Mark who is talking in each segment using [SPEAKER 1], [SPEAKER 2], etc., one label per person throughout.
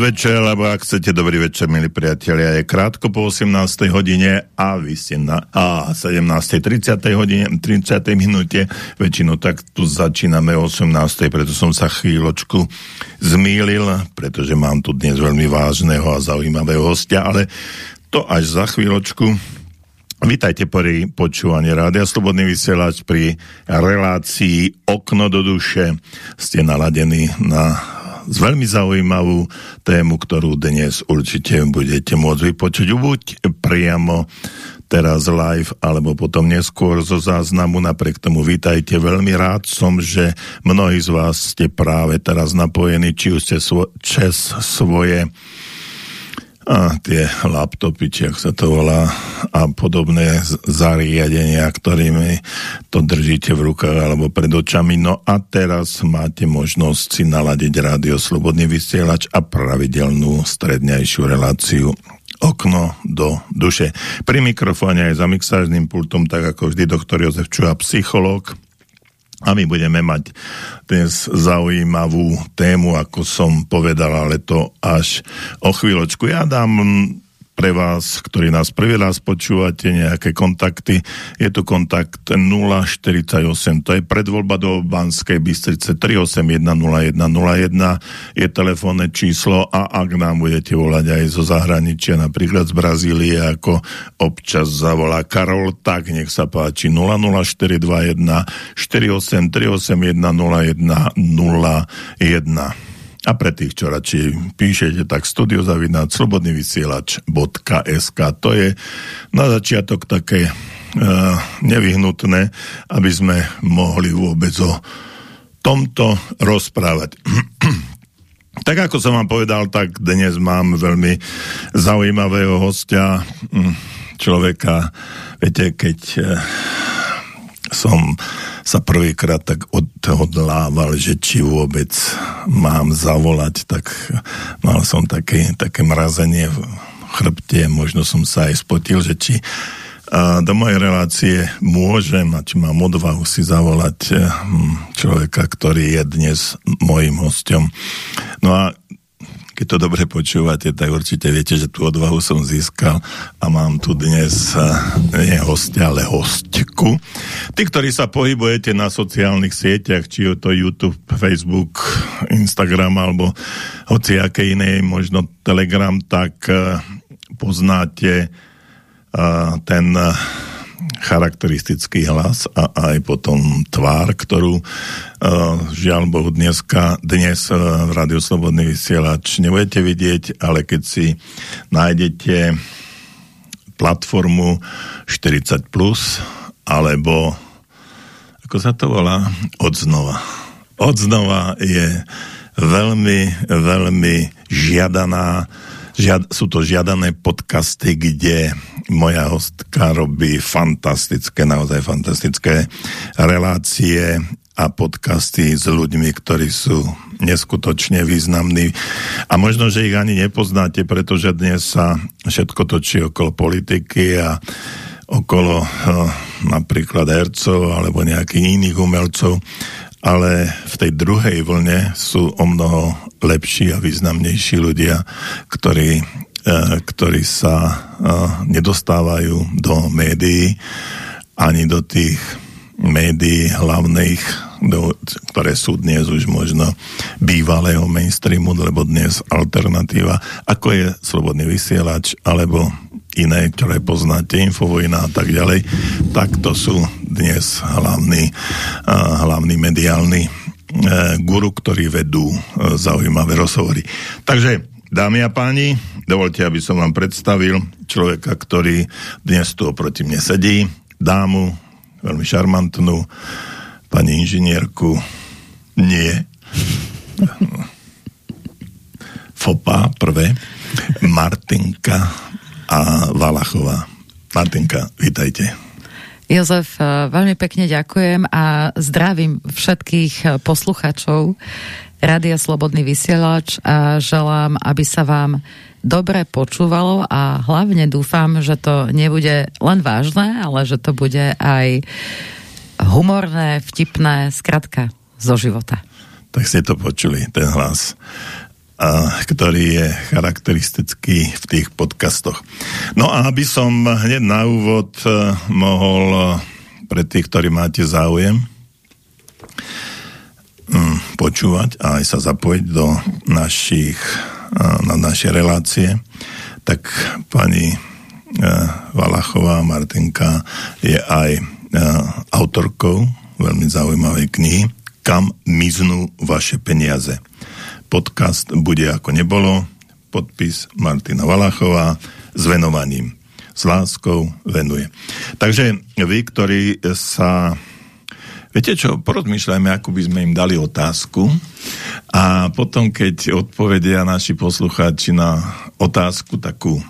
[SPEAKER 1] podvečer, alebo ak chcete dobrý večer, milí priatelia, je krátko po 18. hodine a vy ste na a 17. 30. hodine, 30. minúte, väčšinou tak tu začíname 18. preto som sa chvíľočku zmýlil, pretože mám tu dnes veľmi vážneho a zaujímavého hostia, ale to až za chvíľočku. Vítajte pri počúvaní Rádia Slobodný vysielač pri relácii Okno do duše. Ste naladení na veľmi zaujímavú tému, ktorú dnes určite budete môcť vypočuť buď priamo teraz live, alebo potom neskôr zo záznamu. Napriek tomu vítajte. Veľmi rád som, že mnohí z vás ste práve teraz napojení, či už ste svo- čes svoje a tie laptopy, či ak sa to volá, a podobné zariadenia, ktorými to držíte v rukách alebo pred očami. No a teraz máte možnosť si naladiť rádio Slobodný vysielač a pravidelnú strednejšiu reláciu okno do duše. Pri mikrofóne aj za mixážnym pultom, tak ako vždy, doktor Jozef Čuha, psychológ, a my budeme mať dnes zaujímavú tému, ako som povedal, ale to až o chvíľočku. Ja dám pre vás, ktorí nás prvý raz počúvate, nejaké kontakty. Je tu kontakt 048, to je predvoľba do Banskej Bystrice 3810101 je telefónne číslo a ak nám budete volať aj zo zahraničia, napríklad z Brazílie, ako občas zavolá Karol, tak nech sa páči 00421 48 381 0101 a pre tých, čo radšej píšete, tak studiozavinať slobodnyvysielač.sk To je na začiatok také uh, nevyhnutné, aby sme mohli vôbec o tomto rozprávať. tak ako som vám povedal, tak dnes mám veľmi zaujímavého hostia, hm, človeka, viete, keď uh, som sa prvýkrát tak odhodlával, že či vôbec mám zavolať, tak mal som také, také mrazenie v chrbte, možno som sa aj spotil, že či a do mojej relácie môžem a či mám odvahu si zavolať hm, človeka, ktorý je dnes mojim hostom. No a keď to dobre počúvate, tak určite viete, že tú odvahu som získal a mám tu dnes eh, nie hostia, ale hostku. Tí, ktorí sa pohybujete na sociálnych sieťach, či je to YouTube, Facebook, Instagram alebo hoci aké iné, možno Telegram, tak eh, poznáte eh, ten charakteristický hlas a aj potom tvár, ktorú uh, žiaľ Bohu dneska, dnes uh, v Rádio Slobodný vysielač nebudete vidieť, ale keď si nájdete platformu 40+, plus, alebo ako sa to volá? Odznova. Odznova je veľmi, veľmi žiadaná žiad, sú to žiadané podcasty, kde moja hostka robí fantastické, naozaj fantastické relácie a podcasty s ľuďmi, ktorí sú neskutočne významní. A možno, že ich ani nepoznáte, pretože dnes sa všetko točí okolo politiky a okolo uh, napríklad hercov alebo nejakých iných umelcov ale v tej druhej vlne sú o mnoho lepší a významnejší ľudia, ktorí, ktorí sa e, nedostávajú do médií ani do tých médií hlavných, ktoré sú dnes už možno bývalého mainstreamu, lebo dnes alternatíva, ako je Slobodný vysielač, alebo iné, ktoré poznáte, Infovojna a tak ďalej, tak to sú dnes hlavní, hlavní mediálni e, guru, ktorí vedú e, zaujímavé rozhovory. Takže, dámy a páni, dovolte, aby som vám predstavil človeka, ktorý dnes tu oproti mne sedí, dámu, veľmi šarmantnú, pani inžinierku, nie, Fopa prvé, Martinka a Valachová. Martinka, vítajte.
[SPEAKER 2] Jozef, e, veľmi pekne ďakujem a zdravím všetkých e, posluchačov Rádia Slobodný vysielač a želám, aby sa vám dobre počúvalo a hlavne dúfam, že to nebude len vážne, ale že to bude aj humorné, vtipné, skratka zo života.
[SPEAKER 1] Tak ste to počuli, ten hlas. ktorý je charakteristický v tých podcastoch. No a aby som hneď na úvod e, mohol e, pre tých, ktorí máte záujem počúvať a aj sa zapojiť do našich, e, na naše relácie, tak pani Valachová Martinka je aj autorkou veľmi zaujímavej knihy Kam miznú vaše peniaze podcast bude ako nebolo, podpis Martina Valachová s venovaním. S láskou venuje. Takže vy, ktorí sa Viete čo, porozmýšľajme, ako by sme im dali otázku a potom, keď odpovedia naši poslucháči na otázku takú,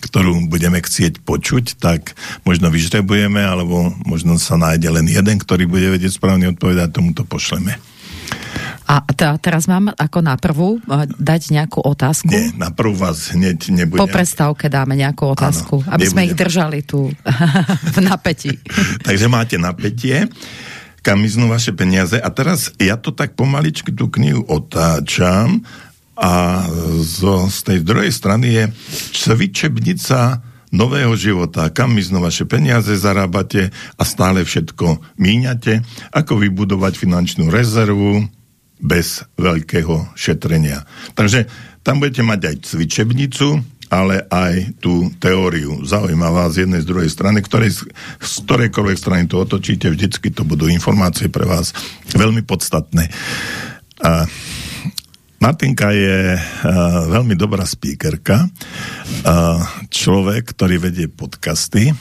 [SPEAKER 1] ktorú budeme chcieť počuť, tak možno vyžrebujeme, alebo možno sa nájde len jeden, ktorý bude vedieť správne odpovedať, tomu to pošleme.
[SPEAKER 2] A teraz mám ako na prvú eh, dať nejakú otázku?
[SPEAKER 1] Nie, na prvú vás hneď nebudem.
[SPEAKER 2] Po prestávke dáme nejakú otázku, ano, aby nebudem. sme ich držali tu v napätí.
[SPEAKER 1] Takže máte napätie, kam miznú vaše peniaze. A teraz ja to tak pomaličky tú knihu otáčam a zo, z tej druhej strany je cvičebnica nového života, kam miznú vaše peniaze, zarábate a stále všetko míňate, ako vybudovať finančnú rezervu, bez veľkého šetrenia. Takže tam budete mať aj cvičebnicu, ale aj tú teóriu. Zaujímavá z jednej, z druhej strany, ktorej, z ktorejkoľvek strany to otočíte, vždycky to budú informácie pre vás veľmi podstatné. A Martinka je uh, veľmi dobrá spíkerka, uh, človek, ktorý vedie podcasty,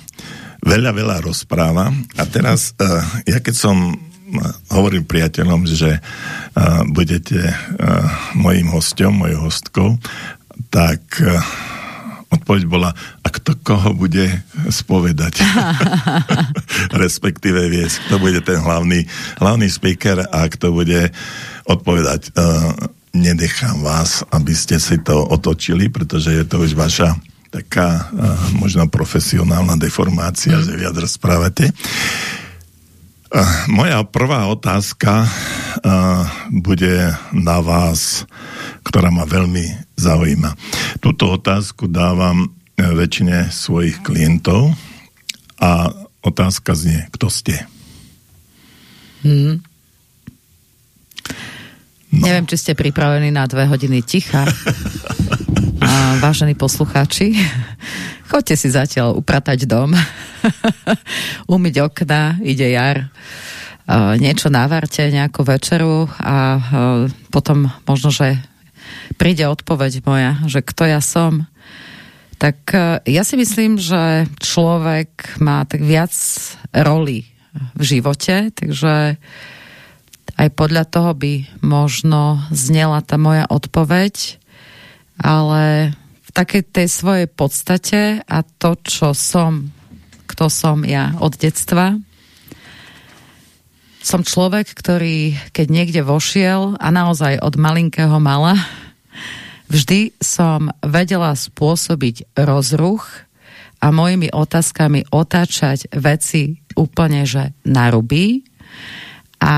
[SPEAKER 1] veľa, veľa rozpráva a teraz, uh, ja keď som hovorím priateľom, že uh, budete uh, mojim hostom, mojou hostkou, tak uh, odpoveď bola, a kto koho bude spovedať. Respektíve viesť, kto bude ten hlavný, hlavný speaker a kto bude odpovedať. Uh, nenechám vás, aby ste si to otočili, pretože je to už vaša taká uh, možno profesionálna deformácia, mm. že viac rozprávate. Moja prvá otázka bude na vás, ktorá ma veľmi zaujíma. Túto otázku dávam e, väčšine svojich klientov a otázka znie, kto ste? Hmm.
[SPEAKER 2] No. Neviem, či ste pripravení na dve hodiny ticha. A vážení poslucháči, chodte si zatiaľ upratať dom, umyť okna, ide jar, niečo navarte, nejakú večeru a potom možno, že príde odpoveď moja, že kto ja som. Tak ja si myslím, že človek má tak viac roli v živote, takže aj podľa toho by možno znela tá moja odpoveď ale v takej tej svojej podstate a to, čo som, kto som ja od detstva, som človek, ktorý keď niekde vošiel a naozaj od malinkého mala, vždy som vedela spôsobiť rozruch a mojimi otázkami otáčať veci úplne, že narubí. A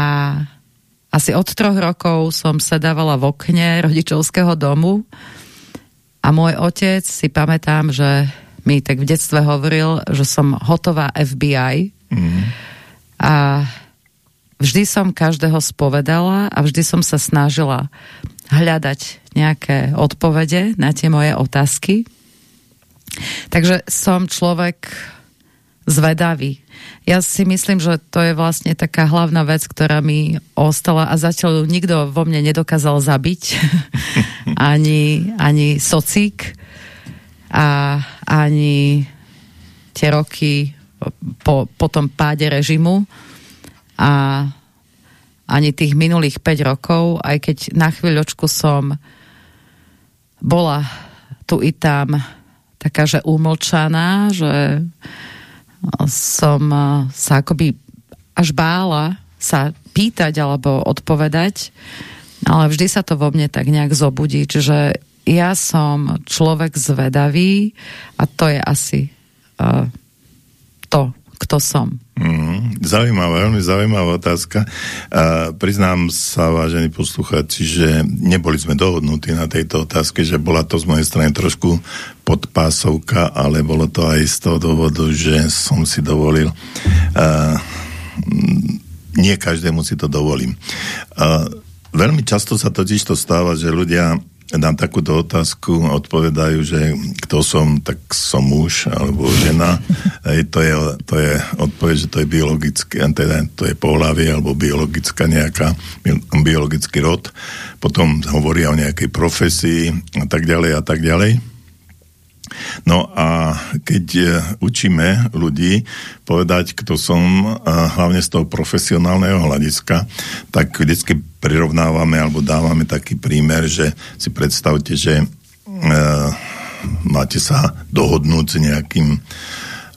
[SPEAKER 2] asi od troch rokov som sedávala v okne rodičovského domu a môj otec, si pamätám, že mi tak v detstve hovoril, že som hotová FBI. Mm. A vždy som každého spovedala a vždy som sa snažila hľadať nejaké odpovede na tie moje otázky. Takže som človek zvedavý. Ja si myslím, že to je vlastne taká hlavná vec, ktorá mi ostala a zatiaľ nikto vo mne nedokázal zabiť. ani, ani socík a ani tie roky po, po tom páde režimu a ani tých minulých 5 rokov, aj keď na chvíľočku som bola tu i tam taká, že umlčaná, že som eh, sa akoby až bála sa pýtať alebo odpovedať, ale vždy sa to vo mne tak nejak zobudí, čiže ja som človek zvedavý a to je asi uh, to, kto som.
[SPEAKER 1] Mm, zaujímavá, veľmi zaujímavá otázka. A priznám sa, vážení poslucháči, že neboli sme dohodnutí na tejto otázke, že bola to z mojej strany trošku podpásovka, ale bolo to aj z toho dôvodu, že som si dovolil uh, nie každému si to dovolím. Uh, veľmi často sa totiž to stáva, že ľudia na takúto otázku odpovedajú, že kto som, tak som muž alebo žena. Ej, to, je, to je odpoveď, že to je biologické, teda to je pohlavie alebo biologická nejaká, biologický rod. Potom hovoria o nejakej profesii a tak ďalej a tak ďalej. No a keď e, učíme ľudí povedať, kto som, hlavne z toho profesionálneho hľadiska, tak vždycky prirovnávame alebo dávame taký prímer, že si predstavte, že e, máte sa dohodnúť s nejakým e,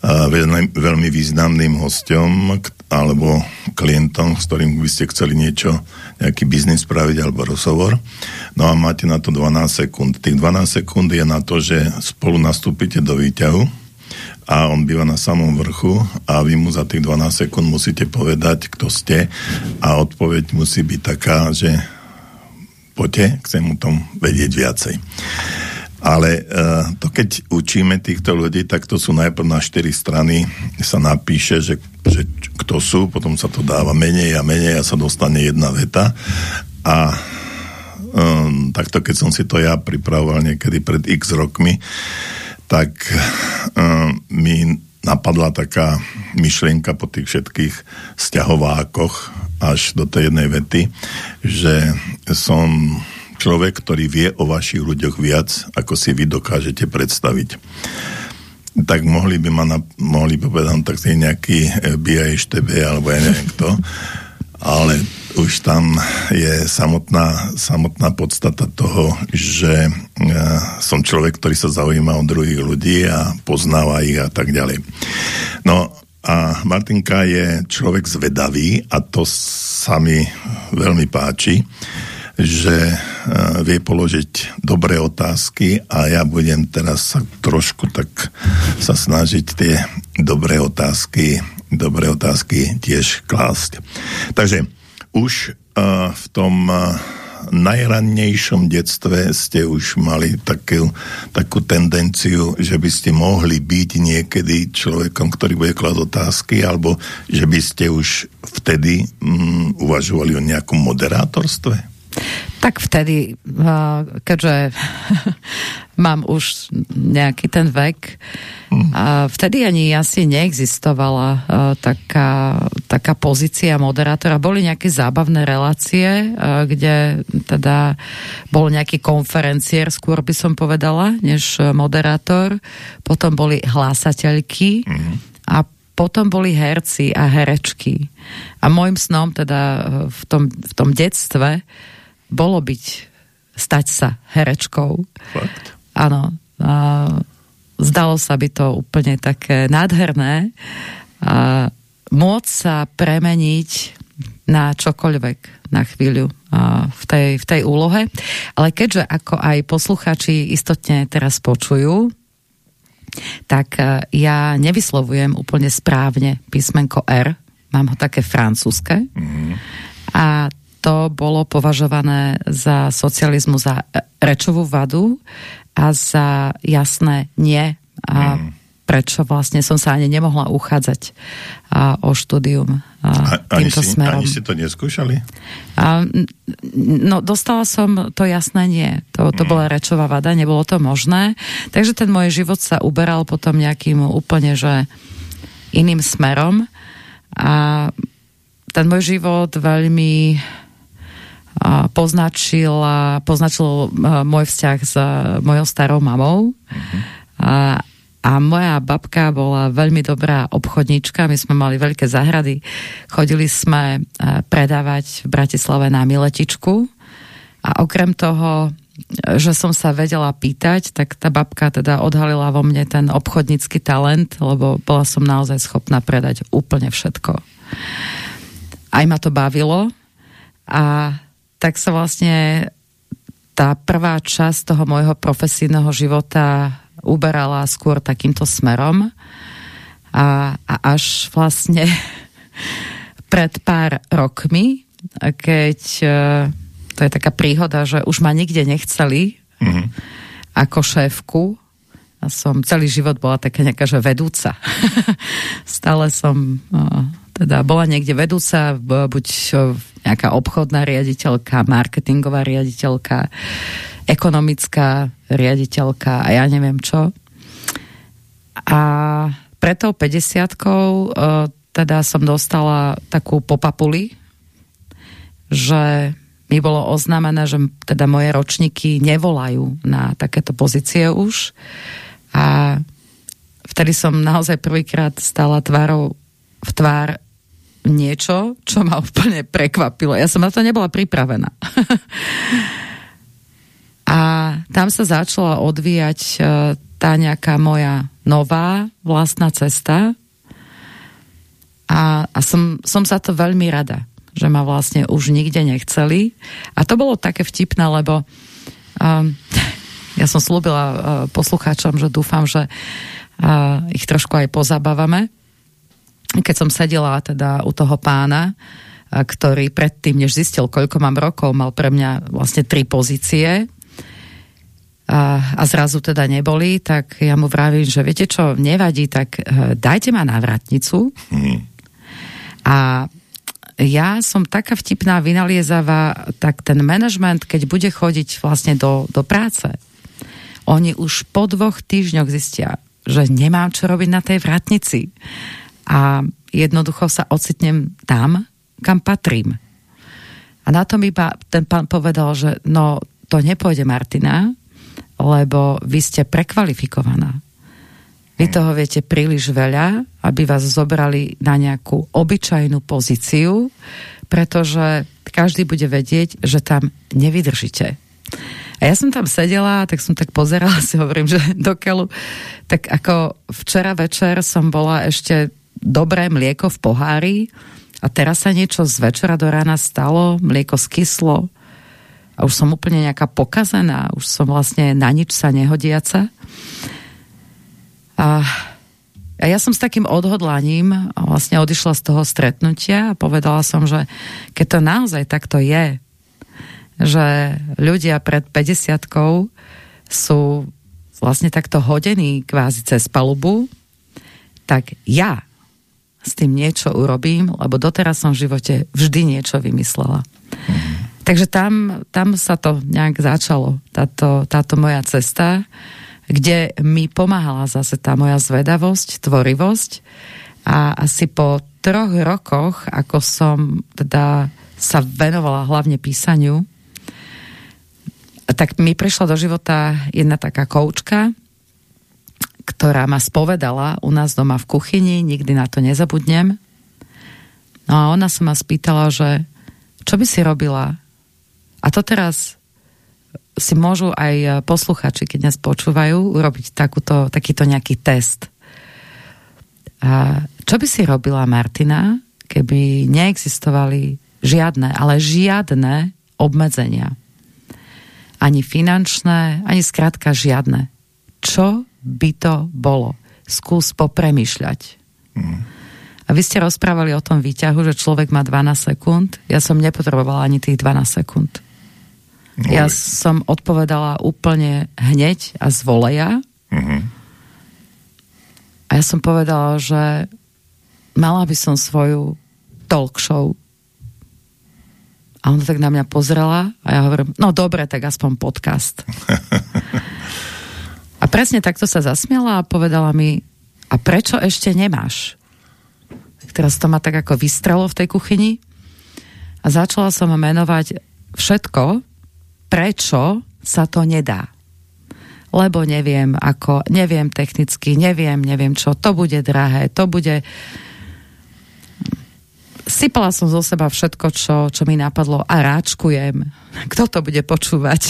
[SPEAKER 1] veľmi, veľmi významným hostom alebo klientom, s ktorým by ste chceli niečo, nejaký biznis spraviť alebo rozhovor. No a máte na to 12 sekúnd. Tých 12 sekúnd je na to, že spolu nastúpite do výťahu a on býva na samom vrchu a vy mu za tých 12 sekúnd musíte povedať, kto ste a odpoveď musí byť taká, že poďte, chcem mu tom vedieť viacej. Ale uh, to keď učíme týchto ľudí, tak to sú najprv na 4 strany, sa napíše, že, že kto sú, potom sa to dáva menej a menej a sa dostane jedna veta a um, takto keď som si to ja pripravoval niekedy pred x rokmi, tak uh, mi napadla taká myšlienka po tých všetkých sťahovákoch až do tej jednej vety, že som človek, ktorý vie o vašich ľuďoch viac, ako si vy dokážete predstaviť. Tak mohli by ma na, mohli by povedať tak nejaký BIHTB alebo ja neviem kto, ale už tam je samotná, samotná podstata toho, že e, som človek, ktorý sa zaujíma o druhých ľudí a poznáva ich a tak ďalej. No a Martinka je človek zvedavý a to sa mi veľmi páči, že e, vie položiť dobré otázky a ja budem teraz sa trošku tak sa snažiť tie dobré otázky dobré otázky tiež klásť. Takže už uh, v tom uh, najrannejšom detstve ste už mali takú, takú tendenciu, že by ste mohli byť niekedy človekom, ktorý bude klásť otázky, alebo že by ste už vtedy um, uvažovali o nejakom moderátorstve?
[SPEAKER 2] Tak vtedy, keďže mám už nejaký ten vek, a vtedy ani asi neexistovala taká, taká pozícia moderátora. Boli nejaké zábavné relácie, kde teda bol nejaký konferencier, skôr by som povedala, než moderátor. Potom boli hlásateľky a potom boli herci a herečky. A môjim snom teda v tom, v tom detstve bolo byť, stať sa herečkou.
[SPEAKER 1] Fakt?
[SPEAKER 2] Áno. A zdalo sa by to úplne také nádherné. A môcť sa premeniť na čokoľvek na chvíľu a v, tej, v tej úlohe. Ale keďže ako aj posluchači istotne teraz počujú, tak e, ja nevyslovujem úplne správne písmenko R, mám ho také francúzske. Mm. A to bolo považované za socializmu za rečovú vadu a za jasné nie. A mm. prečo vlastne som sa ani nemohla uchádzať a, o štúdium a, a, týmto
[SPEAKER 1] ani si,
[SPEAKER 2] smerom.
[SPEAKER 1] Ani ste to neskúšali?
[SPEAKER 2] A, no, dostala som to jasné nie. To, to mm. bola rečová vada, nebolo to možné. Takže ten môj život sa uberal potom nejakým úplne, že iným smerom. A ten môj život veľmi poznačil, poznačil môj vzťah s mojou starou mamou. Uh-huh. A, a moja babka bola veľmi dobrá obchodníčka, my sme mali veľké záhrady, chodili sme predávať v Bratislave na Miletičku a okrem toho, že som sa vedela pýtať, tak tá babka teda odhalila vo mne ten obchodnícky talent, lebo bola som naozaj schopná predať úplne všetko. Aj ma to bavilo a tak sa vlastne tá prvá časť toho môjho profesijného života uberala skôr takýmto smerom. A, a až vlastne pred pár rokmi, keď e, to je taká príhoda, že už ma nikde nechceli mm-hmm. ako šéfku, a som celý život bola taká nejaká, že vedúca. Stále som no, teda bola niekde vedúca, buď nejaká obchodná riaditeľka, marketingová riaditeľka, ekonomická riaditeľka a ja neviem čo. A pred tou 50 teda som dostala takú popapuli, že mi bolo oznámené, že teda moje ročníky nevolajú na takéto pozície už. A vtedy som naozaj prvýkrát stala tvárou v tvár niečo, čo ma úplne prekvapilo. Ja som na to nebola pripravená. a tam sa začala odvíjať e, tá nejaká moja nová vlastná cesta a, a som, som za to veľmi rada, že ma vlastne už nikde nechceli. A to bolo také vtipné, lebo um, ja som slúbila uh, poslucháčom, že dúfam, že uh, ich trošku aj pozabávame. Keď som sedela teda u toho pána, ktorý predtým, než zistil, koľko mám rokov, mal pre mňa vlastne tri pozície a, a zrazu teda neboli, tak ja mu vravím, že viete čo, nevadí, tak uh, dajte ma na vratnicu mm. a ja som taká vtipná, vynaliezavá, tak ten management, keď bude chodiť vlastne do, do práce, oni už po dvoch týždňoch zistia, že nemám čo robiť na tej vratnici. A jednoducho sa ocitnem tam, kam patrím. A na tom iba ten pán povedal, že no to nepôjde Martina, lebo vy ste prekvalifikovaná. Vy toho viete príliš veľa, aby vás zobrali na nejakú obyčajnú pozíciu, pretože každý bude vedieť, že tam nevydržíte. A ja som tam sedela, tak som tak pozerala, si hovorím, že do keľu. Tak ako včera večer som bola ešte dobré mlieko v pohári a teraz sa niečo z večera do rána stalo, mlieko skyslo a už som úplne nejaká pokazená, už som vlastne na nič sa nehodiaca. A, a ja som s takým odhodlaním vlastne odišla z toho stretnutia a povedala som, že keď to naozaj takto je, že ľudia pred 50 sú vlastne takto hodení kvázi cez palubu, tak ja s tým niečo urobím, lebo doteraz som v živote vždy niečo vymyslela. Mm. Takže tam, tam sa to nejak začalo, táto, táto moja cesta, kde mi pomáhala zase tá moja zvedavosť, tvorivosť a asi po troch rokoch, ako som teda sa venovala hlavne písaniu, tak mi prišla do života jedna taká koučka, ktorá ma spovedala u nás doma v kuchyni, nikdy na to nezabudnem. No a ona sa ma spýtala, že čo by si robila? A to teraz si môžu aj posluchači, keď nás počúvajú, urobiť takúto, takýto nejaký test. A čo by si robila Martina, keby neexistovali žiadne, ale žiadne obmedzenia? ani finančné, ani skrátka žiadne. Čo by to bolo? Skús popremýšľať. Mm. A vy ste rozprávali o tom výťahu, že človek má 12 sekúnd. Ja som nepotrebovala ani tých 12 sekúnd. No, ja som odpovedala úplne hneď a z voleja. Mm-hmm. A ja som povedala, že mala by som svoju talk show a ona tak na mňa pozrela a ja hovorím, no dobre, tak aspoň podcast. a presne takto sa zasmiala a povedala mi, a prečo ešte nemáš? Teraz to ma tak ako vystrelo v tej kuchyni a začala som menovať všetko, prečo sa to nedá. Lebo neviem ako, neviem technicky, neviem, neviem čo, to bude drahé, to bude sypala som zo seba všetko, čo, čo mi napadlo a ráčkujem. Kto to bude počúvať?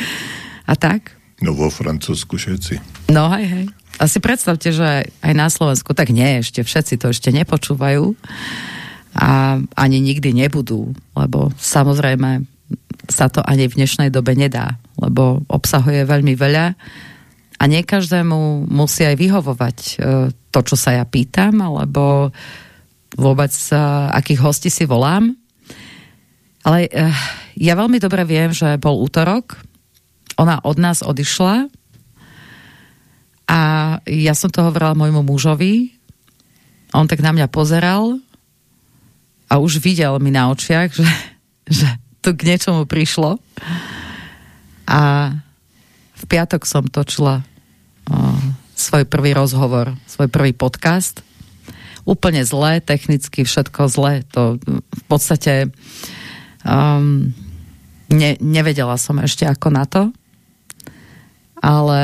[SPEAKER 2] a tak?
[SPEAKER 1] No vo Francúzsku všetci.
[SPEAKER 2] No hej, hej. A si predstavte, že aj na Slovensku, tak nie, ešte všetci to ešte nepočúvajú a ani nikdy nebudú, lebo samozrejme sa to ani v dnešnej dobe nedá, lebo obsahuje veľmi veľa A nie každému musí aj vyhovovať e, to, čo sa ja pýtam, alebo vôbec e, akých hostí si volám. Ale e, ja veľmi dobre viem, že bol útorok, ona od nás odišla a ja som to hovorila môjmu mužovi, on tak na mňa pozeral a už videl mi na očiach, že, že to k niečomu prišlo. A v piatok som točila o, svoj prvý rozhovor, svoj prvý podcast. Úplne zlé, technicky všetko zlé. To v podstate um, ne, nevedela som ešte ako na to. Ale,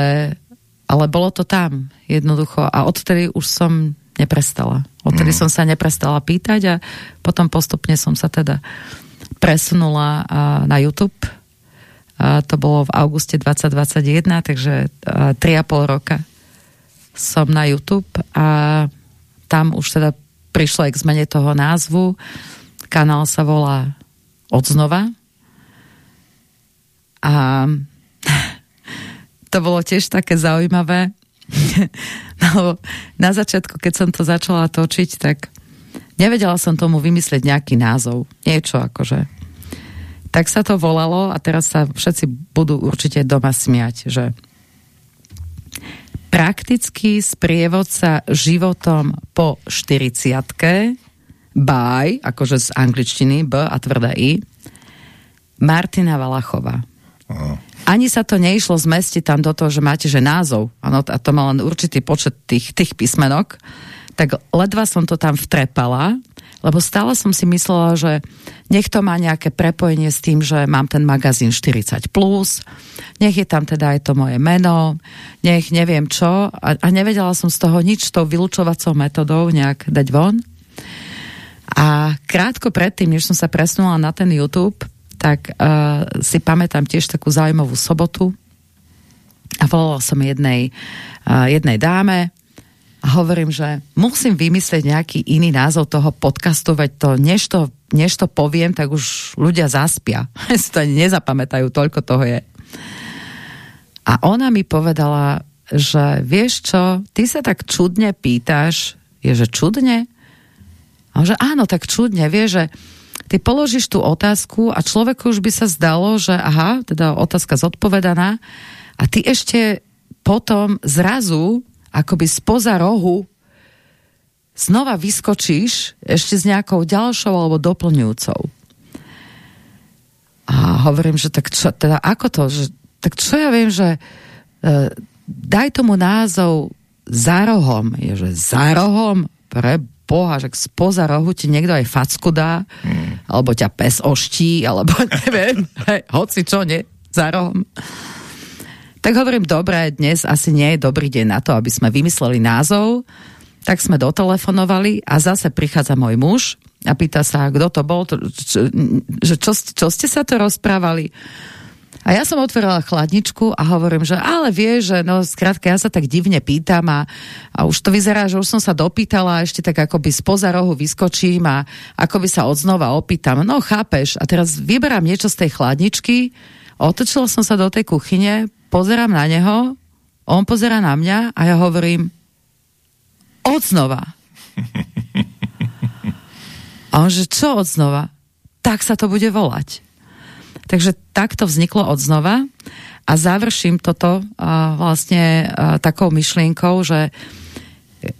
[SPEAKER 2] ale bolo to tam jednoducho. A odtedy už som neprestala. Odtedy mm. som sa neprestala pýtať a potom postupne som sa teda presunula na YouTube to bolo v auguste 2021, takže 3,5 roka som na YouTube a tam už teda prišlo k zmene toho názvu. Kanál sa volá Odznova. A to bolo tiež také zaujímavé. no, na začiatku, keď som to začala točiť, tak nevedela som tomu vymyslieť nejaký názov. Niečo akože tak sa to volalo a teraz sa všetci budú určite doma smiať, že praktický sprievodca životom po 40 by, akože z angličtiny, B a tvrdá I, Martina Valachová. Aha. Ani sa to neišlo zmestiť tam do toho, že máte, že názov, ano, a to má len určitý počet tých, tých písmenok, tak ledva som to tam vtrepala lebo stále som si myslela, že nech to má nejaké prepojenie s tým, že mám ten magazín 40+, plus, nech je tam teda aj to moje meno, nech neviem čo. A, a nevedela som z toho nič tou vylúčovacou metodou nejak dať von. A krátko predtým, než som sa presnula na ten YouTube, tak uh, si pamätám tiež takú zaujímavú sobotu a volala som jednej, uh, jednej dáme, a hovorím, že musím vymyslieť nejaký iný názov toho podcastu, veď to, než to, než to poviem, tak už ľudia zaspia. si to ani nezapamätajú, toľko toho je. A ona mi povedala, že vieš čo, ty sa tak čudne pýtaš, je, že čudne? A že áno, tak čudne, vieš, že ty položíš tú otázku a človeku už by sa zdalo, že aha, teda otázka zodpovedaná a ty ešte potom zrazu akoby spoza rohu znova vyskočíš ešte s nejakou ďalšou alebo doplňujúcou. A hovorím, že tak čo, teda ako to, že, tak čo ja viem, že e, daj tomu názov za rohom. Je, že za rohom? Pre boha, že spoza rohu ti niekto aj facku dá, mm. alebo ťa pes oští, alebo neviem, hej, hoci čo, nie, za rohom. Tak hovorím, dobre, dnes asi nie je dobrý deň na to, aby sme vymysleli názov. Tak sme dotelefonovali a zase prichádza môj muž a pýta sa, kto to bol, čo, že čo, čo ste sa to rozprávali. A ja som otvorila chladničku a hovorím, že ale vie, že no skrátka ja sa tak divne pýtam a, a už to vyzerá, že už som sa dopýtala a ešte tak akoby spoza rohu vyskočím a akoby sa odznova opýtam. No chápeš, a teraz vyberám niečo z tej chladničky, otočila som sa do tej kuchyne, pozerám na neho, on pozera na mňa a ja hovorím odznova. A on že čo odznova? Tak sa to bude volať. Takže takto vzniklo odznova a završím toto vlastne takou myšlienkou, že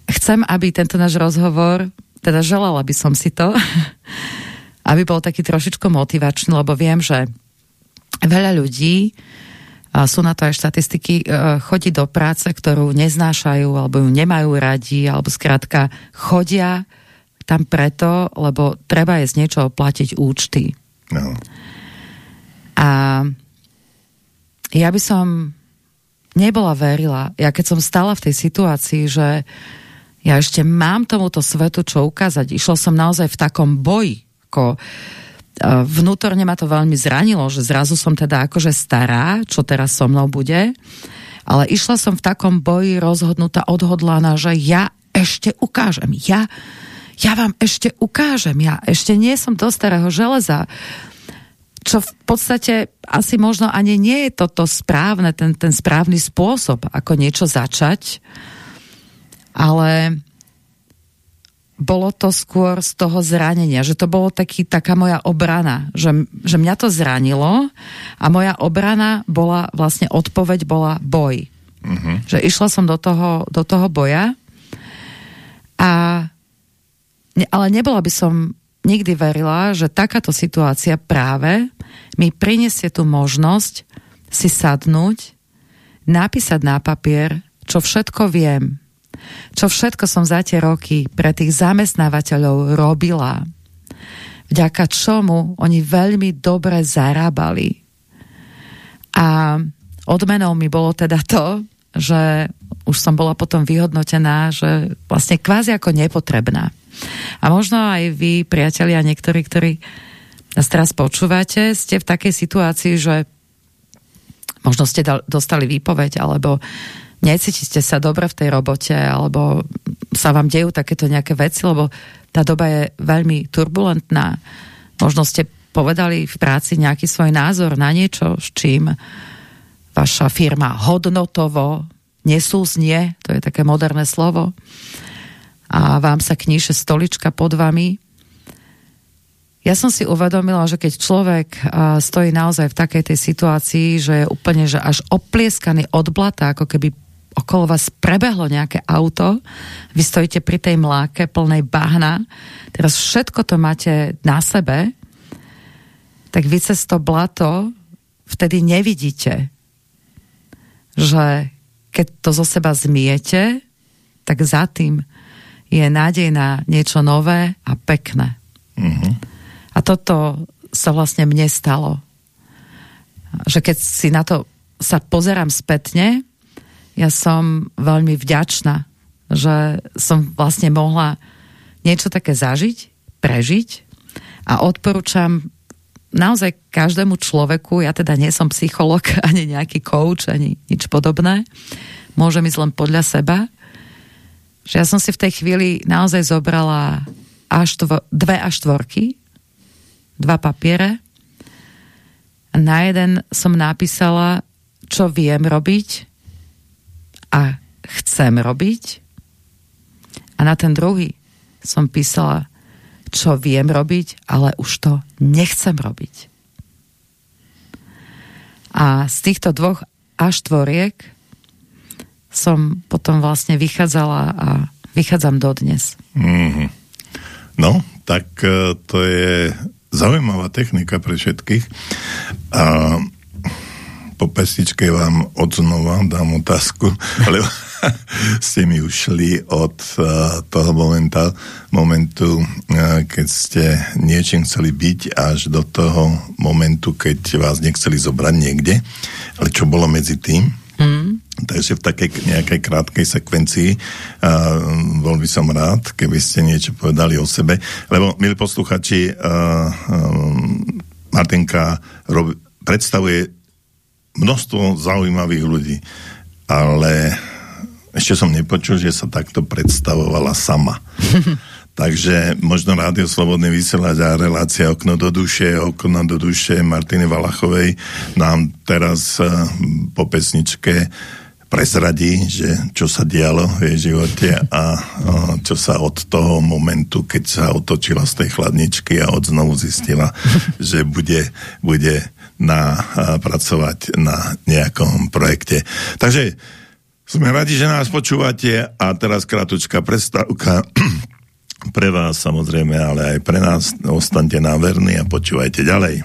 [SPEAKER 2] chcem, aby tento náš rozhovor, teda želala by som si to, aby bol taký trošičku motivačný, lebo viem, že veľa ľudí a sú na to aj štatistiky, e, chodí do práce, ktorú neznášajú alebo ju nemajú radi, alebo skrátka chodia tam preto, lebo treba je z niečoho platiť účty. No. A ja by som nebola verila, ja keď som stala v tej situácii, že ja ešte mám tomuto svetu čo ukázať, išla som naozaj v takom boji, ako vnútorne ma to veľmi zranilo, že zrazu som teda akože stará, čo teraz so mnou bude, ale išla som v takom boji rozhodnutá, odhodlaná, že ja ešte ukážem, ja, ja vám ešte ukážem, ja ešte nie som do starého železa. Čo v podstate asi možno ani nie je toto správne, ten, ten správny spôsob, ako niečo začať, ale bolo to skôr z toho zranenia, že to bolo taký, taká moja obrana, že, že mňa to zranilo a moja obrana bola, vlastne odpoveď bola boj. Uh-huh. Že išla som do toho, do toho boja a ale nebola by som nikdy verila, že takáto situácia práve mi prinesie tú možnosť si sadnúť, napísať na papier, čo všetko viem, čo všetko som za tie roky pre tých zamestnávateľov robila, vďaka čomu oni veľmi dobre zarábali. A odmenou mi bolo teda to, že už som bola potom vyhodnotená, že vlastne kvázi ako nepotrebná. A možno aj vy, priatelia, niektorí, ktorí nás teraz počúvate, ste v takej situácii, že možno ste dostali výpoveď, alebo necítite sa dobre v tej robote, alebo sa vám dejú takéto nejaké veci, lebo tá doba je veľmi turbulentná. Možno ste povedali v práci nejaký svoj názor na niečo, s čím vaša firma hodnotovo nesúznie, to je také moderné slovo, a vám sa kníše stolička pod vami. Ja som si uvedomila, že keď človek stojí naozaj v takej tej situácii, že je úplne že až oplieskaný od blata, ako keby okolo vás prebehlo nejaké auto, vy stojíte pri tej mláke plnej bahna, teraz všetko to máte na sebe, tak vy cez to blato vtedy nevidíte, že keď to zo seba zmiete, tak za tým je nádej na niečo nové a pekné. Mm-hmm. A toto sa vlastne mne stalo. Že keď si na to sa pozerám spätne, ja som veľmi vďačná, že som vlastne mohla niečo také zažiť, prežiť a odporúčam naozaj každému človeku, ja teda nie som psycholog, ani nejaký coach, ani nič podobné, môžem ísť len podľa seba, že ja som si v tej chvíli naozaj zobrala až tvo, dve až štvorky, dva papiere na jeden som napísala, čo viem robiť a chcem robiť. A na ten druhý som písala, čo viem robiť, ale už to nechcem robiť. A z týchto dvoch až tvoriek som potom vlastne vychádzala a vychádzam dodnes.
[SPEAKER 1] Mm-hmm. No, tak uh, to je zaujímavá technika pre všetkých. A po pesničke vám odznova dám otázku, lebo ste mi ušli od uh, toho momenta, momentu, uh, keď ste niečím chceli byť, až do toho momentu, keď vás nechceli zobrať niekde. Ale čo bolo medzi tým? Mm. Takže v takej nejakej krátkej sekvencii uh, bol by som rád, keby ste niečo povedali o sebe. Lebo, milí posluchači, uh, uh, Martinka rob, predstavuje množstvo zaujímavých ľudí, ale ešte som nepočul, že sa takto predstavovala sama. Takže možno Rádio Slobodný vysielať a relácia Okno do duše, Okno do duše Martiny Valachovej nám teraz po pesničke prezradí, že čo sa dialo v jej živote a čo sa od toho momentu, keď sa otočila z tej chladničky a odznovu zistila, že bude, bude na, pracovať na nejakom projekte. Takže sme radi, že nás počúvate a teraz kratučka predstavka pre vás samozrejme, ale aj pre nás. Ostaňte nám verní a počúvajte ďalej.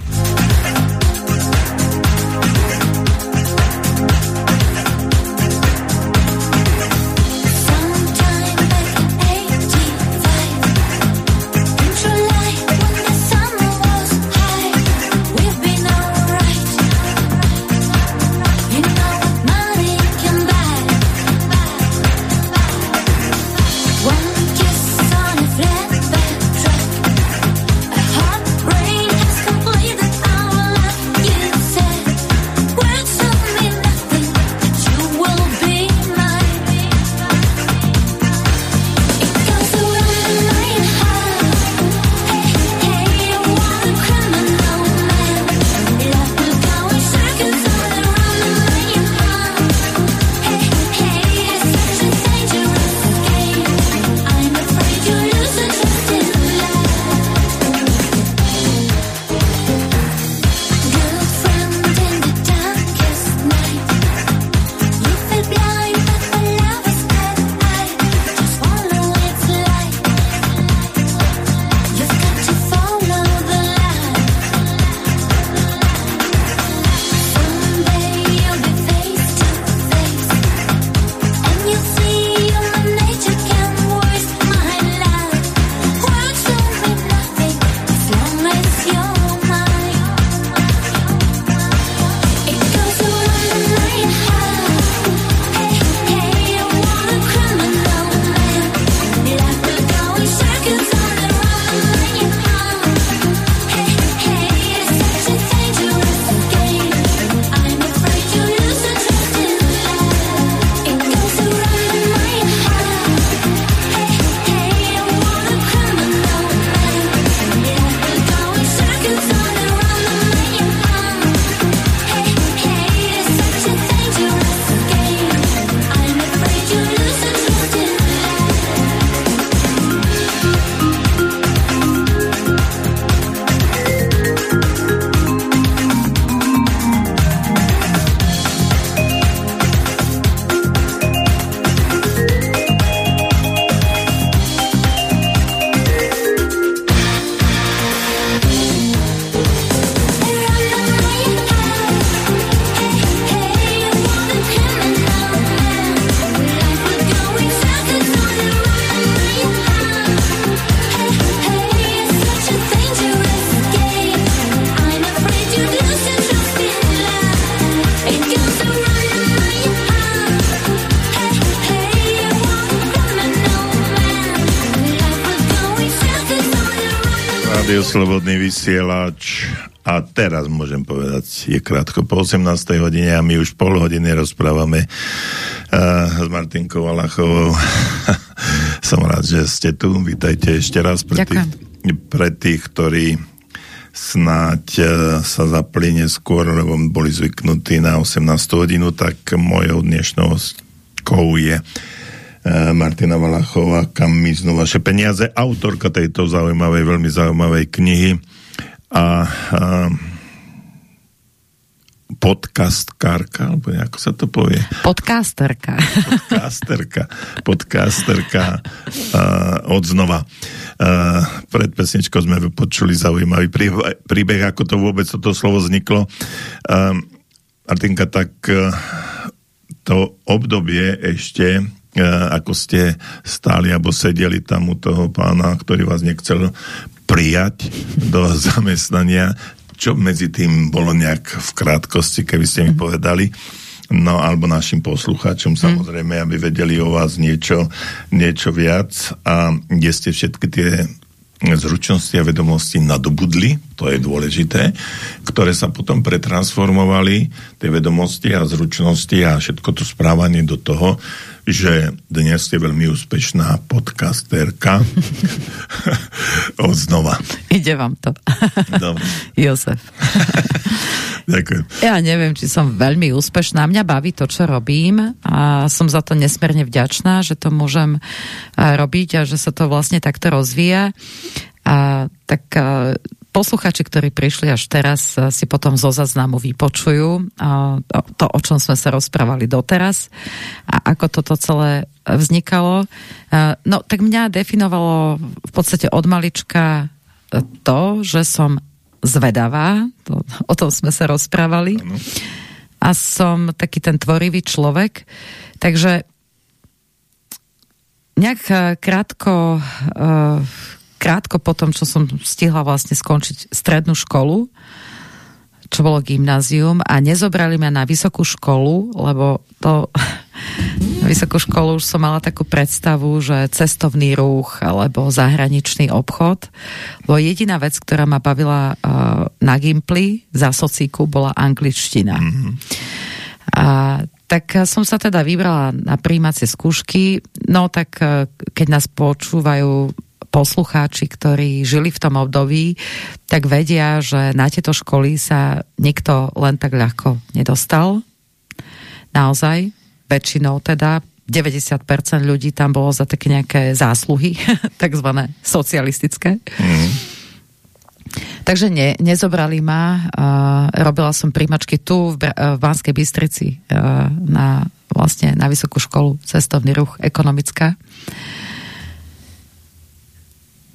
[SPEAKER 1] Slobodný vysielač a teraz môžem povedať, je krátko po 18. hodine a my už pol hodiny rozprávame uh, s Martinkou Alachovou. Som rád, že ste tu. Vítajte ešte raz pre tých, pre tých, ktorí snáď uh, sa zapli neskôr, lebo boli zvyknutí na 18. hodinu, tak mojou dnešnou je Eh, Martina Valachová, kam miznú vaše peniaze, autorka tejto zaujímavej, veľmi zaujímavej knihy a, a podcastkárka, alebo ako sa to povie?
[SPEAKER 2] Podcasterka.
[SPEAKER 1] Podcasterka. Podcasterka uh, od znova. Uh, pred pesničkou sme počuli zaujímavý príbeh, príbeh, ako to vôbec toto slovo vzniklo. Uh, Martinka, tak uh, to obdobie ešte E, ako ste stáli alebo sedeli tam u toho pána, ktorý vás nechcel prijať do zamestnania, čo medzi tým bolo nejak v krátkosti, keby ste mi mhm. povedali. No, alebo našim poslucháčom mhm. samozrejme, aby vedeli o vás niečo, niečo viac a kde ste všetky tie zručnosti a vedomosti nadobudli, to je dôležité, ktoré sa potom pretransformovali, tie vedomosti a zručnosti a všetko to správanie do toho, že dnes je veľmi úspešná podcasterka. Odznova.
[SPEAKER 2] Ide vám to.
[SPEAKER 1] Dobre.
[SPEAKER 2] Jozef.
[SPEAKER 1] Ďakujem.
[SPEAKER 2] Ja neviem, či som veľmi úspešná. Mňa baví to, čo robím a som za to nesmierne vďačná, že to môžem robiť a že sa to vlastne takto rozvíja. A tak posluchači, ktorí prišli až teraz, eh, si potom zo zaznamu vypočujú to, o čom sme sa rozprávali doteraz a ako toto celé vznikalo. Eh, no, tak mňa definovalo v podstate od malička to, že som zvedavá, to, o tom sme sa rozprávali, a som taký ten tvorivý človek, takže nejak eh, krátko krátko potom, čo som stihla vlastne skončiť strednú školu, čo bolo gymnázium a nezobrali ma na vysokú školu, lebo to na vysokú školu už som mala takú predstavu, že cestovný ruch alebo zahraničný obchod. Bo jediná vec, ktorá ma bavila uh, na Gimply za socíku, bola angličtina. Mm-hmm. A tak som sa teda vybrala na príjmacie skúšky, no tak uh, keď nás počúvajú poslucháči, ktorí žili v tom období, tak vedia, že na tieto školy sa nikto len tak ľahko nedostal. Naozaj, väčšinou teda 90% ľudí tam bolo za také nejaké zásluhy, takzvané socialistické. Mm. Takže ne, nezobrali ma. Uh, robila som príjmačky tu v, v Banskej Bystrici uh, na, vlastne na Vysokú školu cestovný ruch ekonomická.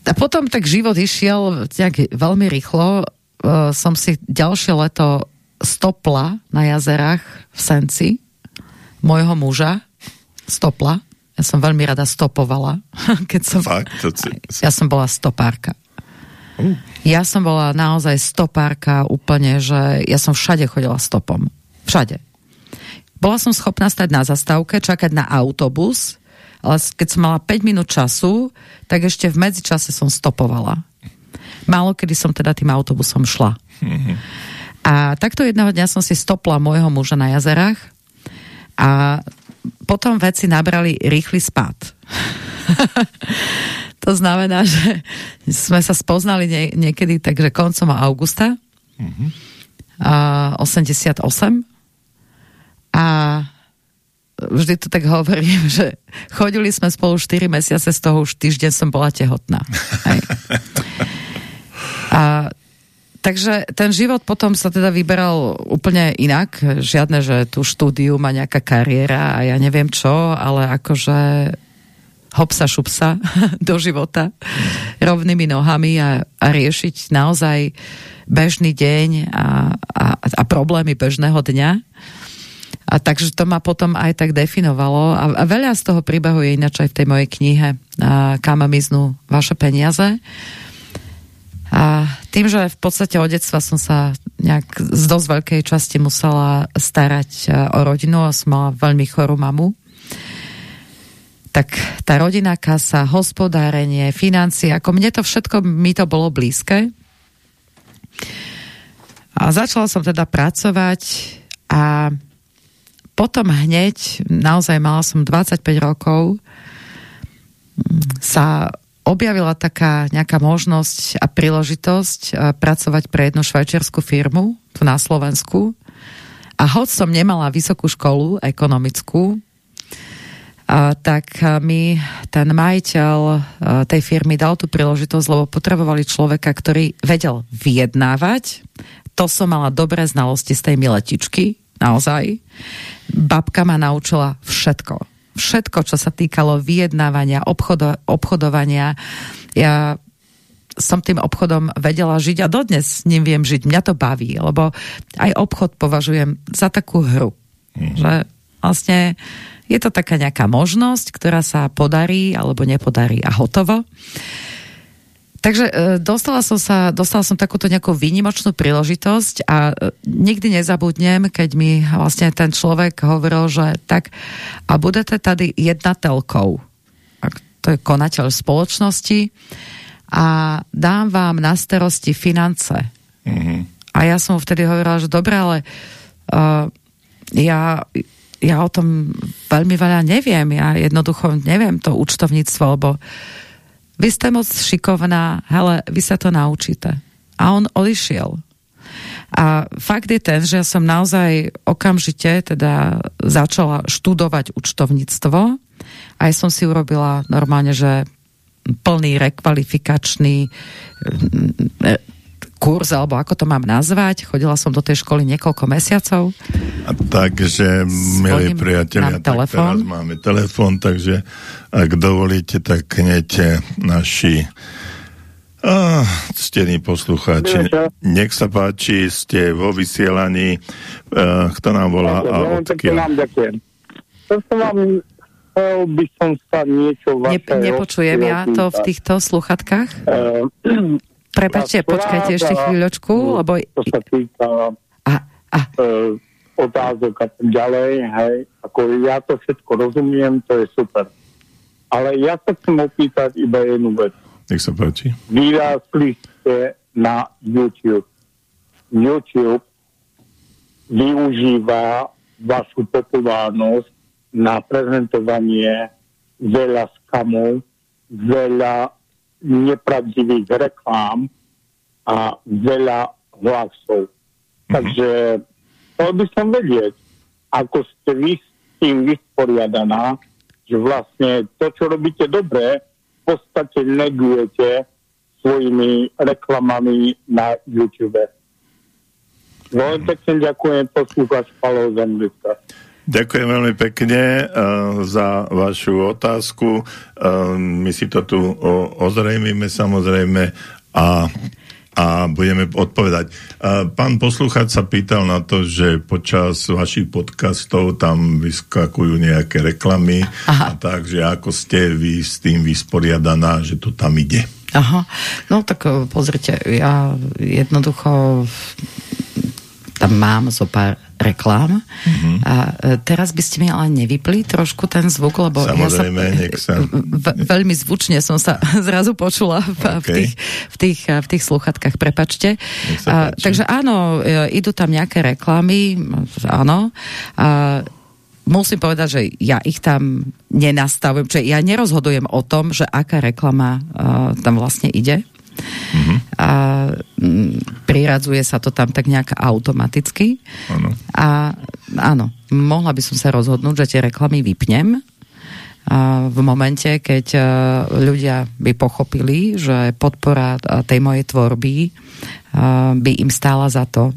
[SPEAKER 2] A potom tak život išiel tak veľmi rýchlo. Uh, som si ďalšie leto stopla na jazerách v Senci môjho muža. Stopla. Ja som veľmi rada stopovala. Keď som,
[SPEAKER 1] Fakt?
[SPEAKER 2] Ja som bola stopárka. Uh. Ja som bola naozaj stopárka úplne, že ja som všade chodila stopom. Všade. Bola som schopná stať na zastávke, čakať na autobus, ale keď som mala 5 minút času, tak ešte v medzičase som stopovala. Málo kedy som teda tým autobusom šla. A takto jedného dňa som si stopla môjho muža na jazerách a potom veci nabrali rýchly spád. to znamená, že sme sa spoznali nie, niekedy takže koncom augusta mm-hmm. a 88 a vždy to tak hovorím, že chodili sme spolu 4 mesiace, z toho už týždeň som bola tehotná. A Takže ten život potom sa teda vyberal úplne inak. Žiadne, že tu štúdiu má nejaká kariéra a ja neviem čo, ale akože hopsa šupsa do života rovnými nohami a, a riešiť naozaj bežný deň a, a, a problémy bežného dňa. A takže to ma potom aj tak definovalo. A, a veľa z toho príbehu je ináč aj v tej mojej knihe Kam miznú vaše peniaze. A tým, že v podstate od detstva som sa nejak z dosť veľkej časti musela starať o rodinu a som mala veľmi chorú mamu, tak tá rodinná kasa, hospodárenie, financie, ako mne to všetko, mi to bolo blízke. A začala som teda pracovať a potom hneď, naozaj mala som 25 rokov, sa objavila taká nejaká možnosť a príležitosť pracovať pre jednu švajčiarsku firmu tu na Slovensku. A hoď som nemala vysokú školu ekonomickú, tak mi ten majiteľ tej firmy dal tú príležitosť, lebo potrebovali človeka, ktorý vedel vyjednávať. To som mala dobré znalosti z tej miletičky, naozaj. Babka ma naučila všetko. Všetko, čo sa týkalo vyjednávania, obchodo, obchodovania. Ja som tým obchodom vedela žiť a dodnes ním viem žiť. Mňa to baví, lebo aj obchod považujem za takú hru. Mm. Že vlastne je to taká nejaká možnosť, ktorá sa podarí alebo nepodarí a hotovo. Takže e, dostala som sa, dostala som takúto nejakú výnimočnú príležitosť a e, nikdy nezabudnem, keď mi vlastne ten človek hovoril, že tak a budete tady jednatelkou. To je konateľ spoločnosti a dám vám na starosti finance. Mm-hmm. A ja som vtedy hovorila, že dobre, ale uh, ja, ja o tom veľmi veľa neviem. Ja jednoducho neviem to účtovníctvo, lebo vy ste moc šikovná, hele, vy sa to naučíte. A on odišiel. A fakt je ten, že ja som naozaj okamžite teda začala študovať účtovníctvo a ja som si urobila normálne, že plný rekvalifikačný kurz, alebo ako to mám nazvať. Chodila som do tej školy niekoľko mesiacov.
[SPEAKER 1] A takže, milí priatelia, tak teraz máme telefón, takže ak dovolíte, tak hneď naši Ah, ctení poslucháči, nech sa páči, ste vo vysielaní. Uh, kto nám volá a odkiaľ?
[SPEAKER 3] By som sa niečo
[SPEAKER 2] ne, Nepočujem ja to v týchto sluchatkách? Uh, Prepačte, počkajte ešte chvíľočku, lebo...
[SPEAKER 3] To sa týka a, a. Uh, otázok a tak ďalej, hej. Ako ja to všetko rozumiem, to je super. Ale ja sa chcem opýtať iba jednu vec.
[SPEAKER 1] Nech sa páči.
[SPEAKER 3] Vyrásli ste na YouTube. YouTube využíva vašu populárnosť na prezentovanie veľa skamov, veľa nepravdivých reklám a veľa hlasov. Mm-hmm. Takže chcel by som vedieť, ako ste vy s tým vysporiadaná, že vlastne to, čo robíte dobre, v podstate negujete svojimi reklamami na YouTube. Veľmi pekne ďakujem, poslúchač Paolo Zemlica.
[SPEAKER 1] Ďakujem veľmi pekne uh, za vašu otázku. Uh, my si to tu ozrejmime samozrejme a, a budeme odpovedať. Uh, pán poslucháč sa pýtal na to, že počas vašich podcastov tam vyskakujú nejaké reklamy Aha. a tak, že ako ste vy s tým vysporiadaná, že to tam ide.
[SPEAKER 2] Aha, no tak pozrite, ja jednoducho tam mám zo pár reklám. Mm-hmm. A e, teraz by ste mi ale nevypli trošku ten zvuk, lebo
[SPEAKER 1] Samozrejme,
[SPEAKER 2] ja sa, sa... V, veľmi zvučne som sa zrazu počula v, okay. v, tých, v, tých, v tých sluchatkách, prepačte. A, takže áno, e, idú tam nejaké reklamy, áno. A, musím povedať, že ja ich tam nenastavujem, čiže ja nerozhodujem o tom, že aká reklama uh, tam vlastne ide. Mm-hmm. A m, priradzuje sa to tam tak nejak automaticky. Ano. A áno, mohla by som sa rozhodnúť, že tie reklamy vypnem v momente, keď a, ľudia by pochopili, že podpora tej mojej tvorby a, by im stála za to,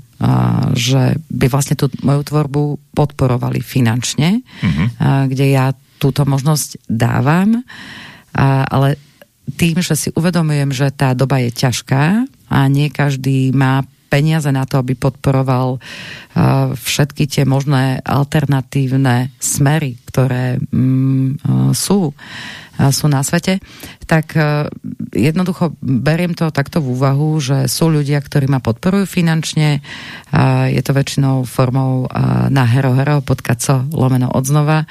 [SPEAKER 2] že by vlastne tú moju tvorbu podporovali finančne, a, kde ja túto možnosť dávam, ale tým, že si uvedomujem, že tá doba je ťažká a nie každý má peniaze na to, aby podporoval uh, všetky tie možné alternatívne smery, ktoré um, uh, sú, uh, sú na svete, tak jednoducho beriem to takto v úvahu, že sú ľudia, ktorí ma podporujú finančne. Je to väčšinou formou na herohero.co lomeno odznova.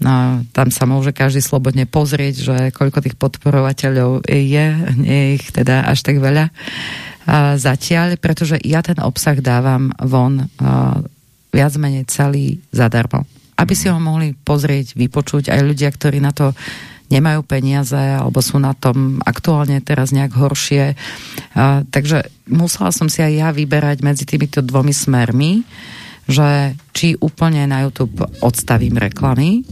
[SPEAKER 2] No, tam sa môže každý slobodne pozrieť, že koľko tých podporovateľov je, nie ich teda až tak veľa a zatiaľ, pretože ja ten obsah dávam von a, viac menej celý zadarmo. Aby si ho mohli pozrieť, vypočuť aj ľudia, ktorí na to nemajú peniaze alebo sú na tom aktuálne teraz nejak horšie. A, takže musela som si aj ja vyberať medzi týmito dvomi smermi že či úplne na YouTube odstavím reklamy,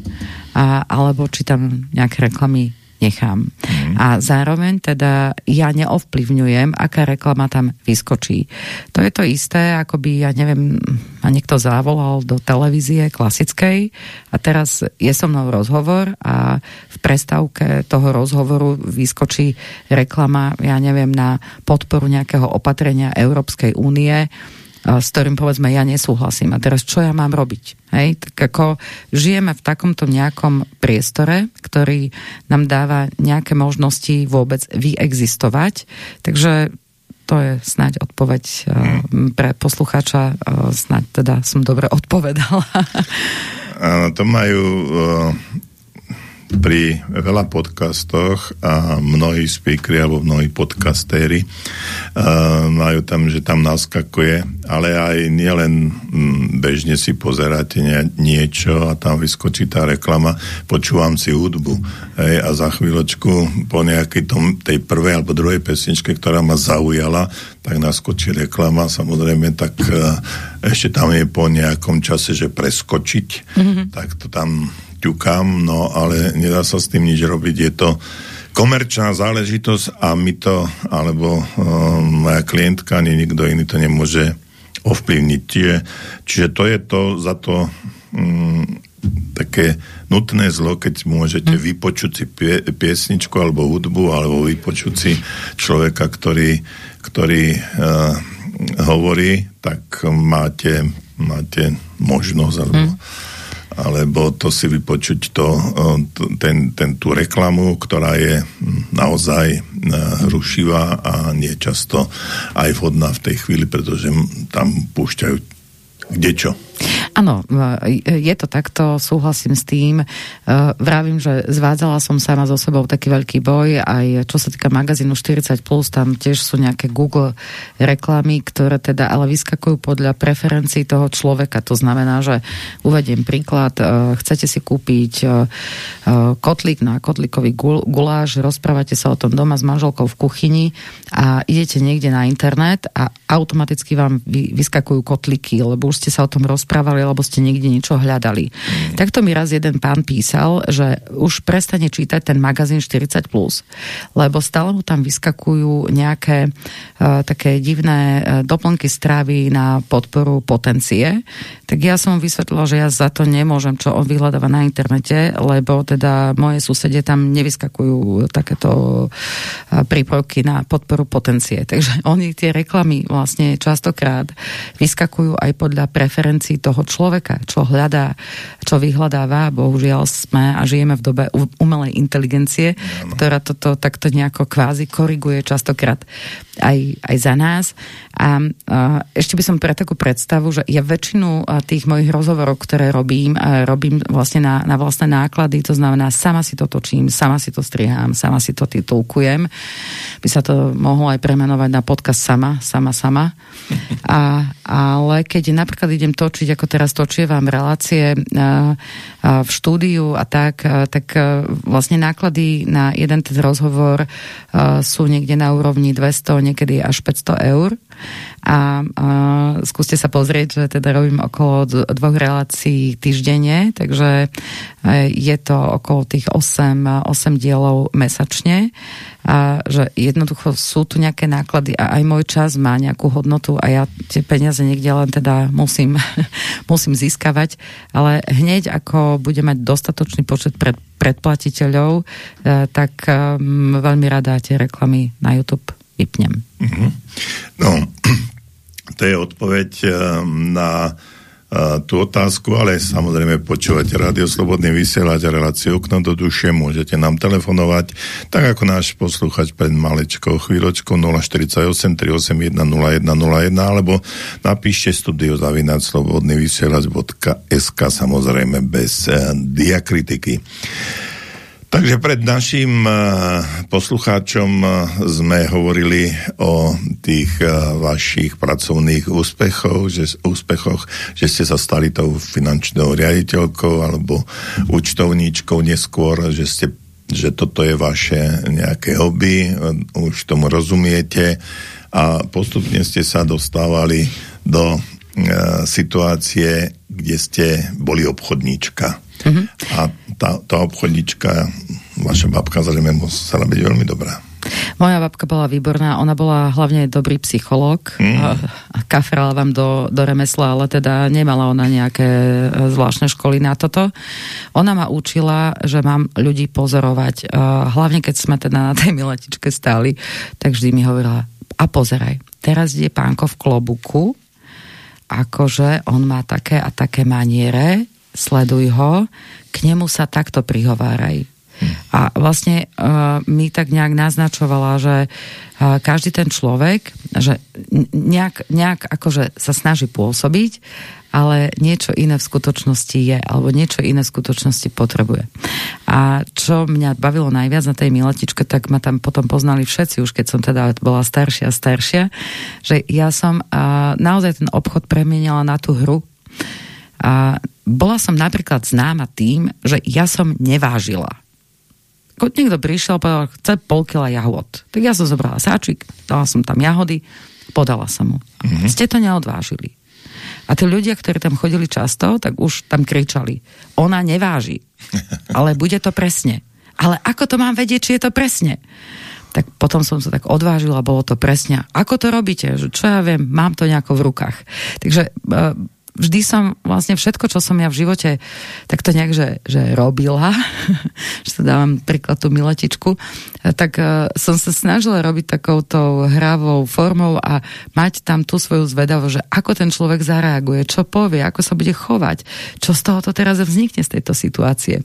[SPEAKER 2] a, alebo či tam nejaké reklamy nechám. Mm. A zároveň teda ja neovplyvňujem, aká reklama tam vyskočí. To je to isté, ako by, ja neviem, a niekto zavolal do televízie klasickej a teraz je so mnou rozhovor a v prestávke toho rozhovoru vyskočí reklama, ja neviem, na podporu nejakého opatrenia Európskej únie s ktorým povedzme ja nesúhlasím. A teraz čo ja mám robiť? Hej? Tak ako žijeme v takomto nejakom priestore, ktorý nám dáva nejaké možnosti vôbec vyexistovať. Takže to je snáď odpoveď hmm. pre poslucháča. Snáď teda som dobre odpovedala.
[SPEAKER 1] Áno, to majú pri veľa podcastoch a mnohí speakery alebo mnohí podcastéri uh, majú tam, že tam naskakuje, ale aj nielen mm, bežne si pozeráte nie, niečo a tam vyskočí tá reklama, počúvam si hudbu hej, a za chvíľočku po nejakej tom, tej prvej alebo druhej pesničke, ktorá ma zaujala, tak naskočí reklama, samozrejme, tak uh, ešte tam je po nejakom čase, že preskočiť, mm-hmm. tak to tam ťukám, no ale nedá sa s tým nič robiť. Je to komerčná záležitosť a my to, alebo uh, moja klientka, ani nikto iný to nemôže ovplyvniť. Čiže, čiže to je to za to um, také nutné zlo, keď môžete mm. vypočuť si pie, piesničku alebo hudbu, alebo vypočuť si človeka, ktorý, ktorý uh, hovorí, tak máte, máte možnosť alebo mm alebo to si vypočuť to, ten, ten, tú reklamu, ktorá je naozaj rušivá a nie často aj vhodná v tej chvíli, pretože tam púšťajú kdečo.
[SPEAKER 2] Áno, je to takto, súhlasím s tým. E, vravím, že zvádzala som sama so sebou taký veľký boj, aj čo sa týka magazínu 40+, tam tiež sú nejaké Google reklamy, ktoré teda ale vyskakujú podľa preferencií toho človeka. To znamená, že uvediem príklad, e, chcete si kúpiť e, kotlík na kotlíkový guláš, rozprávate sa o tom doma s manželkou v kuchyni a idete niekde na internet a automaticky vám vyskakujú kotlíky, lebo už ste sa o tom rozprávali, alebo ste niekde niečo hľadali. Mm. Takto mi raz jeden pán písal, že už prestane čítať ten magazín 40+, lebo stále mu tam vyskakujú nejaké uh, také divné uh, doplnky strávy na podporu potencie. Tak ja som vysvetlila, že ja za to nemôžem, čo on vyhľadáva na internete, lebo teda moje susede tam nevyskakujú takéto uh, prípravky na podporu potencie. Takže oni tie reklamy vlastne častokrát vyskakujú aj podľa preferencií toho človeka človeka, čo hľadá, čo vyhľadáva. Bohužiaľ sme a žijeme v dobe umelej inteligencie, ano. ktorá toto takto nejako kvázi koriguje častokrát aj, aj za nás. A, ešte by som pre takú predstavu, že ja väčšinu tých mojich rozhovorov, ktoré robím, robím vlastne na, na vlastné náklady, to znamená, sama si to točím, sama si to strihám, sama si to titulkujem. By sa to mohlo aj premenovať na podcast sama, sama, sama. A, ale keď napríklad idem točiť, ako teraz točievam relácie v štúdiu a tak, tak a, vlastne náklady na jeden ten rozhovor a, sú niekde na úrovni 200, niekedy až 500 eur. A, a skúste sa pozrieť, že teda robím okolo dvoch relácií týždenne, takže e, je to okolo tých 8, 8 dielov mesačne a že jednoducho sú tu nejaké náklady a aj môj čas má nejakú hodnotu a ja tie peniaze niekde len teda musím, musím získavať, ale hneď ako budem mať dostatočný počet pred, predplatiteľov, e, tak um, veľmi rada tie reklamy na YouTube vypnem.
[SPEAKER 1] Mm-hmm. No, to je odpoveď eh, na tú otázku, ale samozrejme počúvate Radio Slobodný vysielať a reláciu okno do duše, môžete nám telefonovať, tak ako náš posluchač pred malečkou chvíľočkou 048 381 0101 alebo napíšte studio zavinať slobodný vysielač.sk samozrejme bez eh, diakritiky. Takže pred našim eh, poslucháčom eh, sme hovorili o tých eh, vašich pracovných úspechoch, že, úspechoch, že ste sa stali tou finančnou riaditeľkou alebo účtovníčkou neskôr, že ste že toto je vaše nejaké hobby, už tomu rozumiete a postupne ste sa dostávali do e, situácie, kde ste boli obchodníčka. Mm-hmm. A tá, tá obchodnička, vaša babka zrejme musela byť veľmi dobrá.
[SPEAKER 2] Moja babka bola výborná, ona bola hlavne dobrý psychológ, mm. kafrala vám do, do remesla, ale teda nemala ona nejaké e, zvláštne školy na toto. Ona ma učila, že mám ľudí pozorovať, hlavne keď sme teda na tej miletičke stáli, tak vždy mi hovorila, a pozeraj, teraz ide pánko v klobuku, akože on má také a také maniere, sleduj ho, k nemu sa takto prihováraj. Hmm. A vlastne uh, mi tak nejak naznačovala, že uh, každý ten človek, že nejak, nejak akože sa snaží pôsobiť, ale niečo iné v skutočnosti je, alebo niečo iné v skutočnosti potrebuje. A čo mňa bavilo najviac na tej miletičke, tak ma tam potom poznali všetci, už keď som teda bola staršia a staršia, že ja som uh, naozaj ten obchod premienila na tú hru, a bola som napríklad známa tým, že ja som nevážila. Keď niekto prišiel a povedal, chce pol kila jahod. Tak ja som zobrala sáčik, dala som tam jahody, podala som mu. Mm-hmm. Ste to neodvážili. A tí ľudia, ktorí tam chodili často, tak už tam kričali, ona neváži, ale bude to presne. Ale ako to mám vedieť, či je to presne? tak potom som sa tak odvážila, bolo to presne. Ako to robíte? Čo ja viem, mám to nejako v rukách. Takže uh, vždy som vlastne všetko, čo som ja v živote takto nejak, že, že robila, že sa dávam príklad tú miletičku, tak uh, som sa snažila robiť takouto hravou formou a mať tam tú svoju zvedavosť, že ako ten človek zareaguje, čo povie, ako sa bude chovať, čo z toho to teraz vznikne z tejto situácie.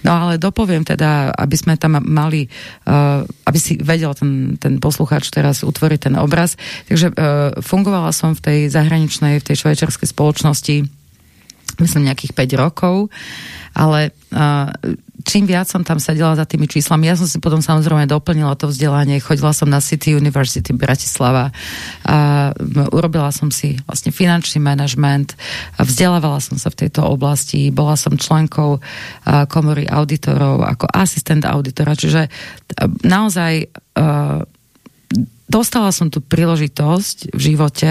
[SPEAKER 2] No ale dopoviem teda, aby sme tam mali, uh, aby si vedel ten, ten poslucháč teraz utvoriť ten obraz. Takže uh, fungovala som v tej zahraničnej, v tej švajčiarskej spoločnosti myslím nejakých 5 rokov, ale uh, čím viac som tam sedela za tými číslami, ja som si potom samozrejme doplnila to vzdelanie, chodila som na City University Bratislava, a urobila som si vlastne finančný manažment, vzdelávala som sa v tejto oblasti, bola som členkou komory auditorov ako asistent auditora, čiže naozaj dostala som tu príležitosť v živote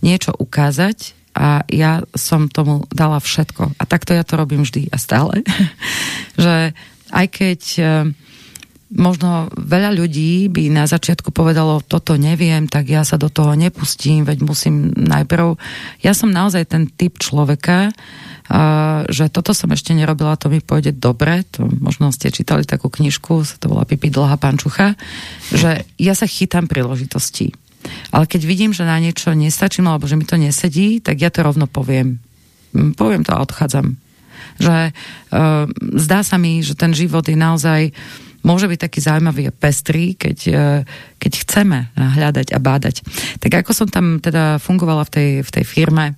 [SPEAKER 2] niečo ukázať a ja som tomu dala všetko. A takto ja to robím vždy a stále. že aj keď e, možno veľa ľudí by na začiatku povedalo, toto neviem, tak ja sa do toho nepustím, veď musím najprv... Ja som naozaj ten typ človeka, uh, že toto som ešte nerobila, to mi pôjde dobre, to možno ste čítali takú knižku, sa to volá Pipi dlhá pančucha, že ja sa chytám príležitostí. Ale keď vidím, že na niečo nestačím, alebo že mi to nesedí, tak ja to rovno poviem. Mm, poviem to a odchádzam. Že uh, zdá sa mi, že ten život je naozaj môže byť taký zaujímavý a pestrý, keď, uh, keď chceme hľadať a bádať. Tak ako som tam teda fungovala v tej, v tej firme,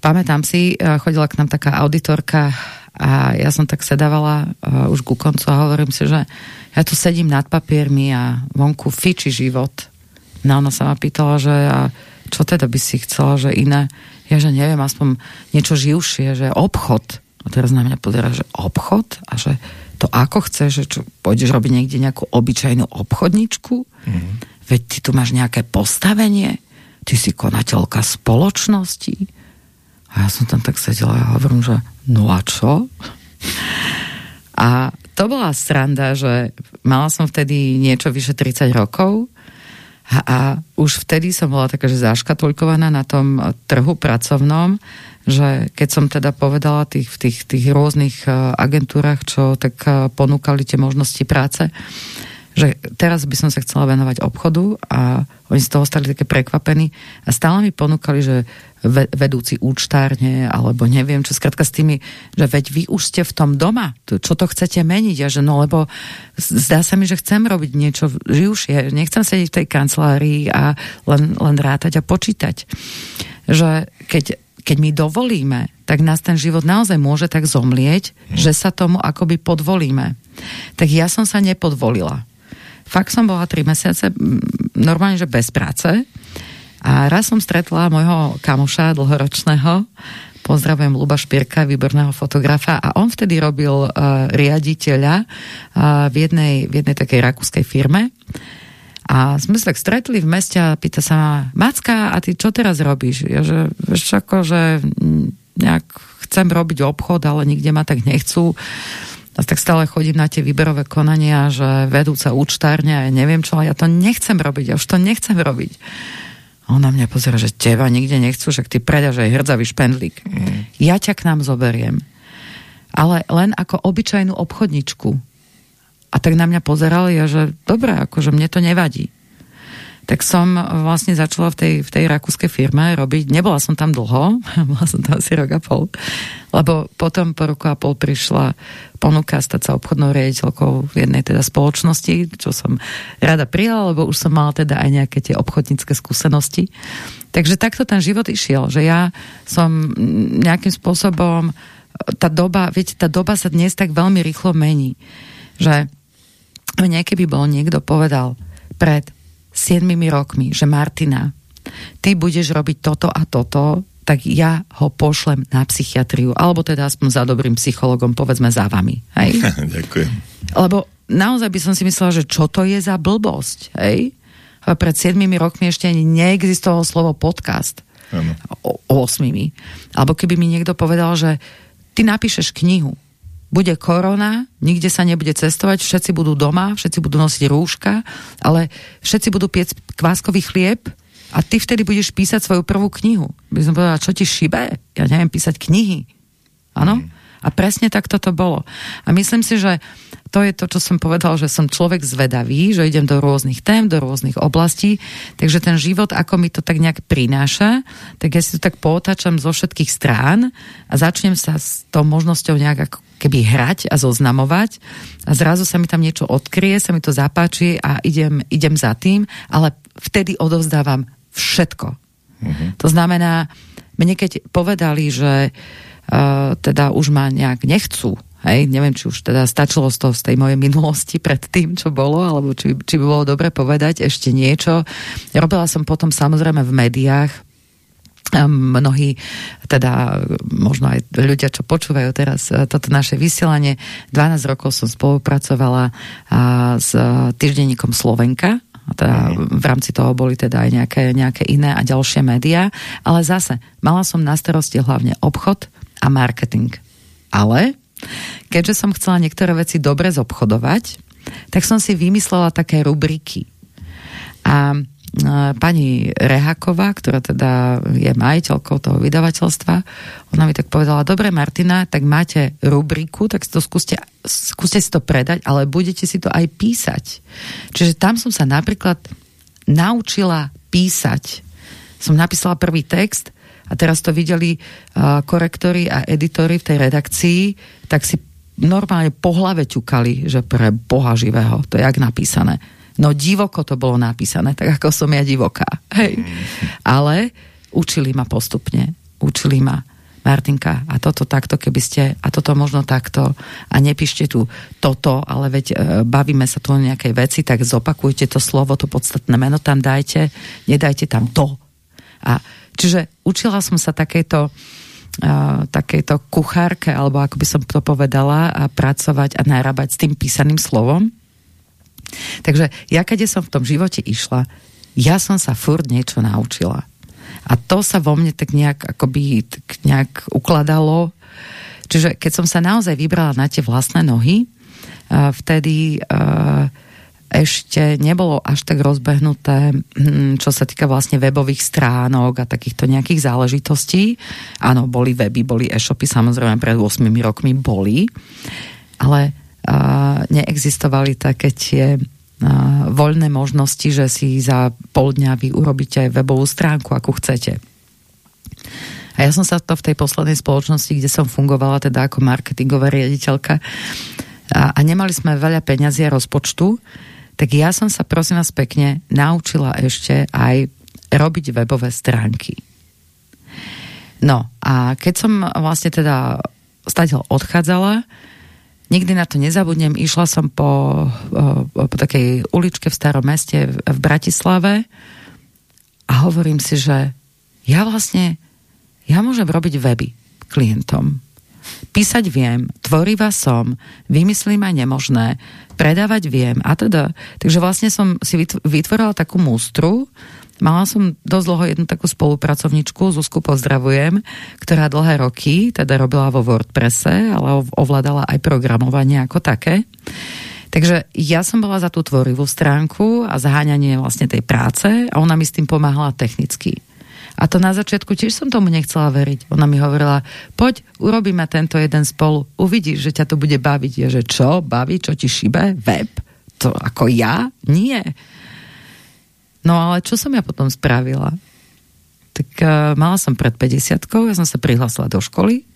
[SPEAKER 2] pamätám si, uh, chodila k nám taká auditorka a ja som tak sedávala uh, už ku koncu a hovorím si, že ja tu sedím nad papiermi a vonku fiči život. No ona sa ma pýtala, že a čo teda by si chcela, že iné? Ja, že neviem, aspoň niečo živšie, že obchod. A teraz na mňa pozera, že obchod? A že to ako chceš, že čo, pôjdeš robiť niekde nejakú obyčajnú obchodničku? Mm. Veď ty tu máš nejaké postavenie? Ty si konateľka spoločnosti? A ja som tam tak sedela a hovorím, že no a čo? A to bola sranda, že mala som vtedy niečo vyše 30 rokov a, a už vtedy som bola taká, že zaškatulkovaná na tom trhu pracovnom, že keď som teda povedala tých, v tých, tých rôznych e, agentúrach, čo tak e, ponúkali tie možnosti práce, že teraz by som sa chcela venovať obchodu a oni z toho stali také prekvapení a stále mi ponúkali, že vedúci účtárne, alebo neviem čo, skratka s tými, že veď vy už ste v tom doma, čo to chcete meniť a že no lebo zdá sa mi, že chcem robiť niečo živšie, nechcem sedieť v tej kancelárii a len, len rátať a počítať. Že keď, keď my dovolíme, tak nás ten život naozaj môže tak zomlieť, hmm. že sa tomu akoby podvolíme. Tak ja som sa nepodvolila. Fakt som bola tri mesiace normálne, že bez práce a raz som stretla môjho kamoša dlhoročného, pozdravujem Luba Špirka, výborného fotografa a on vtedy robil uh, riaditeľa uh, v, jednej, v jednej takej rakúskej firme a sme sa tak stretli v meste a pýta sa ma, Macka, a ty čo teraz robíš? Ja, že, vieš, ako, že nejak chcem robiť obchod, ale nikde ma tak nechcú. A tak stále chodím na tie výberové konania, že vedúca účtárne a ja neviem čo, ale ja to nechcem robiť, ja už to nechcem robiť. A on na mňa pozera, že teba nikde nechcú, že ty predaš aj hrdzavý špendlík. Mm. Ja ťa k nám zoberiem. Ale len ako obyčajnú obchodničku. A tak na mňa pozerali, a že dobre, akože mne to nevadí tak som vlastne začala v tej, v tej rakúskej firme robiť. Nebola som tam dlho, bola som tam asi rok a pol, lebo potom po roku a pol prišla ponuka stať sa obchodnou riaditeľkou v jednej teda spoločnosti, čo som rada prijala, lebo už som mala teda aj nejaké tie obchodnícke skúsenosti. Takže takto ten život išiel, že ja som nejakým spôsobom tá doba, viete, tá doba sa dnes tak veľmi rýchlo mení, že mne keby bol niekto povedal pred 7 rokmi, že Martina, ty budeš robiť toto a toto, tak ja ho pošlem na psychiatriu, alebo teda aspoň za dobrým psychologom, povedzme za vami. Hej?
[SPEAKER 1] Ďakujem.
[SPEAKER 2] Lebo naozaj by som si myslela, že čo to je za blbosť, hej? A pred 7 rokmi ešte ani neexistovalo slovo podcast. Ano. O, o 8. Alebo keby mi niekto povedal, že ty napíšeš knihu, bude korona, nikde sa nebude cestovať, všetci budú doma, všetci budú nosiť rúška, ale všetci budú piec kváskový chlieb a ty vtedy budeš písať svoju prvú knihu. By som povedala, čo ti šibe? Ja neviem písať knihy. Áno? Mm. A presne tak toto bolo. A myslím si, že to je to, čo som povedal, že som človek zvedavý, že idem do rôznych tém, do rôznych oblastí, takže ten život, ako mi to tak nejak prináša, tak ja si to tak pootačam zo všetkých strán a začnem sa s tou možnosťou nejak ako keby hrať a zoznamovať a zrazu sa mi tam niečo odkrie, sa mi to zapáči a idem, idem za tým, ale vtedy odovzdávam všetko. Mm-hmm. To znamená, mne keď povedali, že uh, teda už ma nejak nechcú Hej, neviem, či už teda stačilo z toho z tej mojej minulosti pred tým, čo bolo, alebo či, či by bolo dobre povedať ešte niečo. Robila som potom samozrejme v médiách, mnohí, teda možno aj ľudia, čo počúvajú teraz e, toto naše vysielanie. 12 rokov som spolupracovala s týždenníkom Slovenka, teda v rámci toho boli teda aj nejaké, nejaké iné a ďalšie médiá, ale zase mala som na starosti hlavne obchod a marketing. Ale Keďže som chcela niektoré veci dobre zobchodovať, tak som si vymyslela také rubriky. A e, pani Rehaková, ktorá teda je majiteľkou toho vydavateľstva, ona mi tak povedala, dobre Martina, tak máte rubriku, tak si to skúste, skúste si to predať, ale budete si to aj písať. Čiže tam som sa napríklad naučila písať. Som napísala prvý text a teraz to videli uh, korektori a editori v tej redakcii, tak si normálne po hlave ťukali, že pre Boha živého, to je jak napísané. No divoko to bolo napísané, tak ako som ja divoká. Hej. Ale učili ma postupne. Učili ma Martinka, a toto takto, keby ste, a toto možno takto, a nepíšte tu toto, ale veď e, bavíme sa tu o nejakej veci, tak zopakujte to slovo, to podstatné meno tam dajte, nedajte tam to. A Čiže učila som sa takéto uh, takejto kuchárke, alebo ako by som to povedala, a pracovať a narábať s tým písaným slovom. Takže ja, keď som v tom živote išla, ja som sa furt niečo naučila. A to sa vo mne tak nejak, akoby, tak nejak ukladalo. Čiže keď som sa naozaj vybrala na tie vlastné nohy, vtedy ešte nebolo až tak rozbehnuté, hm, čo sa týka vlastne webových stránok a takýchto nejakých záležitostí. Áno, boli weby, boli e-shopy, samozrejme pred 8 rokmi boli, ale neexistovali také tie voľné možnosti, že si za pol dňa vy urobíte webovú stránku, ako chcete. A ja som sa to v tej poslednej spoločnosti, kde som fungovala teda ako marketingová riaditeľka a, a nemali sme veľa peňazí a rozpočtu, tak ja som sa prosím vás pekne naučila ešte aj robiť webové stránky. No a keď som vlastne teda stadiaľ odchádzala, Nikdy na to nezabudnem, išla som po, po takej uličke v starom meste v Bratislave a hovorím si, že ja vlastne, ja môžem robiť weby klientom. Písať viem, tvorivá som, vymyslím aj nemožné, predávať viem a teda. Takže vlastne som si vytvorila takú mústru, Mala som dosť dlho jednu takú spolupracovničku, Zuzku pozdravujem, ktorá dlhé roky teda robila vo WordPresse, ale ovládala aj programovanie ako také. Takže ja som bola za tú tvorivú stránku a zaháňanie vlastne tej práce a ona mi s tým pomáhala technicky. A to na začiatku tiež som tomu nechcela veriť. Ona mi hovorila, poď, urobíme tento jeden spolu, uvidíš, že ťa to bude baviť. Je, že čo, baví, čo ti šibe? Web? To ako ja? Nie. No ale čo som ja potom spravila? Tak uh, mala som pred 50 ja som sa prihlásila do školy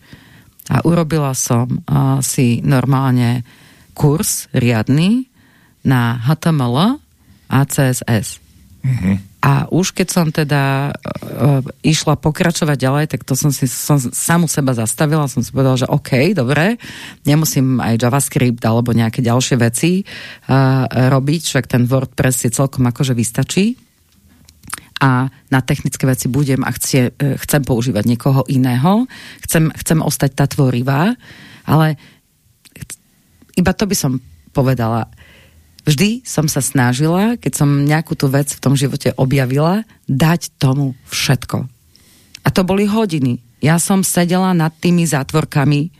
[SPEAKER 2] a urobila som uh, si normálne kurz riadny na HTML a CSS. Mm-hmm. A už keď som teda uh, išla pokračovať ďalej, tak to som si som samu seba zastavila, som si povedala, že OK, dobre, nemusím aj JavaScript alebo nejaké ďalšie veci uh, robiť, však ten WordPress si celkom akože vystačí. A na technické veci budem a chcie, uh, chcem používať niekoho iného, chcem, chcem ostať tá tvorivá, ale iba to by som povedala, vždy som sa snažila, keď som nejakú tú vec v tom živote objavila, dať tomu všetko. A to boli hodiny. Ja som sedela nad tými zátvorkami,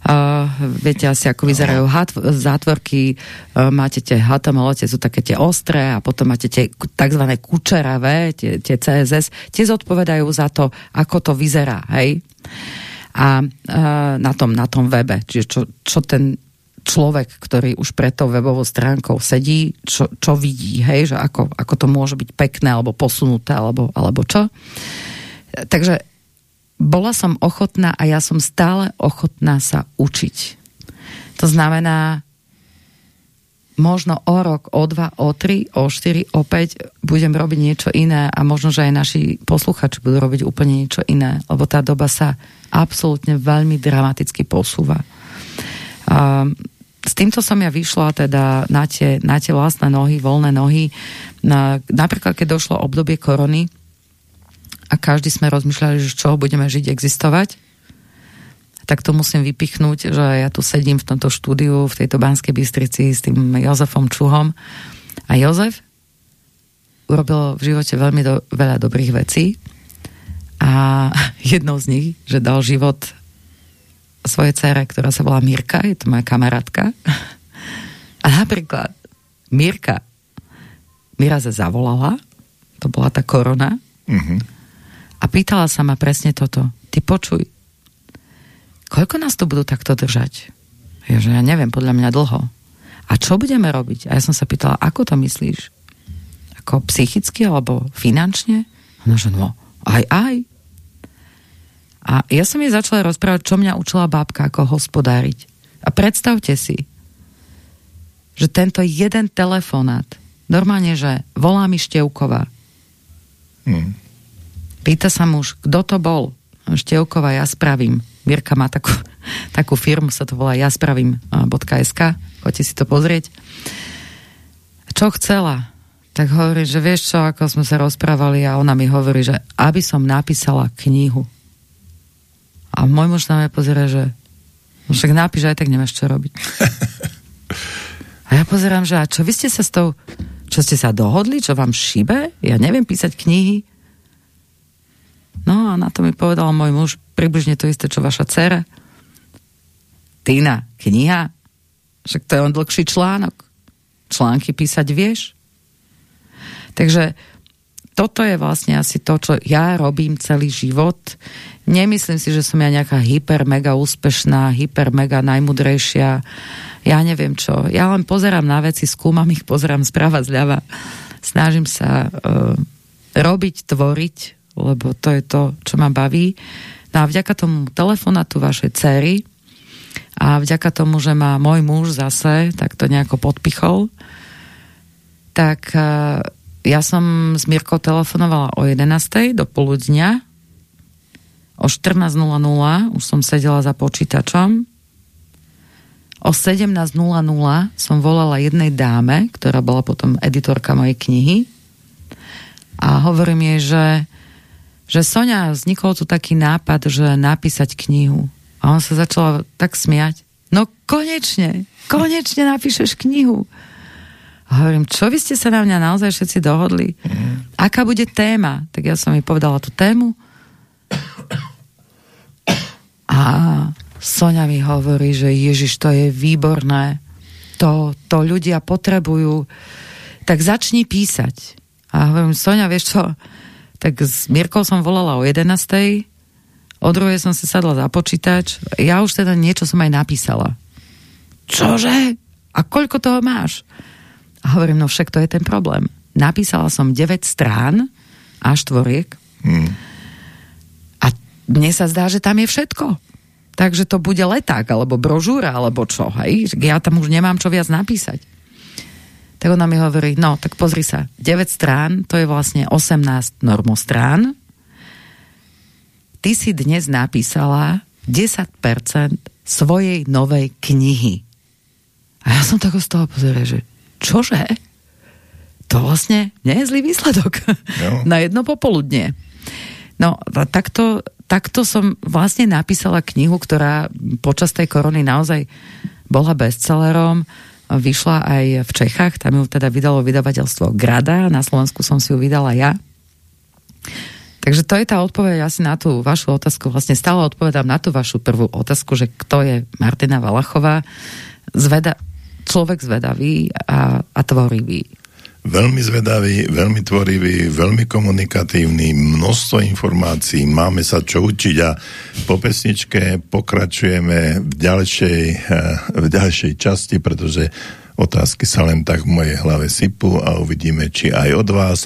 [SPEAKER 2] Uh, viete asi, ako vyzerajú hat, zátvorky, uh, máte tie HTML, tie sú také tie ostré a potom máte tie tzv. kučeravé, tie, tie CSS, tie zodpovedajú za to, ako to vyzerá, hej? A uh, na tom, na tom webe, čiže čo, čo ten človek, ktorý už pred tou webovou stránkou sedí, čo, čo vidí, hej, že ako, ako to môže byť pekné alebo posunuté, alebo, alebo čo. Takže bola som ochotná a ja som stále ochotná sa učiť. To znamená, možno o rok, o dva, o tri, o štyri, o päť budem robiť niečo iné a možno, že aj naši posluchači budú robiť úplne niečo iné, lebo tá doba sa absolútne veľmi dramaticky posúva. Um, s týmto som ja vyšla teda na tie, na tie vlastné nohy, voľné nohy. Na, napríklad, keď došlo obdobie korony a každý sme rozmýšľali, že čoho budeme žiť, existovať, tak to musím vypichnúť, že ja tu sedím v tomto štúdiu v tejto Banskej Bystrici s tým Jozefom Čuhom a Jozef urobil v živote veľmi do, veľa dobrých vecí a jednou z nich, že dal život svojej cére, ktorá sa volá Mirka, je to moja kamarátka. A napríklad Mirka Miraze zavolala, to bola tá korona, mm-hmm. a pýtala sa ma presne toto. Ty počuj, koľko nás to budú takto držať? Ja, že ja neviem, podľa mňa dlho. A čo budeme robiť? A ja som sa pýtala, ako to myslíš? Ako psychicky alebo finančne? Ona, že no, aj, aj. A ja som jej začala rozprávať, čo mňa učila bábka, ako hospodáriť. A predstavte si, že tento jeden telefonát, normálne, že volá mi Števková. Hmm. Pýta sa muž, kto to bol? Števková, ja spravím. Mirka má takú, takú firmu, sa to volá ja spravím.sk, choďte si to pozrieť. Čo chcela? Tak hovorí, že vieš čo, ako sme sa rozprávali a ona mi hovorí, že aby som napísala knihu a môj muž na mňa pozera, že no však nápíš, aj tak nemáš čo robiť. a ja pozerám, že a čo vy ste sa s tou, čo ste sa dohodli, čo vám šibe? Ja neviem písať knihy. No a na to mi povedal môj muž približne to isté, čo vaša dcera. Týna, kniha? Však to je on dlhší článok. Články písať vieš? Takže toto je vlastne asi to, čo ja robím celý život. Nemyslím si, že som ja nejaká hyper mega úspešná, hyper mega najmudrejšia. ja neviem čo. Ja len pozerám na veci, skúmam ich, pozerám sprava zľava. Snažím sa uh, robiť, tvoriť, lebo to je to, čo ma baví. No a vďaka tomu telefonátu vašej cery a vďaka tomu, že ma môj muž zase tak to nejako podpichol, tak uh, ja som s Mirkou telefonovala o 11. do poludňa. O 14.00 už som sedela za počítačom O 17.00 som volala jednej dáme, ktorá bola potom editorka mojej knihy a hovorím jej, že, že Sonia, vznikol tu taký nápad, že napísať knihu. A on sa začala tak smiať. No konečne, konečne napíšeš knihu. A hovorím, čo vy ste sa na mňa naozaj všetci dohodli? Mm. Aká bude téma? Tak ja som jej povedala tú tému. A Sonia mi hovorí, že Ježiš, to je výborné. To, to ľudia potrebujú. Tak začni písať. A hovorím, Sonia, vieš čo? Tak s Mirkou som volala o 11. O druhej som si sadla za počítač. Ja už teda niečo som aj napísala. Čože? A koľko toho máš? A hovorím, no však to je ten problém. Napísala som 9 strán a štvoriek. Hmm. A mne sa zdá, že tam je všetko takže to bude leták, alebo brožúra, alebo čo, hej? Ja tam už nemám čo viac napísať. Tak ona mi hovorí, no, tak pozri sa, 9 strán, to je vlastne 18 normostrán. Ty si dnes napísala 10% svojej novej knihy. A ja som tak z toho pozerala, že čože? To vlastne nie je zlý výsledok. No. Na jedno popoludne. No, takto, takto som vlastne napísala knihu, ktorá počas tej korony naozaj bola bestsellerom. Vyšla aj v Čechách, tam ju teda vydalo vydavateľstvo Grada, na Slovensku som si ju vydala ja. Takže to je tá odpoveď asi na tú vašu otázku. Vlastne stále odpovedám na tú vašu prvú otázku, že kto je Martina Valachová. Zveda, človek zvedavý a, a tvorivý.
[SPEAKER 1] Veľmi zvedavý, veľmi tvorivý, veľmi komunikatívny, množstvo informácií, máme sa čo učiť a po pesničke pokračujeme v ďalšej, eh, v ďalšej časti, pretože otázky sa len tak v mojej hlave sypú a uvidíme, či aj od vás.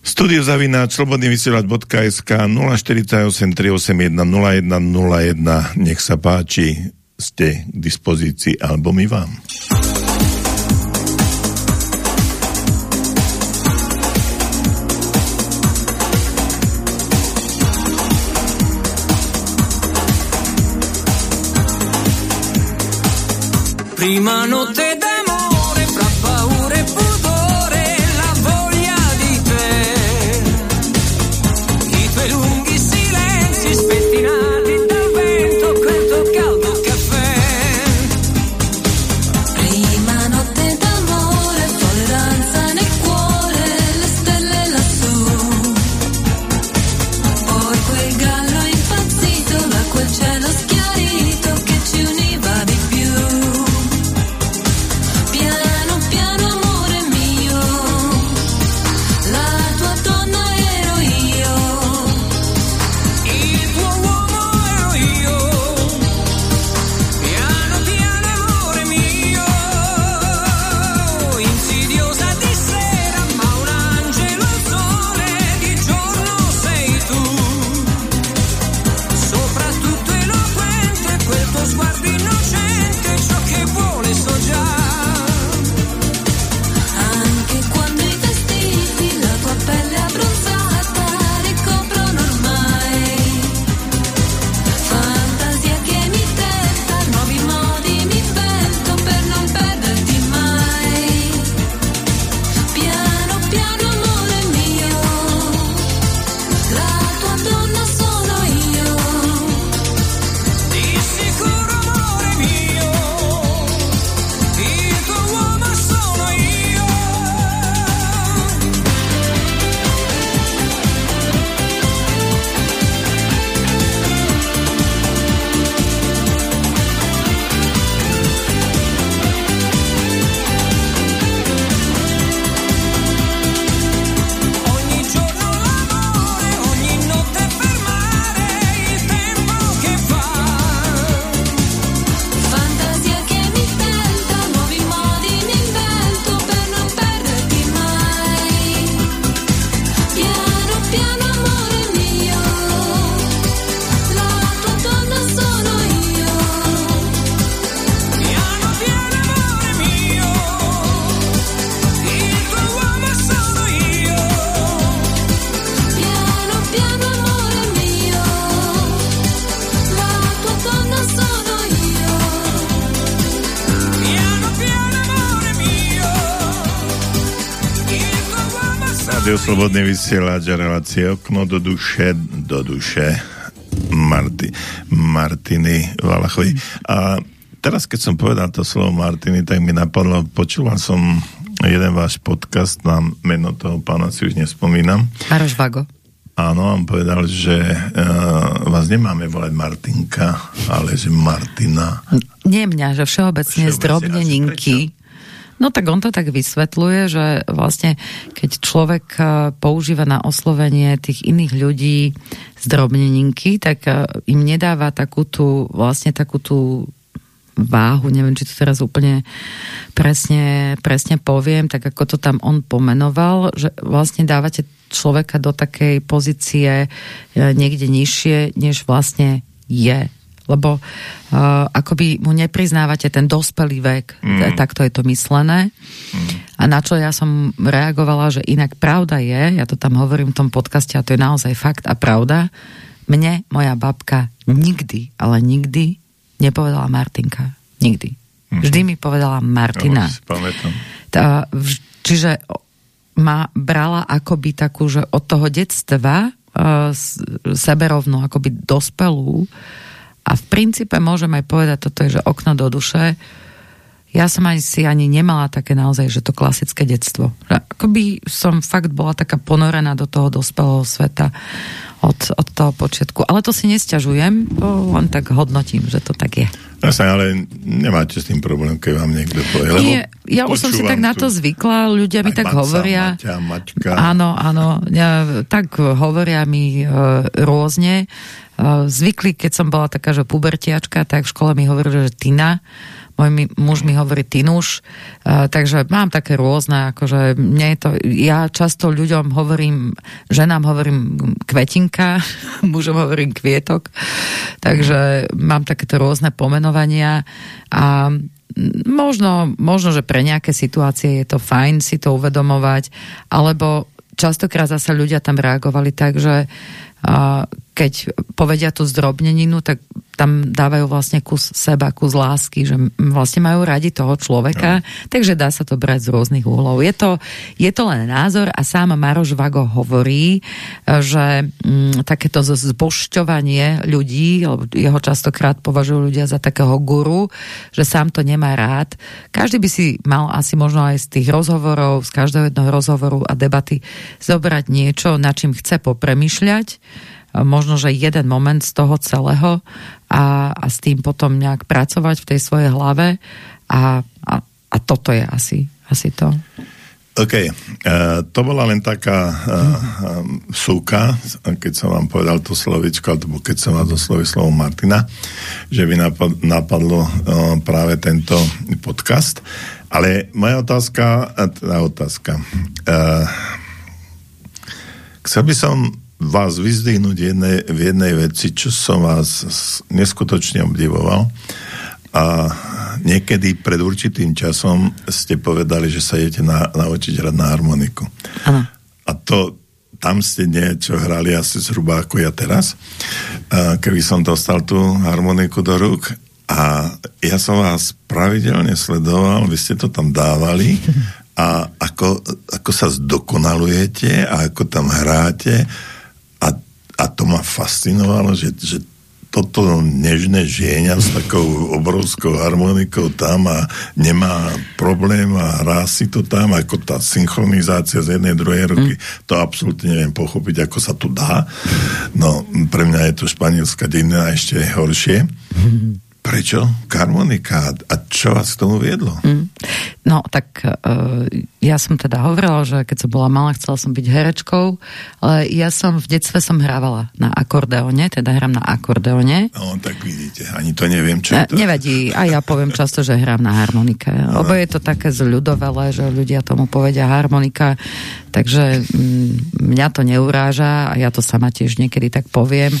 [SPEAKER 1] Studio zavináč slobodnyvysielač.sk 048 381 0101 Nech sa páči, ste k dispozícii alebo my vám.
[SPEAKER 4] prima notte d'amore
[SPEAKER 1] Rádio Slobodný vysielač a relácie okno do duše, do duše Marty, Martiny Valachovi. A teraz, keď som povedal to slovo Martiny, tak mi napadlo, počúval som jeden váš podcast, na meno toho pána si už nespomínam.
[SPEAKER 2] Maroš Vago.
[SPEAKER 1] Áno, on povedal, že uh, vás nemáme volať Martinka, ale že Martina.
[SPEAKER 2] Nie mňa, že všeobecne,
[SPEAKER 1] Všeobecne,
[SPEAKER 2] zdrobneninky. No tak on to tak vysvetľuje, že vlastne keď človek eh, používa na oslovenie tých iných ľudí zdrobneninky, tak eh, im nedáva takú tú, vlastne takú tú váhu, neviem, či to teraz úplne presne, presne poviem, tak ako to tam on pomenoval, že vlastne dávate človeka do takej pozície e, niekde nižšie, než vlastne je. Lebo uh, akoby mu nepriznávate ten dospelý vek, mm. takto je to myslené. Mm. A na čo ja som reagovala, že inak pravda je, ja to tam hovorím v tom podcaste a to je naozaj fakt a pravda, mne moja babka nikdy, ale nikdy nepovedala Martinka. Nikdy.
[SPEAKER 1] Mhm.
[SPEAKER 2] Vždy mi povedala Martina.
[SPEAKER 1] Ja
[SPEAKER 2] čiže ma brala akoby takú, že od toho detstva uh, seberovnú, akoby dospelú a v princípe môžem aj povedať, toto je, že okno do duše, ja som aj si ani nemala také naozaj, že to klasické detstvo. Akoby som fakt bola taká ponorená do toho dospelého sveta od, od toho počiatku. Ale to si nesťažujem, len tak hodnotím, že to tak je.
[SPEAKER 1] Jasne, ale nemáte s tým problém, keď vám niekto povie. Lebo
[SPEAKER 2] Nie, ja už som si tak na to zvykla, ľudia mi tak
[SPEAKER 1] Maca,
[SPEAKER 2] hovoria.
[SPEAKER 1] Maťa, Maťka.
[SPEAKER 2] Áno, áno, ja, tak hovoria mi e, rôzne. E, zvykli, keď som bola taká, že pubertiačka, tak v škole mi hovorili, že Tina. Môj mi, muž mi hovorí Tinuš. E, takže mám také rôzne, akože mne je to, ja často ľuďom hovorím, ženám hovorím kvetinka, mužom hovorím kvietok. Takže mám takéto rôzne pomenovania a možno, možno, že pre nejaké situácie je to fajn si to uvedomovať, alebo častokrát zase ľudia tam reagovali tak, že a keď povedia tú zdrobneninu, tak tam dávajú vlastne kus seba, kus lásky, že vlastne majú radi toho človeka, no. takže dá sa to brať z rôznych úhlov. Je to, je to len názor a sám Maroš Vago hovorí, že mm, takéto zbošťovanie ľudí, jeho častokrát považujú ľudia za takého guru, že sám to nemá rád. Každý by si mal asi možno aj z tých rozhovorov, z každého jednoho rozhovoru a debaty zobrať niečo, na čím chce popremýšľať možno, že jeden moment z toho celého a, a s tým potom nejak pracovať v tej svojej hlave a, a, a toto je asi, asi to.
[SPEAKER 1] OK, uh, to bola len taká uh, um, súka, keď som vám povedal to slovičko, alebo keď som vás oslovil slovo Martina, že by napad, napadlo uh, práve tento podcast. Ale moja otázka, teda otázka, uh, chcel by som vás vyzdvihnúť jednej, v jednej veci, čo som vás neskutočne obdivoval. A niekedy pred určitým časom ste povedali, že sa idete na, naučiť hrať na harmoniku.
[SPEAKER 2] Ano.
[SPEAKER 1] A to, tam ste niečo hrali asi zhruba ako ja teraz. Keby som dostal tú harmoniku do rúk a ja som vás pravidelne sledoval, vy ste to tam dávali a ako, ako sa zdokonalujete a ako tam hráte a to ma fascinovalo, že, že toto nežné žienia s takou obrovskou harmonikou tam a nemá problém a hrá si to tam, ako tá synchronizácia z jednej, druhej ruky, mm. to absolútne neviem pochopiť, ako sa to dá. No, pre mňa je to španielská dejina ešte horšie. Mm. Prečo? Harmonika. A čo vás k tomu viedlo?
[SPEAKER 2] Mm. No, tak uh, ja som teda hovorila, že keď som bola malá, chcela som byť herečkou, ale ja som v detstve som hrávala na akordeone, teda hrám na akordeone.
[SPEAKER 1] No, tak vidíte, ani to neviem, čo
[SPEAKER 2] ne,
[SPEAKER 1] to.
[SPEAKER 2] Nevadí, a ja poviem často, že hrám na harmonike. No. Lebo je to také zľudovele, že ľudia tomu povedia harmonika, takže mm, mňa to neuráža a ja to sama tiež niekedy tak poviem.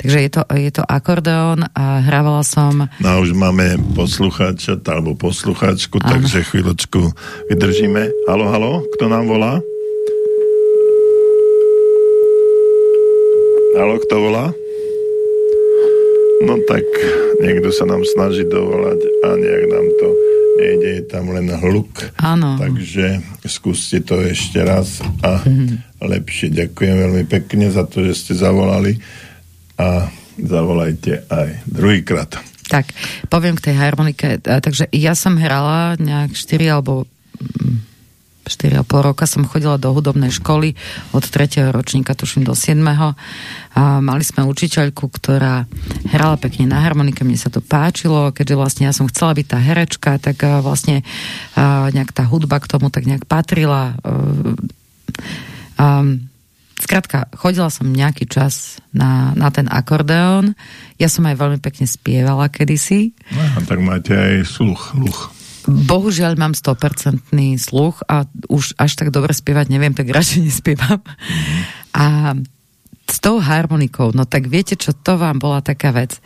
[SPEAKER 2] Takže je to, je to akordeón a hrávala som...
[SPEAKER 1] No už máme poslucháča alebo poslucháčku, ano. takže chvíľočku vydržíme. Halo, halo, kto nám volá? Halo, kto volá? No tak niekto sa nám snaží dovolať a nejak nám to nejde, je tam len hluk.
[SPEAKER 2] Áno.
[SPEAKER 1] Takže skúste to ešte raz a mm-hmm. lepšie. Ďakujem veľmi pekne za to, že ste zavolali a zavolajte aj druhýkrát.
[SPEAKER 2] Tak, poviem k tej harmonike. Takže ja som hrala nejak 4 alebo mm, 4,5 roka som chodila do hudobnej školy od 3. ročníka, tuším do 7. A mali sme učiteľku, ktorá hrala pekne na harmonike, mne sa to páčilo, keďže vlastne ja som chcela byť tá herečka, tak a, vlastne a, nejak tá hudba k tomu tak nejak patrila. A, Skrátka, chodila som nejaký čas na, na ten akordeón. Ja som aj veľmi pekne spievala kedysi.
[SPEAKER 1] No, tak máte aj sluch, luch.
[SPEAKER 2] Bohužiaľ mám 100% sluch a už až tak dobre spievať neviem, tak radšej nespievam. A s tou harmonikou, no tak viete čo, to vám bola taká vec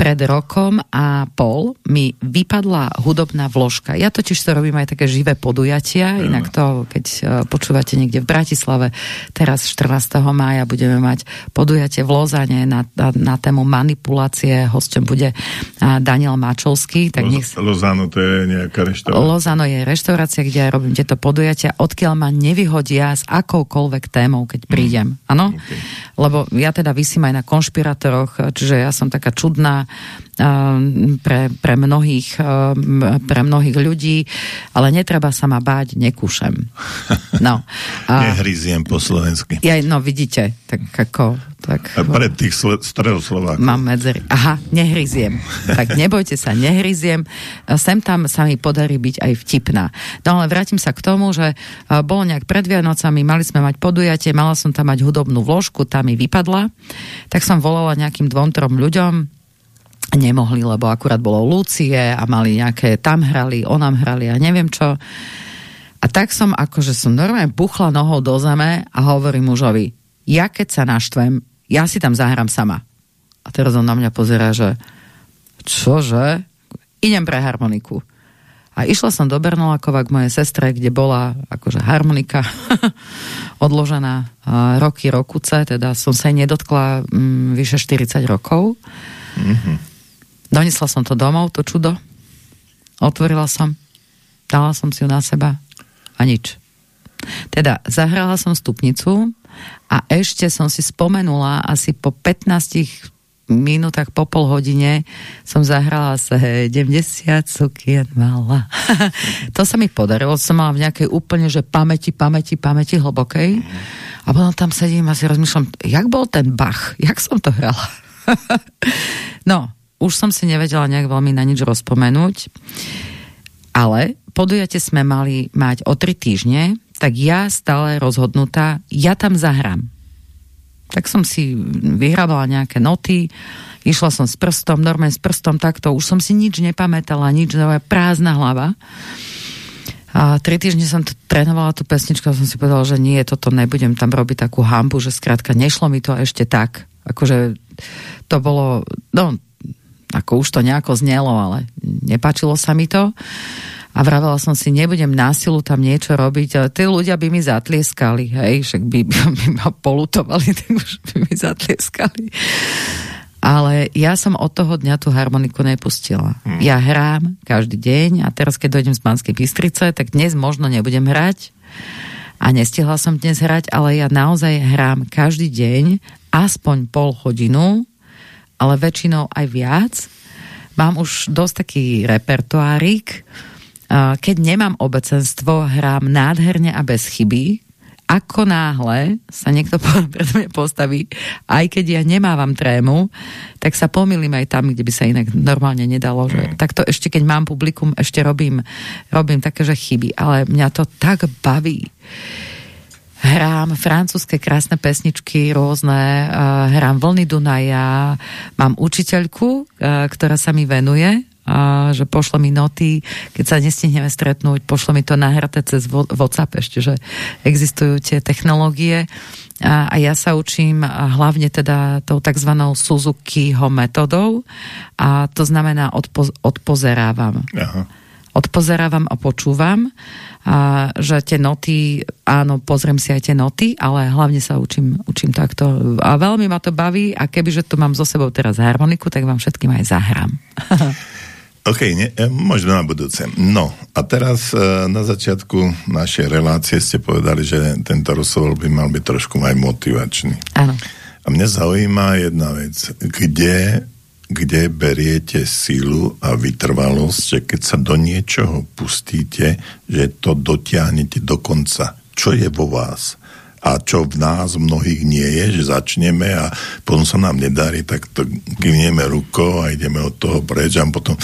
[SPEAKER 2] pred rokom a pol mi vypadla hudobná vložka. Ja totiž to robím aj také živé podujatia, mm. inak to, keď uh, počúvate niekde v Bratislave, teraz 14. mája budeme mať podujatie v Lozane na, na, na tému manipulácie. Hostom bude uh, Daniel Mačovský. Tak
[SPEAKER 1] Loz,
[SPEAKER 2] nech...
[SPEAKER 1] Lozano to je nejaká reštaurácia.
[SPEAKER 2] Lozano je reštaurácia, kde ja robím tieto podujatia, odkiaľ ma nevyhodia s akoukoľvek témou, keď prídem. Áno? Mm. Okay. Lebo ja teda vysím aj na konšpirátoroch, čiže ja som taká čudná, pre, pre, mnohých, ehm, pre mnohých ľudí, ale netreba sa ma báť, nekúšem. No.
[SPEAKER 1] A, Nehryziem po slovensky.
[SPEAKER 2] Ja, no vidíte, tak ako... Tak,
[SPEAKER 1] a pre tých sl- stredoslovákov.
[SPEAKER 2] Mám medzery. Aha, nehryziem. tak nebojte sa, nehryziem. Sem tam sa mi podarí byť aj vtipná. No ale vrátim sa k tomu, že bolo nejak pred Vianocami, mali sme mať podujatie, mala som tam mať hudobnú vložku, tá mi vypadla. Tak som volala nejakým dvom, trom ľuďom, nemohli, lebo akurát bolo Lucie a mali nejaké, tam hrali, onam hrali a neviem čo. A tak som akože som normálne buchla nohou do zeme a hovorím mužovi, ja keď sa naštvem, ja si tam zahrám sama. A teraz on na mňa pozera, že čože? Idem pre harmoniku. A išla som do Bernolákova k mojej sestre, kde bola akože harmonika odložená roky, rokuce, teda som sa jej nedotkla mm, vyše 40 rokov. Mm-hmm. Donesla som to domov, to čudo. Otvorila som, dala som si ju na seba a nič. Teda zahrala som stupnicu a ešte som si spomenula asi po 15 minútach, po pol hodine som zahrala 70 sukien mala. to sa mi podarilo, som mala v nejakej úplne, že pamäti, pamäti, pamäti hlbokej. A potom tam sedím a si rozmýšľam, jak bol ten Bach, jak som to hrala. no, už som si nevedela nejak veľmi na nič rozpomenúť, ale podujate sme mali mať o tri týždne, tak ja stále rozhodnutá, ja tam zahrám. Tak som si vyhrávala nejaké noty, išla som s prstom, normálne s prstom takto, už som si nič nepamätala, nič, prázdna hlava. A tri týždne som t- trénovala tú pesničku a som si povedala, že nie, toto nebudem tam robiť takú hambu, že skrátka nešlo mi to ešte tak. Akože to bolo, no ako už to nejako znelo, ale nepáčilo sa mi to. A vravela som si, nebudem násilu tam niečo robiť, tí ľudia by mi zatlieskali, hej, však by, by ma polutovali, tak už by mi zatlieskali. Ale ja som od toho dňa tú harmoniku nepustila. Hmm. Ja hrám každý deň a teraz, keď dojdem z Banskej Bystrice, tak dnes možno nebudem hrať a nestihla som dnes hrať, ale ja naozaj hrám každý deň aspoň pol hodinu ale väčšinou aj viac. Mám už dosť taký repertoárik. Keď nemám obecenstvo, hrám nádherne a bez chyby. Ako náhle sa niekto pred mňa postaví, aj keď ja nemávam trému, tak sa pomýlim aj tam, kde by sa inak normálne nedalo. Že, tak to ešte, keď mám publikum, ešte robím, robím také, že chyby. Ale mňa to tak baví hrám francúzske krásne pesničky rôzne, uh, hrám Vlny Dunaja, mám učiteľku, uh, ktorá sa mi venuje, uh, že pošle mi noty, keď sa nestihneme stretnúť, pošle mi to nahraté cez WhatsApp ešte, že existujú tie technológie a ja sa učím hlavne teda tou tzv. Suzukiho metodou a to znamená odpo- odpozerávam. Aha. Odpozerávam a počúvam a že tie noty, áno, pozriem si aj tie noty, ale hlavne sa učím, učím takto a veľmi ma to baví a kebyže tu mám so sebou teraz harmoniku, tak vám všetkým aj zahrám.
[SPEAKER 1] OK, nie, e, možno na budúce. No, a teraz e, na začiatku našej relácie ste povedali, že tento rozhovor by mal byť trošku aj motivačný.
[SPEAKER 2] Áno.
[SPEAKER 1] A mňa zaujíma jedna vec. Kde, kde beriete sílu a vytrvalosť, keď sa do niečoho pustíte, že to dotiahnete do konca? Čo je vo vás? A čo v nás mnohých nie je, že začneme a potom sa nám nedarí, tak to kývneme rukou a ideme od toho preč a potom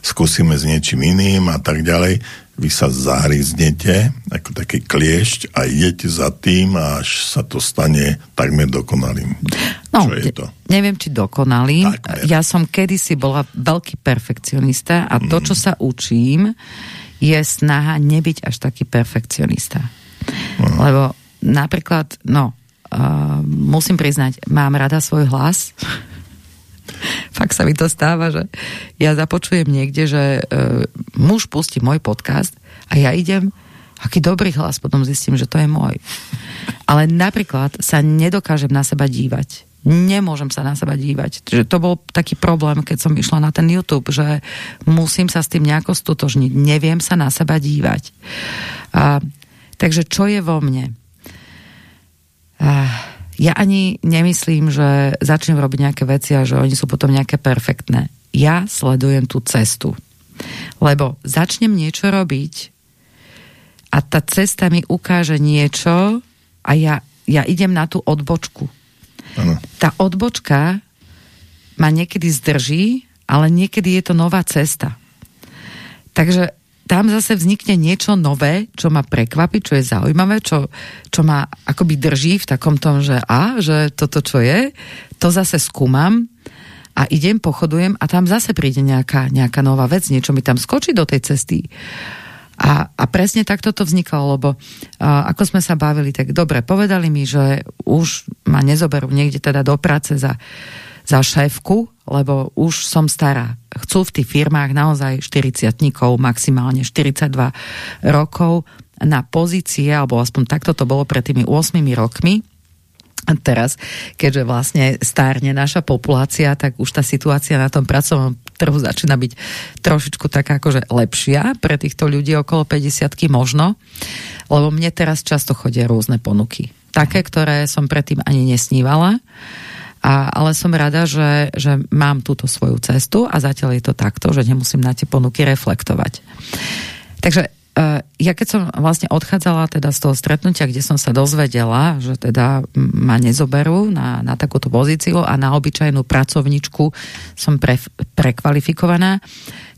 [SPEAKER 1] skúsime s niečím iným a tak ďalej. Vy sa zahryznete ako taký kliešť a idete za tým, až sa to stane takmer dokonalým.
[SPEAKER 2] No,
[SPEAKER 1] Čo je to?
[SPEAKER 2] ne- neviem, či dokonalý.
[SPEAKER 1] Takmer.
[SPEAKER 2] Ja som kedysi bola veľký perfekcionista a to, čo sa učím, je snaha nebyť až taký perfekcionista. Lebo napríklad, no, uh, musím priznať, mám rada svoj hlas. Fakt sa mi to stáva, že ja započujem niekde, že uh, muž pustí môj podcast a ja idem, aký dobrý hlas, potom zistím, že to je môj. Ale napríklad sa nedokážem na seba dívať. Nemôžem sa na seba dívať. Čiže to bol taký problém, keď som išla na ten YouTube, že musím sa s tým nejako stotožniť. Neviem sa na seba dívať. A, takže čo je vo mne? A, ja ani nemyslím, že začnem robiť nejaké veci a že oni sú potom nejaké perfektné. Ja sledujem tú cestu. Lebo začnem niečo robiť a tá cesta mi ukáže niečo a ja, ja idem na tú odbočku.
[SPEAKER 1] Áno.
[SPEAKER 2] Tá odbočka ma niekedy zdrží, ale niekedy je to nová cesta. Takže tam zase vznikne niečo nové, čo ma prekvapí, čo je zaujímavé, čo, čo ma akoby drží v takom tom, že a, že toto čo je, to zase skúmam a idem, pochodujem a tam zase príde nejaká, nejaká nová vec, niečo mi tam skočí do tej cesty. A, a presne takto to vznikalo, lebo a, ako sme sa bavili, tak dobre, povedali mi, že už ma nezoberú niekde teda do práce za, za šéfku, lebo už som stará. Chcú v tých firmách naozaj 40 maximálne 42 rokov na pozície, alebo aspoň takto to bolo pred tými 8 rokmi, a teraz, keďže vlastne stárne naša populácia, tak už tá situácia na tom pracovnom trhu začína byť trošičku taká akože lepšia pre týchto ľudí okolo 50 možno, lebo mne teraz často chodia rôzne ponuky. Také, ktoré som predtým ani nesnívala, a, ale som rada, že, že mám túto svoju cestu a zatiaľ je to takto, že nemusím na tie ponuky reflektovať. Takže ja keď som vlastne odchádzala teda z toho stretnutia, kde som sa dozvedela, že teda ma nezoberú na, na takúto pozíciu a na obyčajnú pracovničku som pre, prekvalifikovaná,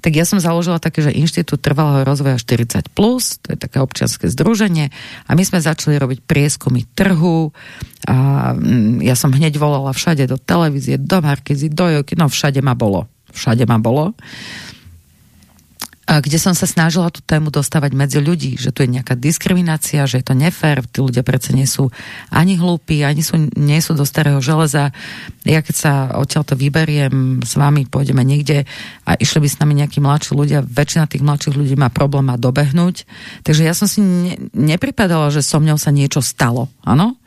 [SPEAKER 2] tak ja som založila také, že Inštitút trvalého rozvoja 40+, to je také občianske združenie a my sme začali robiť prieskumy trhu a mm, ja som hneď volala všade do televízie, do Markizy, do Joky, no všade ma bolo. Všade ma bolo kde som sa snažila tú tému dostávať medzi ľudí, že tu je nejaká diskriminácia, že je to nefér, tí ľudia predsa nie sú ani hlúpi, ani sú, nie sú do starého železa. Ja keď sa odtiaľ to vyberiem s vami, pôjdeme niekde a išli by s nami nejakí mladší ľudia, väčšina tých mladších ľudí má problém ma dobehnúť. Takže ja som si ne, nepripadala, že so mňou sa niečo stalo, áno?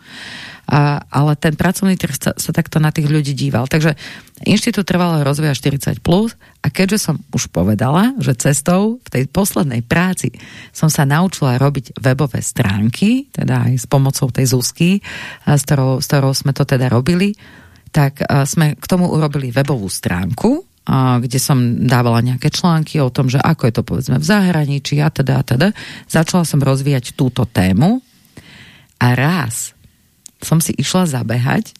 [SPEAKER 2] A, ale ten pracovný trh sa, sa takto na tých ľudí díval. Takže Inštitút trvalého rozvoja 40+, plus, a keďže som už povedala, že cestou v tej poslednej práci som sa naučila robiť webové stránky, teda aj s pomocou tej Zuzky, s ktorou, s ktorou sme to teda robili, tak sme k tomu urobili webovú stránku, kde som dávala nejaké články o tom, že ako je to povedzme v zahraničí a teda a teda. Začala som rozvíjať túto tému a raz som si išla zabehať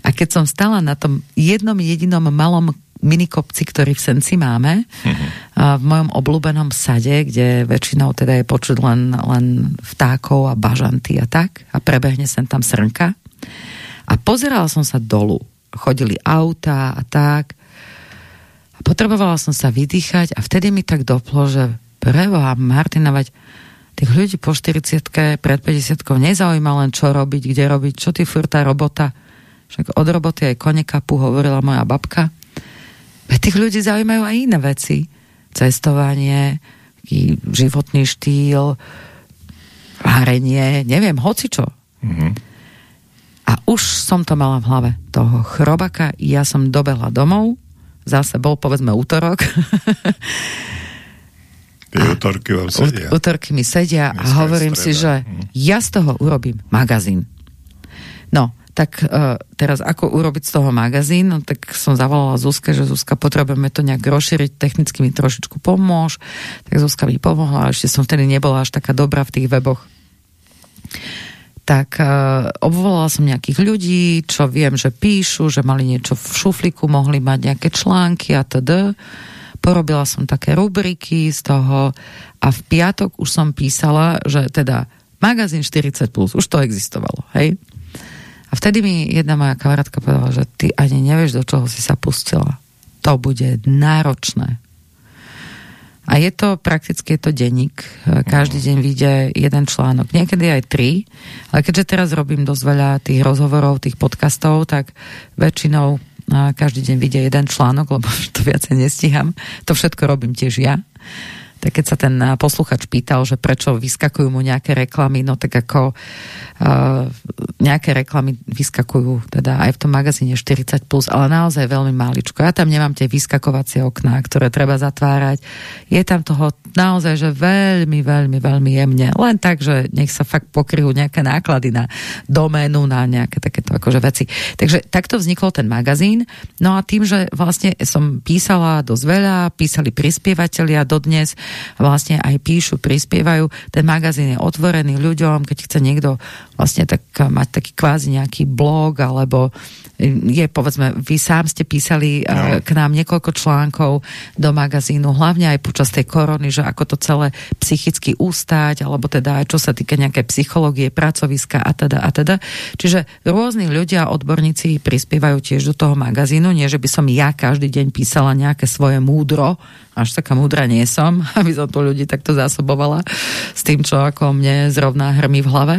[SPEAKER 2] a keď som stala na tom jednom jedinom malom minikopci, ktorý v Senci máme, a v mojom obľúbenom sade, kde väčšinou teda je počuť len, len vtákov a bažanty a tak a prebehne sem tam srnka. A pozerala som sa dolu. Chodili auta a tak. A potrebovala som sa vydýchať a vtedy mi tak doplo, že preboha Martinovať, tých ľudí po 40 pred 50 nezaujíma len čo robiť, kde robiť, čo ty furt tá robota. Však od roboty aj kone kapu, hovorila moja babka. Veď tých ľudí zaujímajú aj iné veci. Cestovanie, životný štýl, varenie, neviem, hocičo.
[SPEAKER 1] Mhm.
[SPEAKER 2] A už som to mala v hlave, toho chrobaka, ja som dobehla domov, zase bol povedzme útorok.
[SPEAKER 1] Tie útorky vám sedia.
[SPEAKER 2] Útorky mi sedia
[SPEAKER 1] Dneska
[SPEAKER 2] a hovorím si, že
[SPEAKER 1] Hm.
[SPEAKER 2] ja z toho urobím magazín. No, tak uh, teraz ako urobiť z toho magazín, no, tak som zavolala Zuzke, že Zuzka, potrebujeme to nejak rozšíriť, technicky mi trošičku pomôž, tak Zuzka mi pomohla, ešte som vtedy nebola až taká dobrá v tých weboch. Tak uh, obvolala som nejakých ľudí, čo viem, že píšu, že mali niečo v šufliku, mohli mať nejaké články a td. Porobila som také rubriky z toho a v piatok už som písala, že teda magazín 40+, plus, už to existovalo, hej? A vtedy mi jedna moja kamarátka povedala, že ty ani nevieš, do čoho si sa pustila. To bude náročné. A je to prakticky je to denník. Každý deň vyjde jeden článok. Niekedy aj tri. Ale keďže teraz robím dosť veľa tých rozhovorov, tých podcastov, tak väčšinou každý deň vyjde jeden článok, lebo to viacej nestíham. To všetko robím tiež ja. Tak keď sa ten a, posluchač pýtal, že prečo vyskakujú mu nejaké reklamy, no tak ako uh, nejaké reklamy vyskakujú teda aj v tom magazíne 40+, plus, ale naozaj veľmi máličko. Ja tam nemám tie vyskakovacie okná, ktoré treba zatvárať. Je tam toho naozaj, že veľmi, veľmi, veľmi jemne. Len tak, že nech sa fakt pokryjú nejaké náklady na doménu, na nejaké takéto akože veci. Takže takto vznikol ten magazín. No a tým, že vlastne som písala dosť veľa, písali prispievateľia dodnes, vlastne aj píšu, prispievajú. Ten magazín je otvorený ľuďom, keď chce niekto vlastne tak mať taký kvázi nejaký blog, alebo je, povedzme, vy sám ste písali no. k nám niekoľko článkov do magazínu, hlavne aj počas tej korony, že ako to celé psychicky ústať, alebo teda aj čo sa týka nejakej psychológie, pracoviska a teda a teda. Čiže rôzni ľudia, odborníci prispievajú tiež do toho magazínu, nie že by som ja každý deň písala nejaké svoje múdro, až taká múdra nie som, aby som tu ľudí takto zásobovala s tým, čo ako mne zrovna hrmí v hlave.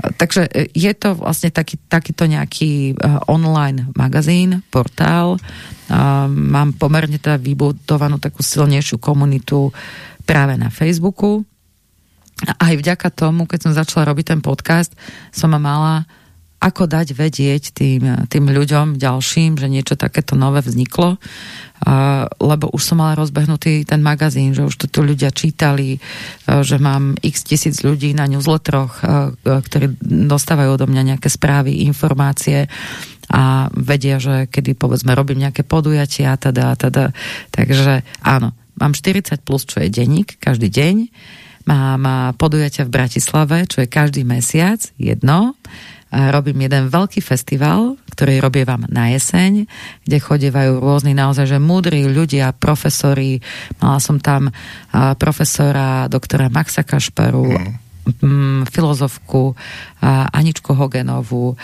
[SPEAKER 2] Takže je to vlastne taký, takýto nejaký uh, online magazín, portál. Mám pomerne teda vybudovanú takú silnejšiu komunitu práve na Facebooku. Aj vďaka tomu, keď som začala robiť ten podcast, som mala ako dať vedieť tým, tým ľuďom ďalším, že niečo takéto nové vzniklo, lebo už som mala rozbehnutý ten magazín, že už to tu ľudia čítali, uh, že mám x tisíc ľudí na newsletteroch, uh, ktorí dostávajú odo mňa nejaké správy, informácie a vedia, že kedy povedzme robím nejaké podujatia a teda, teda. Takže áno, mám 40 plus, čo je denník, každý deň. Mám podujatia v Bratislave, čo je každý mesiac, jedno robím jeden veľký festival, ktorý robievam na jeseň, kde chodievajú rôzni naozaj, že múdri ľudia, profesori. Mala som tam profesora doktora Maxa Kašparu, mm. filozofku Aničku Hogenovú,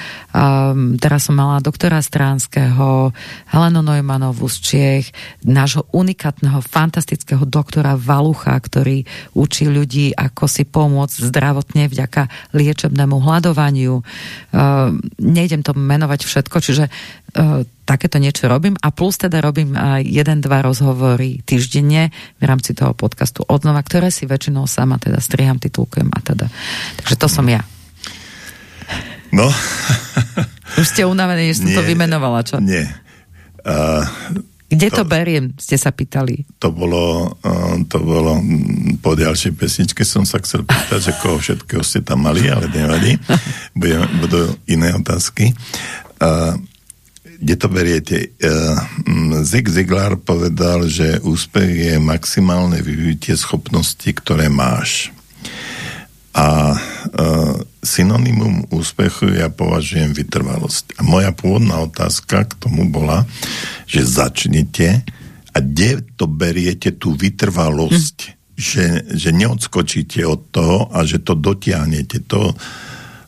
[SPEAKER 2] teraz som mala doktora Stránskeho, Helenu Neumannovú z Čiech, nášho unikátneho, fantastického doktora Valucha, ktorý učí ľudí, ako si pomôcť zdravotne vďaka liečebnému hľadovaniu. Nejdem to menovať všetko, čiže takéto niečo robím a plus teda robím jeden, dva rozhovory týždenne v rámci toho podcastu odnova, ktoré si väčšinou sama teda striham, titulkujem a teda. Takže to som ja.
[SPEAKER 1] No.
[SPEAKER 2] Už ste unavení, že som
[SPEAKER 1] Nie,
[SPEAKER 2] to vymenovala, čo?
[SPEAKER 1] Nie. Uh,
[SPEAKER 2] Kde to, to beriem, ste sa pýtali?
[SPEAKER 1] To bolo, uh, to bolo po ďalšej pesničke som sa chcel pýtať, že koho všetkého ste tam mali, ale nevadí. Budú, budú iné otázky. Uh, kde to beriete? Uh, Zig Ziglar povedal, že úspech je maximálne využitie schopnosti, ktoré máš. A uh, synonymum úspechu ja považujem vytrvalosť. A moja pôvodná otázka k tomu bola, že začnete a kde to beriete tú vytrvalosť, hm. že, že neodskočíte od toho a že to dotiahnete. To,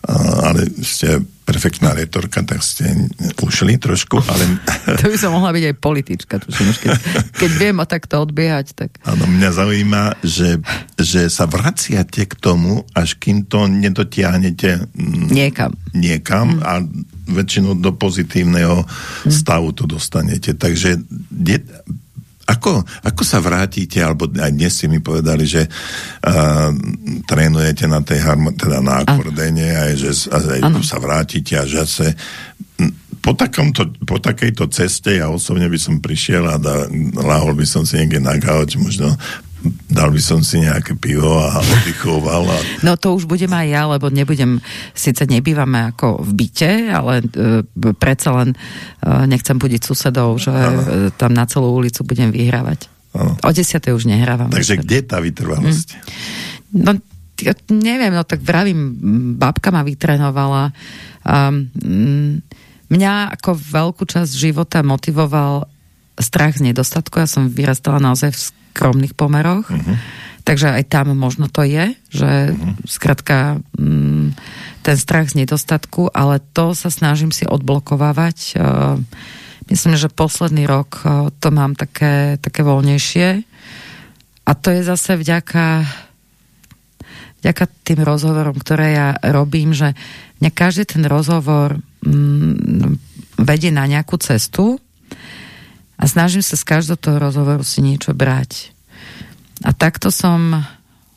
[SPEAKER 1] ale ste perfektná retorka, tak ste ušli trošku, ale...
[SPEAKER 2] To by som mohla byť aj politička, tuším, keď, keď viem o takto odbiehať, tak...
[SPEAKER 1] Áno, mňa zaujíma, že, že sa vraciate k tomu, až kým to nedotiahnete...
[SPEAKER 2] Niekam.
[SPEAKER 1] Niekam mm. a väčšinou do pozitívneho mm. stavu to dostanete. Takže ako, ako sa vrátite, alebo aj dnes ste mi povedali, že uh, trénujete na tej harmo, teda na akordéne, aj že aj sa vrátite a že sa po, takomto, po takejto ceste ja osobne by som prišiel a da, lahol by som si niekde na gauč, možno dal by som si nejaké pivo a oddychoval. A...
[SPEAKER 2] No to už budem aj ja, lebo nebudem, síce nebývame ako v byte, ale e, predsa len e, nechcem budiť susedov, že e, tam na celú ulicu budem vyhrávať.
[SPEAKER 1] Áno.
[SPEAKER 2] O 10. už nehrávam.
[SPEAKER 1] Takže kde tá vytrvalosť?
[SPEAKER 2] No, ja neviem, no tak vravím, babka ma vytrénovala. Um, mm, mňa ako veľkú časť života motivoval strach z nedostatku. Ja som vyrastala naozaj v skromných pomeroch. Takže aj tam možno to je, že skratka mm, ten strach z nedostatku, ale to sa snažím si odblokovávať. Uh, myslím, že posledný rok uh, to mám také, také voľnejšie. A to je zase vďaka vďaka tým rozhovorom, ktoré ja robím, že mňa každý ten rozhovor mm, vedie na nejakú cestu a snažím sa z každého toho rozhovoru si niečo brať. A takto som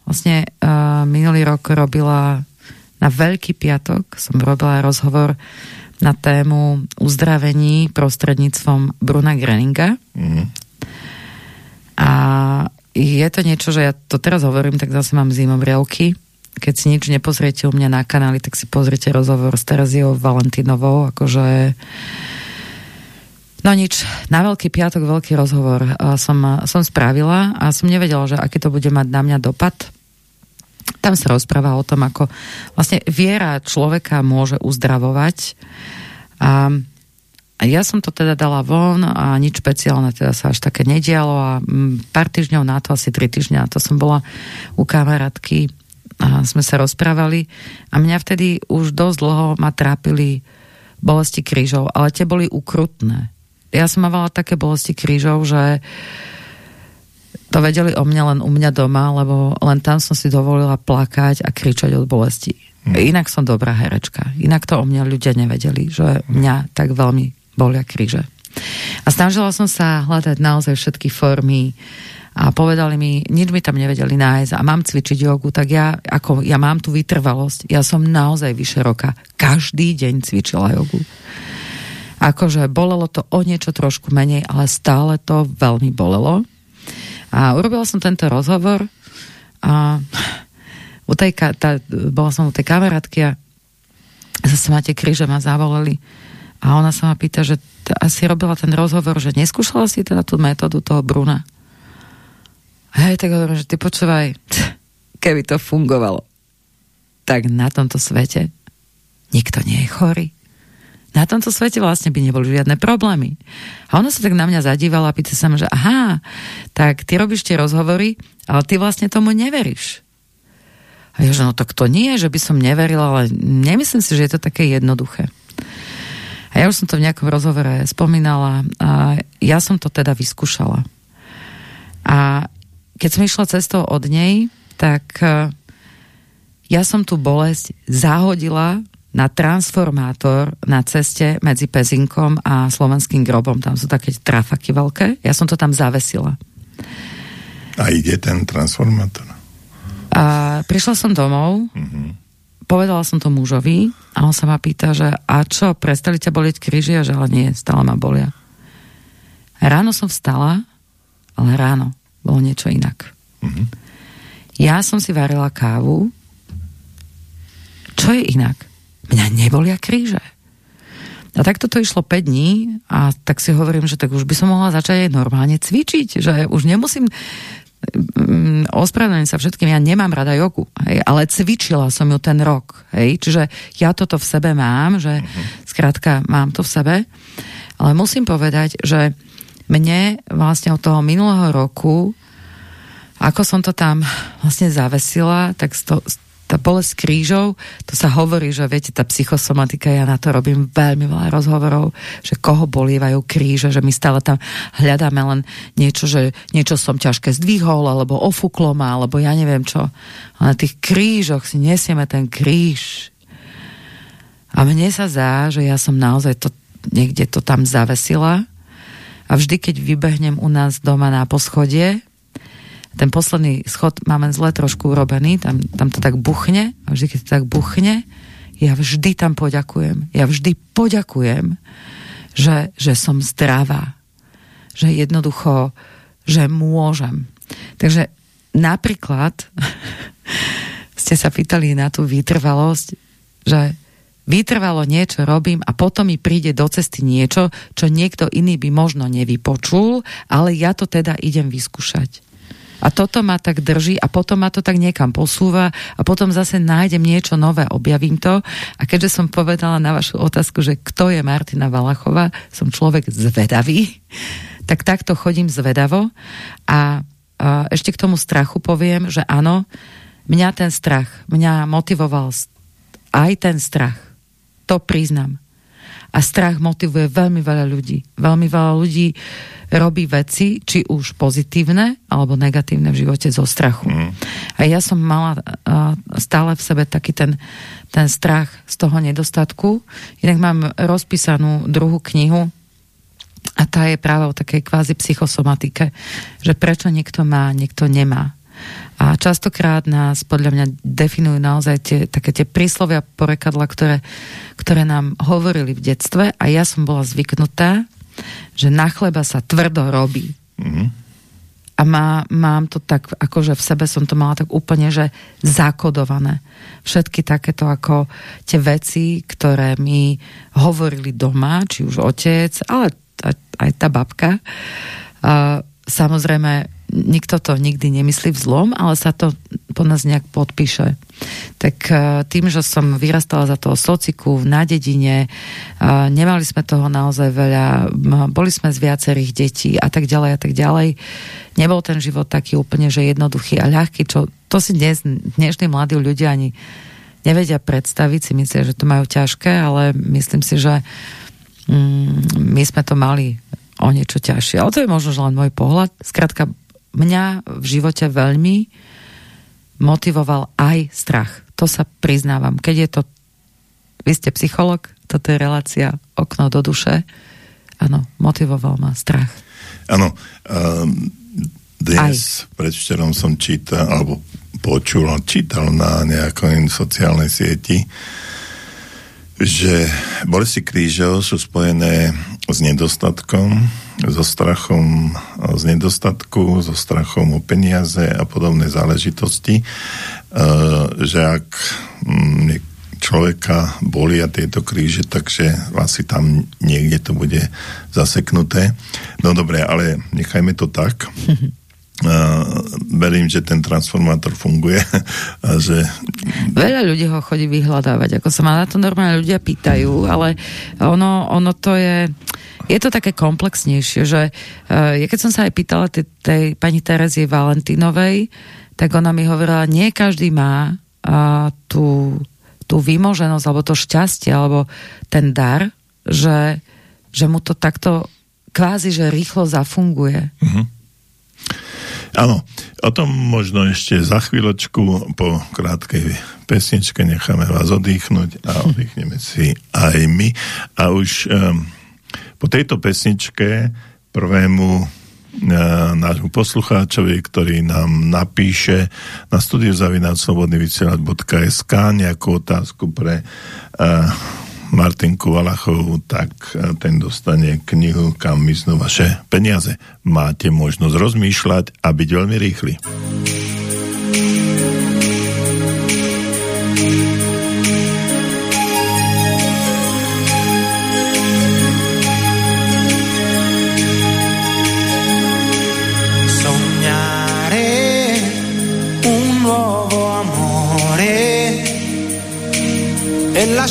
[SPEAKER 2] vlastne uh, minulý rok robila na Veľký piatok som robila rozhovor na tému uzdravení prostredníctvom Bruna Greninga.
[SPEAKER 1] Mhm.
[SPEAKER 2] A je to niečo, že ja to teraz hovorím, tak zase mám zimomrielky. Keď si nič nepozriete u mňa na kanáli, tak si pozrite rozhovor s Tereziou Valentínovou, akože No nič, na Veľký piatok veľký rozhovor som, som spravila a som nevedela, že aký to bude mať na mňa dopad. Tam sa rozpráva o tom, ako vlastne viera človeka môže uzdravovať. A ja som to teda dala von a nič špeciálne teda sa až také nedialo a pár týždňov na to, asi tri týždňa, to som bola u kamarátky a sme sa rozprávali a mňa vtedy už dosť dlho ma trápili bolesti krížov, ale tie boli ukrutné. Ja som mávala také bolesti krížov, že to vedeli o mňa len u mňa doma, lebo len tam som si dovolila plakať a kričať od bolesti. Inak som dobrá herečka. Inak to o mňa ľudia nevedeli, že mňa tak veľmi bolia kríže. A snažila som sa hľadať naozaj všetky formy a povedali mi, nič mi tam nevedeli nájsť a mám cvičiť jogu, tak ja, ako ja mám tú vytrvalosť, ja som naozaj vyše roka každý deň cvičila jogu. Akože bolelo to o niečo trošku menej, ale stále to veľmi bolelo. A urobila som tento rozhovor a u tej, tá, bola som u tej kamarátky a zase máte kríže ma zavolali a ona sa ma pýta, že asi robila ten rozhovor, že neskúšala si teda tú metódu toho Bruna. Hej, tak hovorím, že ty počúvaj, keby to fungovalo, tak na tomto svete nikto nie je chorý. Na tomto svete vlastne by neboli žiadne problémy. A ona sa tak na mňa zadívala a pýta sa ma, že aha, tak ty robíš tie rozhovory, ale ty vlastne tomu neveríš. A ja, že no tak to nie, že by som neverila, ale nemyslím si, že je to také jednoduché. A ja už som to v nejakom rozhovore spomínala a ja som to teda vyskúšala. A keď som išla cestou od nej, tak e, ja som tú bolesť zahodila na transformátor na ceste medzi Pezinkom a Slovenským grobom. Tam sú také trafaky veľké. Ja som to tam zavesila.
[SPEAKER 1] A ide ten transformátor.
[SPEAKER 2] A prišla som domov, povedala som to mužovi a on sa ma pýta, že a čo, prestali ťa bolieť kríži? A že ale nie, stále ma bolia. Ráno som vstala, ale ráno bolo niečo inak. Ja som si varila kávu. Čo je inak? Mňa nebolia kríže. A takto to išlo 5 dní a tak si hovorím, že tak už by som mohla začať aj normálne cvičiť, že už nemusím mm, ospravedlňujem sa všetkým, ja nemám rada jogu, hej, ale cvičila som ju ten rok, hej, čiže ja toto v sebe mám, že skrátka mám to v sebe, ale musím povedať, že mne vlastne od toho minulého roku, ako som to tam vlastne zavesila, tak to, tá bolesť krížov, to sa hovorí, že viete, tá psychosomatika, ja na to robím veľmi veľa rozhovorov, že koho bolívajú kríže, že my stále tam hľadáme len niečo, že niečo som ťažké zdvihol, alebo ofúklo ma, alebo ja neviem čo. A na tých krížoch si nesieme ten kríž. A mne sa zdá, že ja som naozaj to niekde to tam zavesila a vždy, keď vybehnem u nás doma na poschodie, ten posledný schod máme zle trošku urobený, tam, tam to tak buchne a vždy, keď to tak buchne, ja vždy tam poďakujem. Ja vždy poďakujem, že, že som zdravá. Že jednoducho, že môžem. Takže napríklad ste sa pýtali na tú vytrvalosť, že vytrvalo niečo robím a potom mi príde do cesty niečo, čo niekto iný by možno nevypočul, ale ja to teda idem vyskúšať. A toto ma tak drží a potom ma to tak niekam posúva a potom zase nájdem niečo nové, objavím to. A keďže som povedala na vašu otázku, že kto je Martina Valachová, som človek zvedavý, tak takto chodím zvedavo a, a ešte k tomu strachu poviem, že áno, mňa ten strach, mňa motivoval aj ten strach. To priznam. A strach motivuje veľmi veľa ľudí. Veľmi veľa ľudí robí veci, či už pozitívne alebo negatívne v živote zo strachu. Mm. A ja som mala uh, stále v sebe taký ten, ten strach z toho nedostatku. Inak mám rozpísanú druhú knihu a tá je práve o takej kvázi psychosomatike, že prečo niekto má, niekto nemá. A častokrát nás podľa mňa definujú naozaj tie, také tie príslovia porekadla, ktoré, ktoré nám hovorili v detstve a ja som bola zvyknutá, že na chleba sa tvrdo robí. Mm-hmm. A má, mám to tak, akože v sebe som to mala tak úplne, že zakodované. Všetky takéto ako tie veci, ktoré mi hovorili doma, či už otec, ale aj, aj tá babka. Uh, samozrejme, nikto to nikdy nemyslí v zlom, ale sa to po nás nejak podpíše. Tak e, tým, že som vyrastala za toho sociku na dedine, e, nemali sme toho naozaj veľa, boli sme z viacerých detí a tak ďalej a tak ďalej. Nebol ten život taký úplne, že jednoduchý a ľahký, čo to si dnes, dnešní mladí ľudia ani nevedia predstaviť, si myslia, že to majú ťažké, ale myslím si, že mm, my sme to mali o niečo ťažšie. Ale to je možno len môj pohľad. Skrátka, mňa v živote veľmi motivoval aj strach. To sa priznávam. Keď je to, vy ste psycholog, toto je relácia okno do duše, áno, motivoval ma strach.
[SPEAKER 1] Áno, um, dnes, aj. predvčerom som čítal, alebo počul, čítal na nejakej sociálnej sieti, že bolesti krížov sú spojené s nedostatkom, so strachom z nedostatku, so strachom o peniaze a podobné záležitosti, e, že ak mm, človeka bolia tieto kríže, takže asi tam niekde to bude zaseknuté. No dobre, ale nechajme to tak. Verím, že ten transformátor funguje a že...
[SPEAKER 2] Veľa ľudí ho chodí vyhľadávať, ako sa ma na to normálne ľudia pýtajú, ale ono, ono to je je to také komplexnejšie, že uh, ja keď som sa aj pýtala tej, tej pani Terezie Valentínovej, tak ona mi hovorila, nie každý má uh, tú, tú vymoženosť, alebo to šťastie, alebo ten dar, že, že mu to takto kvázi, že rýchlo zafunguje. Uh-huh.
[SPEAKER 1] Áno, o tom možno ešte za chvíľočku po krátkej pesničke necháme vás oddychnúť a oddychneme si aj my. A už um, po tejto pesničke prvému uh, nášmu poslucháčovi, ktorý nám napíše na studiozavináčslobodnyvysielač.sk nejakú otázku pre uh, Martinku Valachovú, tak e, ten dostane knihu Kam myslú vaše peniaze. Máte možnosť rozmýšľať a byť veľmi rýchli.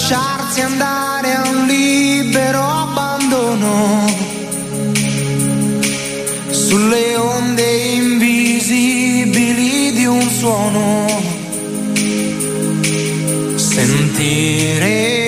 [SPEAKER 5] e lasciarsi andare a un libero abbandono. Sulle onde invisibili di un suono. Sentire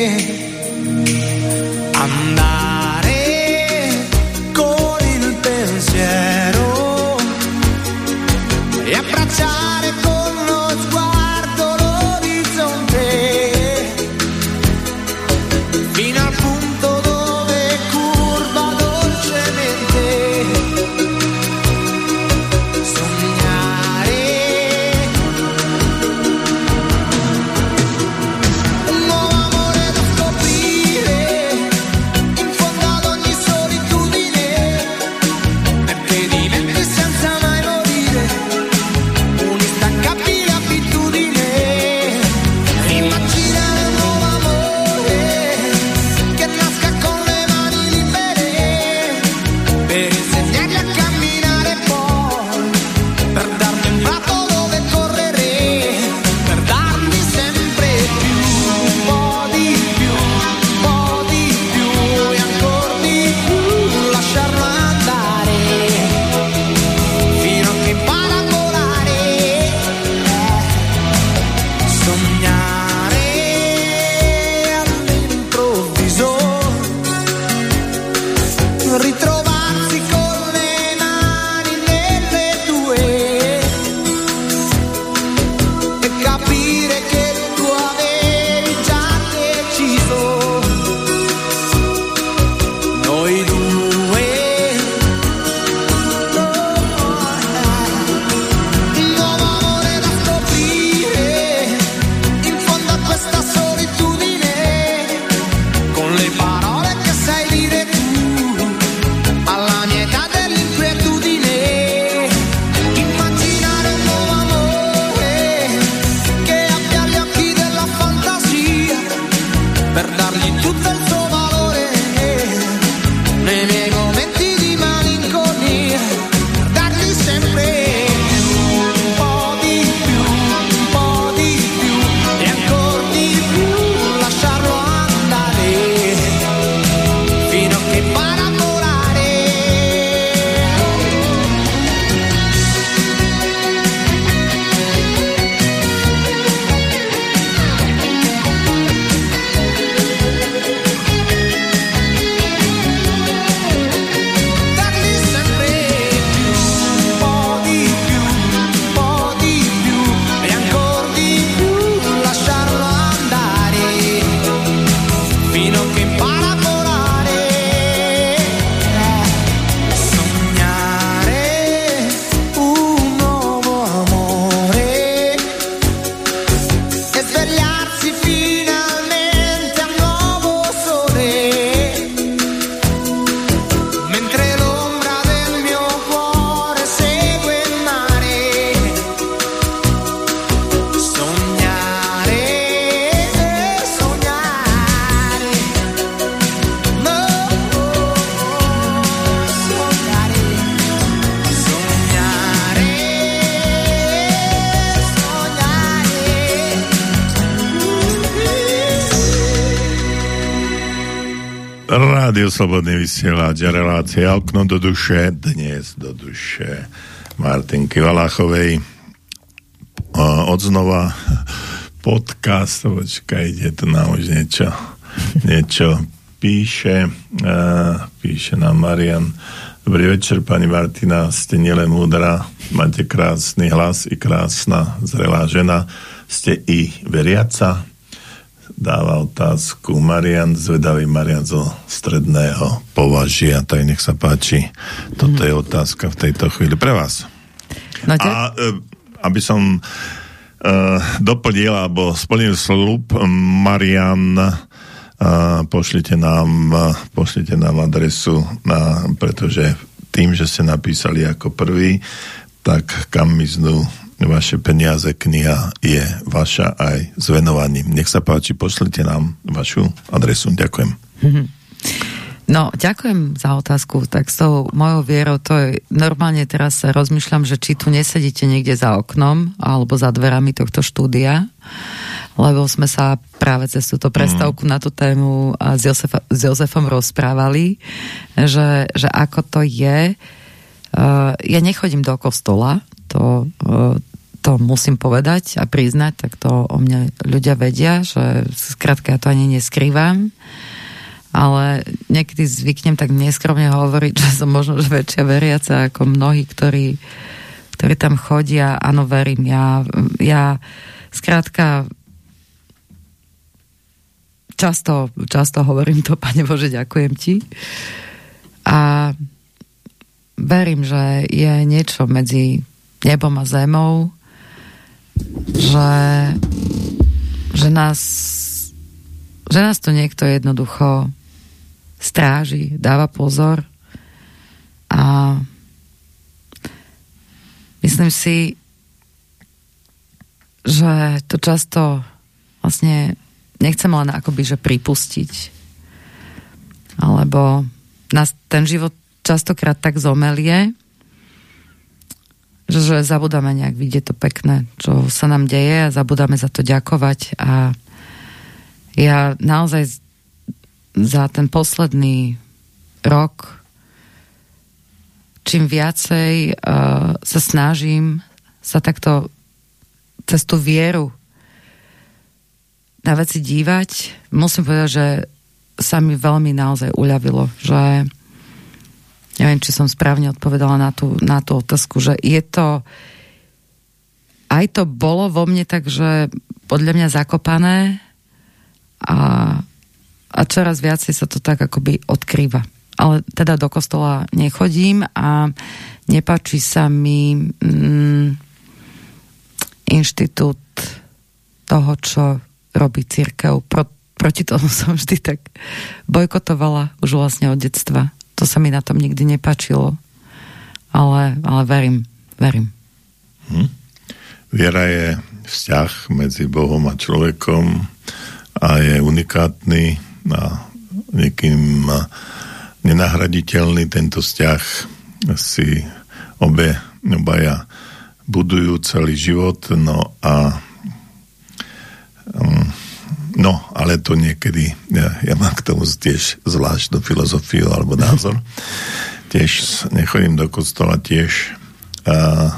[SPEAKER 1] Rádio Slobodný vysielač relácia Okno do duše, dnes do duše Martinky Valáchovej. O, odznova podcast, počkaj, ide tu na už niečo, niečo píše, a, píše nám Marian. Dobrý večer, pani Martina, ste nielen múdra, máte krásny hlas i krásna, zrelá žena, ste i veriaca, dáva otázku Marian, zvedavý Marian zo stredného považia, tak nech sa páči. Toto je otázka v tejto chvíli pre vás.
[SPEAKER 2] No, ďak-
[SPEAKER 1] A e, aby som e, doplnil alebo splnil slúb, Marian, e, pošlite nám, e, pošlite nám adresu, na, pretože tým, že ste napísali ako prvý, tak kam miznú vaše peniaze, kniha je vaša aj s venovaním. Nech sa páči, pošlite nám vašu adresu. Ďakujem.
[SPEAKER 2] No, ďakujem za otázku. Tak s tou mojou vierou, to je normálne teraz rozmýšľam, že či tu nesedíte niekde za oknom alebo za dverami tohto štúdia, lebo sme sa práve cez túto prestávku mm. na tú tému a s, Josefa, s Jozefom rozprávali, že, že ako to je. Uh, ja nechodím do kostola, to, uh, to musím povedať a priznať, tak to o mne ľudia vedia, že skrátka ja to ani neskrývam ale niekedy zvyknem tak neskromne hovoriť, že som možno že väčšia veriaca ako mnohí, ktorí, ktorí tam chodia. Áno, verím. Ja, ja skrátka často, často hovorím to, Pane Bože, ďakujem ti. A verím, že je niečo medzi nebom a zemou, že, že nás že nás to niekto jednoducho stráži, dáva pozor a myslím si, že to často vlastne nechcem len akoby, že pripustiť. Alebo nás ten život častokrát tak zomelie, že zabudáme nejak vidieť to pekné, čo sa nám deje a zabudáme za to ďakovať. A ja naozaj za ten posledný rok čím viacej uh, sa snažím sa takto cez tú vieru na veci dívať, musím povedať, že sa mi veľmi naozaj uľavilo, že neviem, či som správne odpovedala na tú, na tú otázku, že je to aj to bolo vo mne tak, že podľa mňa zakopané a, a čoraz viacej sa to tak akoby odkrýva. Ale teda do kostola nechodím a nepáči sa mi mm, inštitút toho, čo robí církev. Pro, proti tomu som vždy tak bojkotovala už vlastne od detstva. To sa mi na tom nikdy nepačilo. Ale, ale verím, verím.
[SPEAKER 1] Hm. Viera je vzťah medzi Bohom a človekom a je unikátny a niekým nenahraditeľný tento vzťah si obe, obaja budujú celý život, no a um, no, ale to niekedy ja, ja mám k tomu tiež zvláštnu filozofiu alebo názor. tiež nechodím do kostola, tiež a,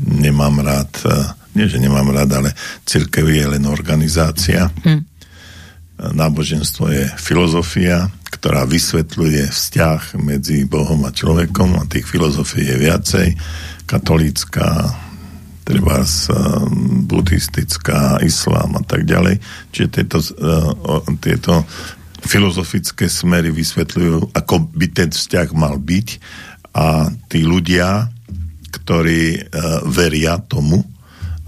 [SPEAKER 1] nemám rád, a, nie že nemám rád, ale církev je len organizácia. Hm. Náboženstvo je filozofia, ktorá vysvetľuje vzťah medzi Bohom a človekom a tých filozofií je viacej. Katolícka, treba buddhistická, islám a tak ďalej. Čiže tieto, uh, tieto filozofické smery vysvetľujú, ako by ten vzťah mal byť a tí ľudia, ktorí uh, veria tomu,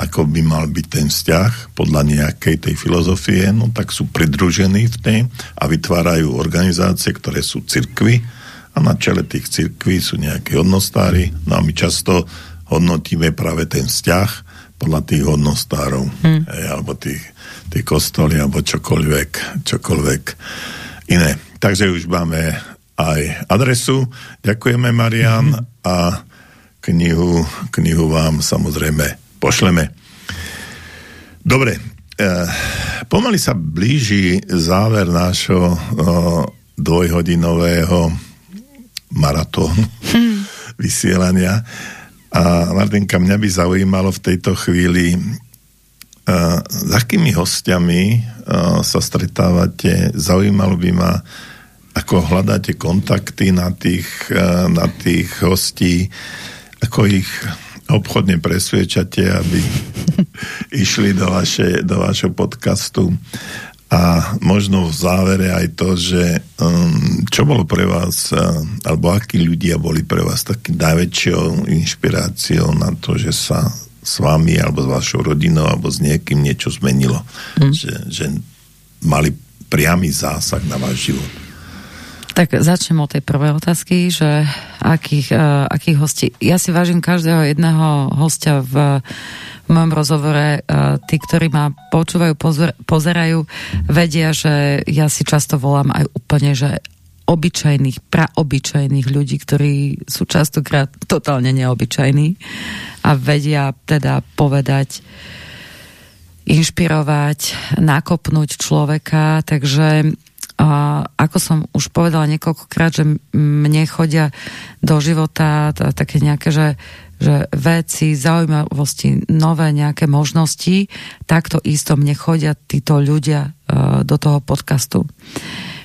[SPEAKER 1] ako by mal byť ten vzťah podľa nejakej tej filozofie, no tak sú pridružení v tej a vytvárajú organizácie, ktoré sú cirkvy a na čele tých cirkví sú nejakí hodnostári, no a my často hodnotíme práve ten vzťah podľa tých hodnostárov, hmm. hej, alebo tých, tých kostoly, alebo čokoľvek, čokoľvek iné. Takže už máme aj adresu. Ďakujeme, Marian, hmm. a knihu, knihu vám samozrejme pošleme. Dobre, eh, pomaly sa blíži záver nášho eh, dvojhodinového maratónu hmm. vysielania. A Martinka, mňa by zaujímalo v tejto chvíli, uh, s akými hostiami uh, sa stretávate, zaujímalo by ma, ako hľadáte kontakty na tých, uh, na tých hostí, ako ich obchodne presviečate, aby išli do, vaše, do vašho podcastu. A možno v závere aj to, že um, čo bolo pre vás, uh, alebo akí ľudia boli pre vás taký najväčšou inšpiráciou na to, že sa s vami, alebo s vašou rodinou, alebo s niekým niečo zmenilo. Mm. Že, že mali priamy zásah na váš život.
[SPEAKER 2] Tak začnem od tej prvej otázky, že akých, uh, akých hostí. Ja si vážim každého jedného hostia v, v mojom rozhovore. Uh, tí, ktorí ma počúvajú, pozor, pozerajú, vedia, že ja si často volám aj úplne, že obyčajných, praobyčajných ľudí, ktorí sú častokrát totálne neobyčajní a vedia teda povedať inšpirovať, nakopnúť človeka, takže a ako som už povedala niekoľkokrát, že mne chodia do života také nejaké, že, že veci, zaujímavosti, nové nejaké možnosti, takto isto mne chodia títo ľudia uh, do toho podcastu.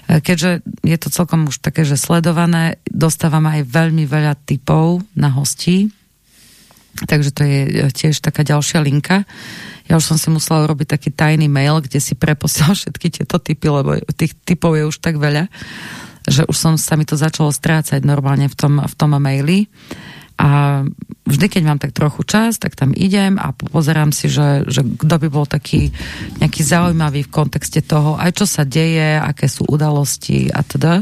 [SPEAKER 2] E, keďže je to celkom už také, že sledované, dostávam aj veľmi veľa typov na hostí, takže to je tiež taká ďalšia linka. Ja už som si musela urobiť taký tajný mail, kde si preposiel všetky tieto typy, lebo tých typov je už tak veľa, že už som sa mi to začalo strácať normálne v tom, v tom maili. A vždy, keď mám tak trochu čas, tak tam idem a pozerám si, že, že kto by bol taký nejaký zaujímavý v kontexte toho, aj čo sa deje, aké sú udalosti a teda.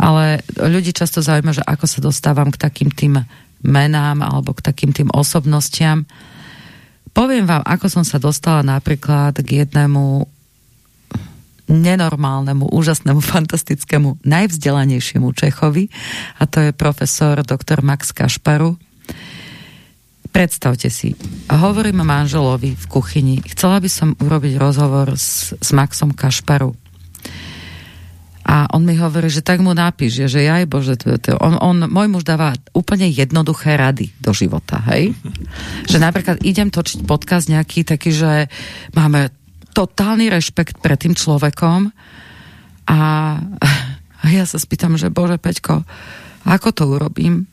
[SPEAKER 2] Ale ľudí často zaujíma, že ako sa dostávam k takým tým menám alebo k takým tým osobnostiam, Poviem vám, ako som sa dostala napríklad k jednému nenormálnemu, úžasnému, fantastickému, najvzdelanejšiemu Čechovi a to je profesor dr. Max Kašparu. Predstavte si, hovorím manželovi v kuchyni, chcela by som urobiť rozhovor s, s Maxom Kašparu. A on mi hovorí, že tak mu napíš, že jaj Bože, to, to, on, on, môj muž dáva úplne jednoduché rady do života, hej? Že napríklad idem točiť podcast nejaký taký, že máme totálny rešpekt pred tým človekom a, a ja sa spýtam, že Bože Peťko, ako to urobím?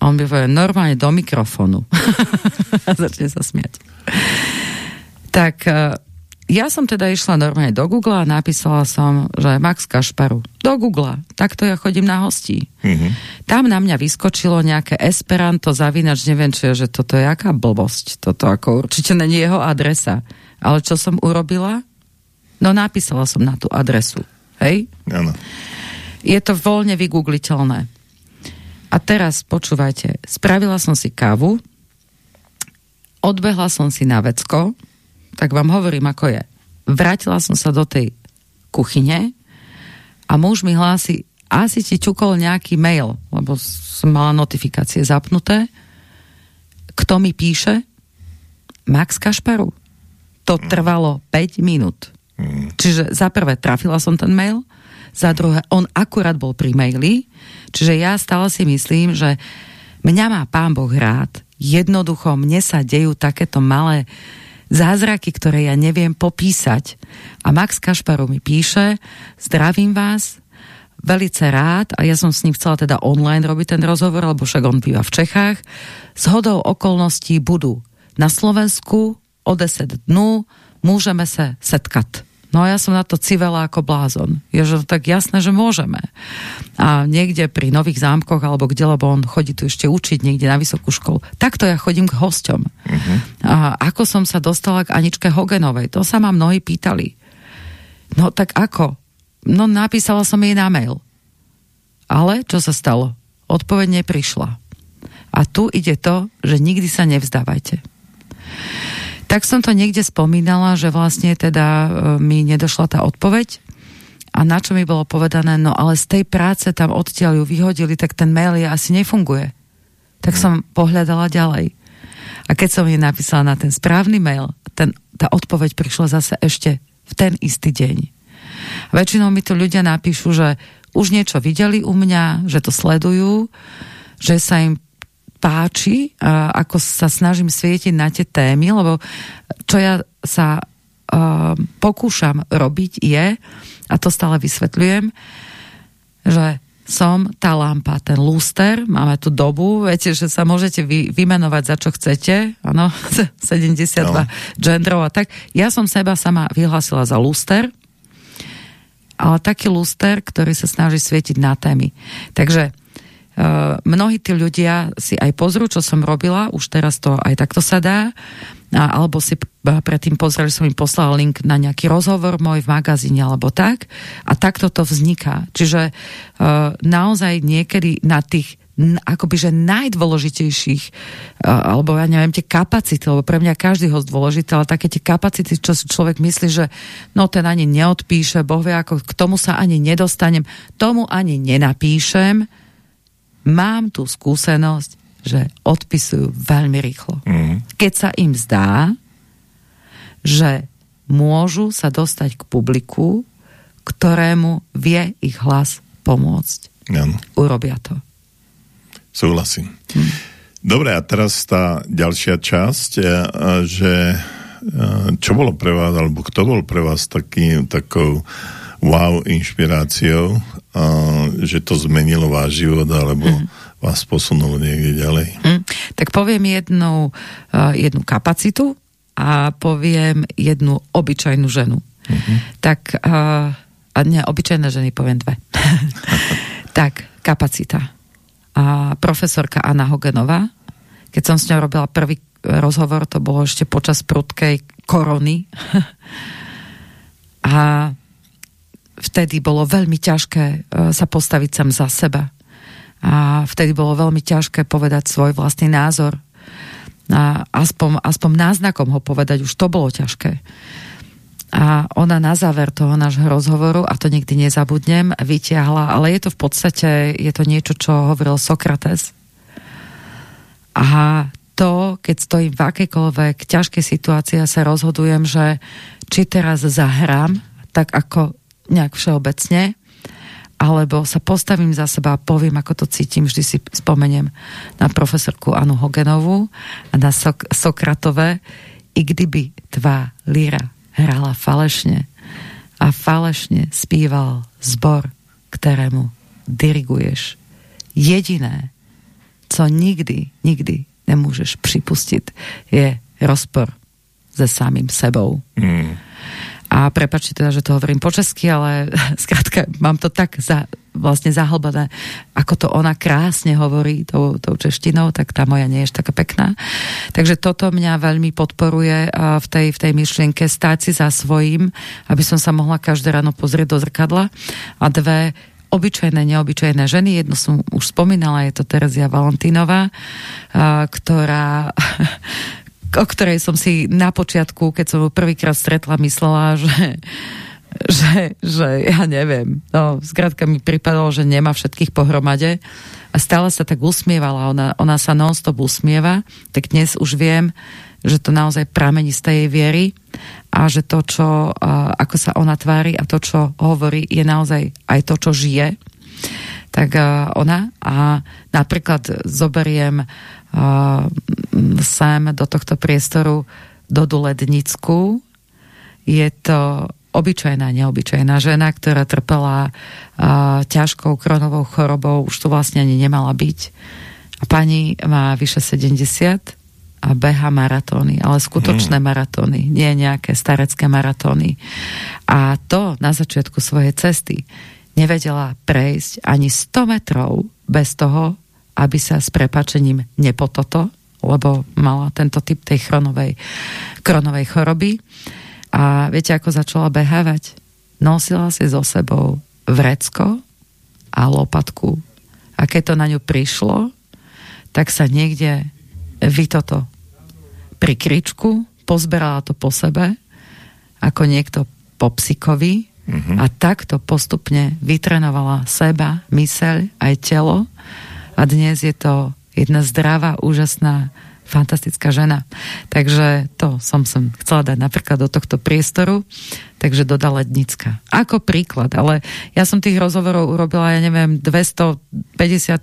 [SPEAKER 2] A on mi povie normálne do mikrofónu. a začne sa smiať. Tak ja som teda išla normálne do Google a napísala som, že Max Kašparu. Do Google. Takto ja chodím na hostí. Mm-hmm. Tam na mňa vyskočilo nejaké Esperanto, zavinač, neviem čo je, že toto je aká blbosť. Toto ako určite není jeho adresa. Ale čo som urobila? No napísala som na tú adresu. Hej?
[SPEAKER 1] Ano.
[SPEAKER 2] Je to voľne vygoogliteľné. A teraz počúvajte. Spravila som si kávu, odbehla som si na vecko, tak vám hovorím, ako je. Vrátila som sa do tej kuchyne, a muž mi hlási, asi ti čukol nejaký mail, lebo som mala notifikácie zapnuté. Kto mi píše? Max Kašparu. To trvalo 5 minút. Čiže za prvé trafila som ten mail, za druhé on akurát bol pri maili, čiže ja stále si myslím, že mňa má pán Boh rád, jednoducho mne sa dejú takéto malé zázraky, ktoré ja neviem popísať. A Max Kašparu mi píše, zdravím vás, velice rád a ja som s ním chcela teda online robiť ten rozhovor, lebo však on býva v Čechách. S hodou okolností budú na Slovensku o 10 dnú, môžeme sa setkať. No a ja som na to civela ako blázon. Je, že tak jasné, že môžeme. A niekde pri Nových zámkoch, alebo kde, lebo on chodí tu ešte učiť niekde na vysokú školu. Takto ja chodím k hosťom. Uh-huh. A ako som sa dostala k Aničke Hogenovej? To sa ma mnohí pýtali. No tak ako? No napísala som jej na mail. Ale čo sa stalo? Odpoveď neprišla. A tu ide to, že nikdy sa nevzdávajte. Tak som to niekde spomínala, že vlastne teda e, mi nedošla tá odpoveď a na čo mi bolo povedané, no ale z tej práce tam odtiaľ ju vyhodili, tak ten mail je asi nefunguje. Tak som pohľadala ďalej. A keď som jej napísala na ten správny mail, ten, tá odpoveď prišla zase ešte v ten istý deň. A väčšinou mi tu ľudia napíšu, že už niečo videli u mňa, že to sledujú, že sa im páči, ako sa snažím svietiť na tie témy, lebo čo ja sa uh, pokúšam robiť je, a to stále vysvetľujem, že som tá lampa, ten lúster, máme tu dobu, viete, že sa môžete vy, vymenovať za čo chcete, áno, 72 no. genderov a tak. Ja som seba sama vyhlásila za lúster, ale taký lúster, ktorý sa snaží svietiť na témy. Takže mnohí tí ľudia si aj pozrú, čo som robila, už teraz to aj takto sa dá, a, alebo si predtým pozreli, som im poslal link na nejaký rozhovor môj v magazíne alebo tak a takto to vzniká. Čiže uh, naozaj niekedy na tých akoby, že najdôležitejších, alebo ja neviem, tie kapacity, lebo pre mňa každý host dôležité, ale také tie kapacity, čo si človek myslí, že no ten ani neodpíše, boh vie, ako k tomu sa ani nedostanem, tomu ani nenapíšem, mám tú skúsenosť, že odpisujú veľmi rýchlo. Mm. Keď sa im zdá, že môžu sa dostať k publiku, ktorému vie ich hlas pomôcť. Ano. Urobia to.
[SPEAKER 1] Súhlasím. Hm. Dobre, a teraz tá ďalšia časť, e, že e, čo bolo pre vás, alebo kto bol pre vás taký, takou wow inšpiráciou, že to zmenilo váš život, alebo mm. vás posunulo niekde ďalej? Mm.
[SPEAKER 2] Tak poviem jednu, jednu kapacitu a poviem jednu obyčajnú ženu. Mm-hmm. Tak, a nie, obyčajné ženy poviem dve. tak, kapacita. A profesorka Anna Hogenová, keď som s ňou robila prvý rozhovor, to bolo ešte počas prudkej korony. a vtedy bolo veľmi ťažké e, sa postaviť sam za seba. A vtedy bolo veľmi ťažké povedať svoj vlastný názor. A aspoň, aspoň náznakom ho povedať, už to bolo ťažké. A ona na záver toho nášho rozhovoru, a to nikdy nezabudnem, vytiahla, ale je to v podstate, je to niečo, čo hovoril Sokrates. A to, keď stojím v akejkoľvek ťažkej situácii a sa rozhodujem, že či teraz zahrám, tak ako nejak všeobecne, alebo sa postavím za seba a poviem, ako to cítim, vždy si spomeniem na profesorku Anu Hogenovú a na Sok- Sokratové, i kdyby tvá líra hrala falešne a falešne spíval zbor, ktorému diriguješ. Jediné, co nikdy, nikdy nemôžeš pripustiť, je rozpor se samým sebou. Mm. A prepačte teda, že to hovorím po česky, ale skrátka mám to tak za, vlastne zahlbané, ako to ona krásne hovorí tou, tou češtinou, tak tá moja nie je taká pekná. Takže toto mňa veľmi podporuje v tej, v tej myšlienke stáť si za svojím, aby som sa mohla každé ráno pozrieť do zrkadla. A dve, obyčajné, neobyčajné ženy. Jednu som už spomínala, je to Terezia Valentínová, ktorá, o ktorej som si na počiatku, keď som ho prvýkrát stretla, myslela, že že, že ja neviem. No, zkrátka mi pripadalo, že nemá všetkých pohromade a stále sa tak usmievala. Ona, ona sa non-stop usmieva, tak dnes už viem, že to naozaj pramení z tej jej viery a že to, čo, ako sa ona tvári a to, čo hovorí, je naozaj aj to, čo žije. Tak ona a napríklad zoberiem sem do tohto priestoru do Dulednicku. Je to obyčajná, neobyčajná žena, ktorá trpela uh, ťažkou kronovou chorobou, už tu vlastne ani nemala byť. A pani má vyše 70 a beha maratóny, ale skutočné hmm. maratóny, nie nejaké starecké maratóny. A to na začiatku svojej cesty nevedela prejsť ani 100 metrov bez toho, aby sa s prepačením nepototo, lebo mala tento typ tej chronovej, kronovej choroby. A viete, ako začala behávať? Nosila si so sebou vrecko a lopatku. A keď to na ňu prišlo, tak sa niekde vytoto pri kričku, pozberala to po sebe, ako niekto po psikovi uh-huh. a takto postupne vytrenovala seba, myseľ, aj telo a dnes je to jedna zdravá, úžasná, fantastická žena. Takže to som som chcela dať napríklad do tohto priestoru, takže dodala Lednická. Ako príklad, ale ja som tých rozhovorov urobila, ja neviem, 250,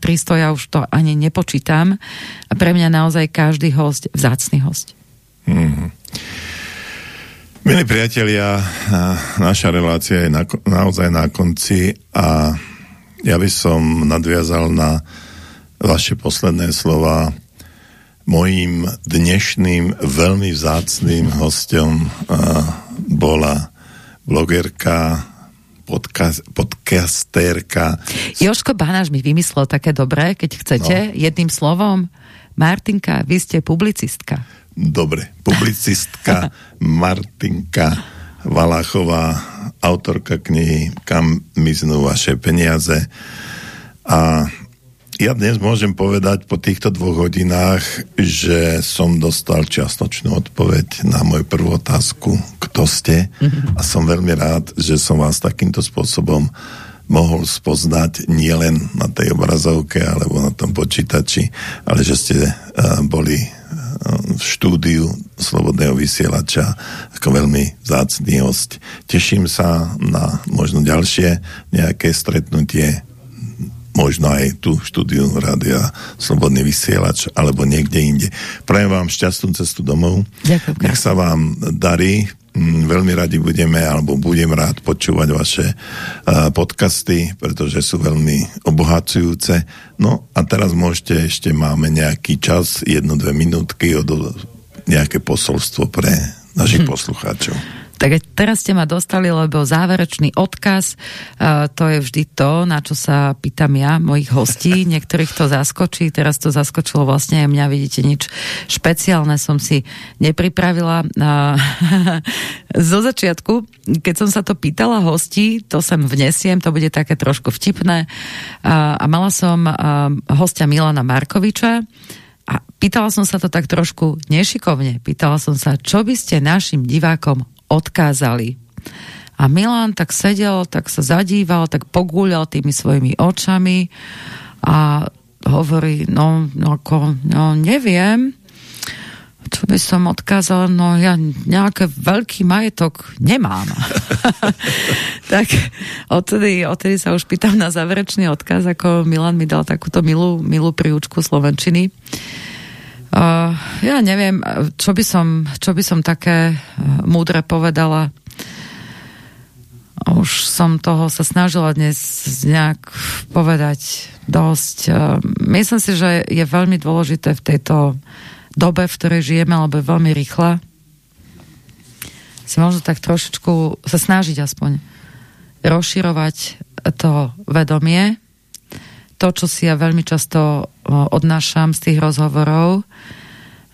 [SPEAKER 2] 300, ja už to ani nepočítam. A pre mňa naozaj každý host, vzácný host. Mm-hmm.
[SPEAKER 1] Milí priatelia, naša relácia je na, naozaj na konci a ja by som nadviazal na vaše posledné slova. Mojím dnešným veľmi vzácným hostom bola blogerka, podcast, podcastérka.
[SPEAKER 2] Joško Banáš mi vymyslel také dobré, keď chcete, no. jedným slovom. Martinka, vy ste publicistka.
[SPEAKER 1] Dobre, publicistka Martinka Valachová, autorka knihy Kam miznú vaše peniaze. A ja dnes môžem povedať po týchto dvoch hodinách, že som dostal čiastočnú odpoveď na moju prvú otázku, kto ste. A som veľmi rád, že som vás takýmto spôsobom mohol spoznať nielen na tej obrazovke alebo na tom počítači, ale že ste uh, boli uh, v štúdiu Slobodného vysielača ako veľmi zácný host. Teším sa na možno ďalšie nejaké stretnutie možno aj tu štúdiu Rádia Slobodný vysielač alebo niekde inde. Prajem vám šťastnú cestu domov.
[SPEAKER 2] Ďakujem.
[SPEAKER 1] Nech sa vám darí. Mm, veľmi radi budeme, alebo budem rád počúvať vaše uh, podcasty, pretože sú veľmi obohacujúce. No a teraz môžete, ešte máme nejaký čas, jednu, dve minútky, od nejaké posolstvo pre našich hm. poslucháčov.
[SPEAKER 2] Tak teraz ste ma dostali, lebo záverečný odkaz, uh, to je vždy to, na čo sa pýtam ja, mojich hostí. Niektorých to zaskočí, teraz to zaskočilo vlastne aj mňa, vidíte, nič špeciálne som si nepripravila. Uh, zo začiatku, keď som sa to pýtala hostí, to sem vnesiem, to bude také trošku vtipné. Uh, a mala som hostia Milana Markoviča, a pýtala som sa to tak trošku nešikovne. Pýtala som sa, čo by ste našim divákom odkázali. A Milan tak sedel, tak sa zadíval, tak pogúľal tými svojimi očami a hovorí, no, no, ako, no neviem, čo by som odkázal, no ja nejaký veľký majetok nemám. tak odtedy, odtedy sa už pýtam na záverečný odkaz, ako Milan mi dal takúto milú, milú príučku Slovenčiny. Uh, ja neviem, čo by som, čo by som také uh, múdre povedala. Už som toho sa snažila dnes nejak povedať dosť. Uh, myslím si, že je veľmi dôležité v tejto dobe, v ktorej žijeme, alebo veľmi rýchla, si možno tak trošičku sa snažiť aspoň rozširovať to vedomie, to, čo si ja veľmi často odnášam z tých rozhovorov,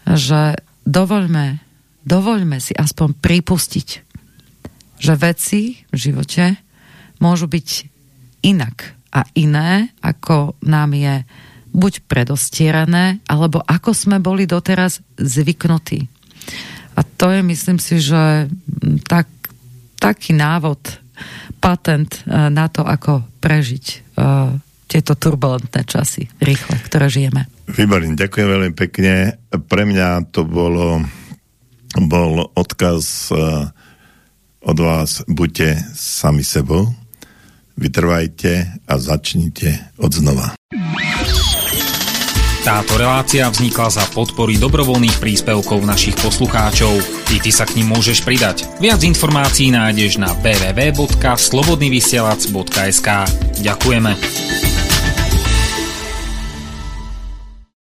[SPEAKER 2] že dovoľme, dovoľme si aspoň pripustiť, že veci v živote môžu byť inak a iné, ako nám je buď predostierané, alebo ako sme boli doteraz zvyknutí. A to je, myslím si, že tak, taký návod patent uh, na to, ako prežiť uh, tieto turbulentné časy rýchle, ktoré žijeme.
[SPEAKER 1] Výborný, ďakujem veľmi pekne. Pre mňa to bolo bol odkaz uh, od vás, buďte sami sebou, vytrvajte a začnite od znova.
[SPEAKER 6] Táto relácia vznikla za podpory dobrovoľných príspevkov našich poslucháčov. I ty sa k ním môžeš pridať. Viac informácií nájdeš na www.slobodnyvysielac.sk Ďakujeme.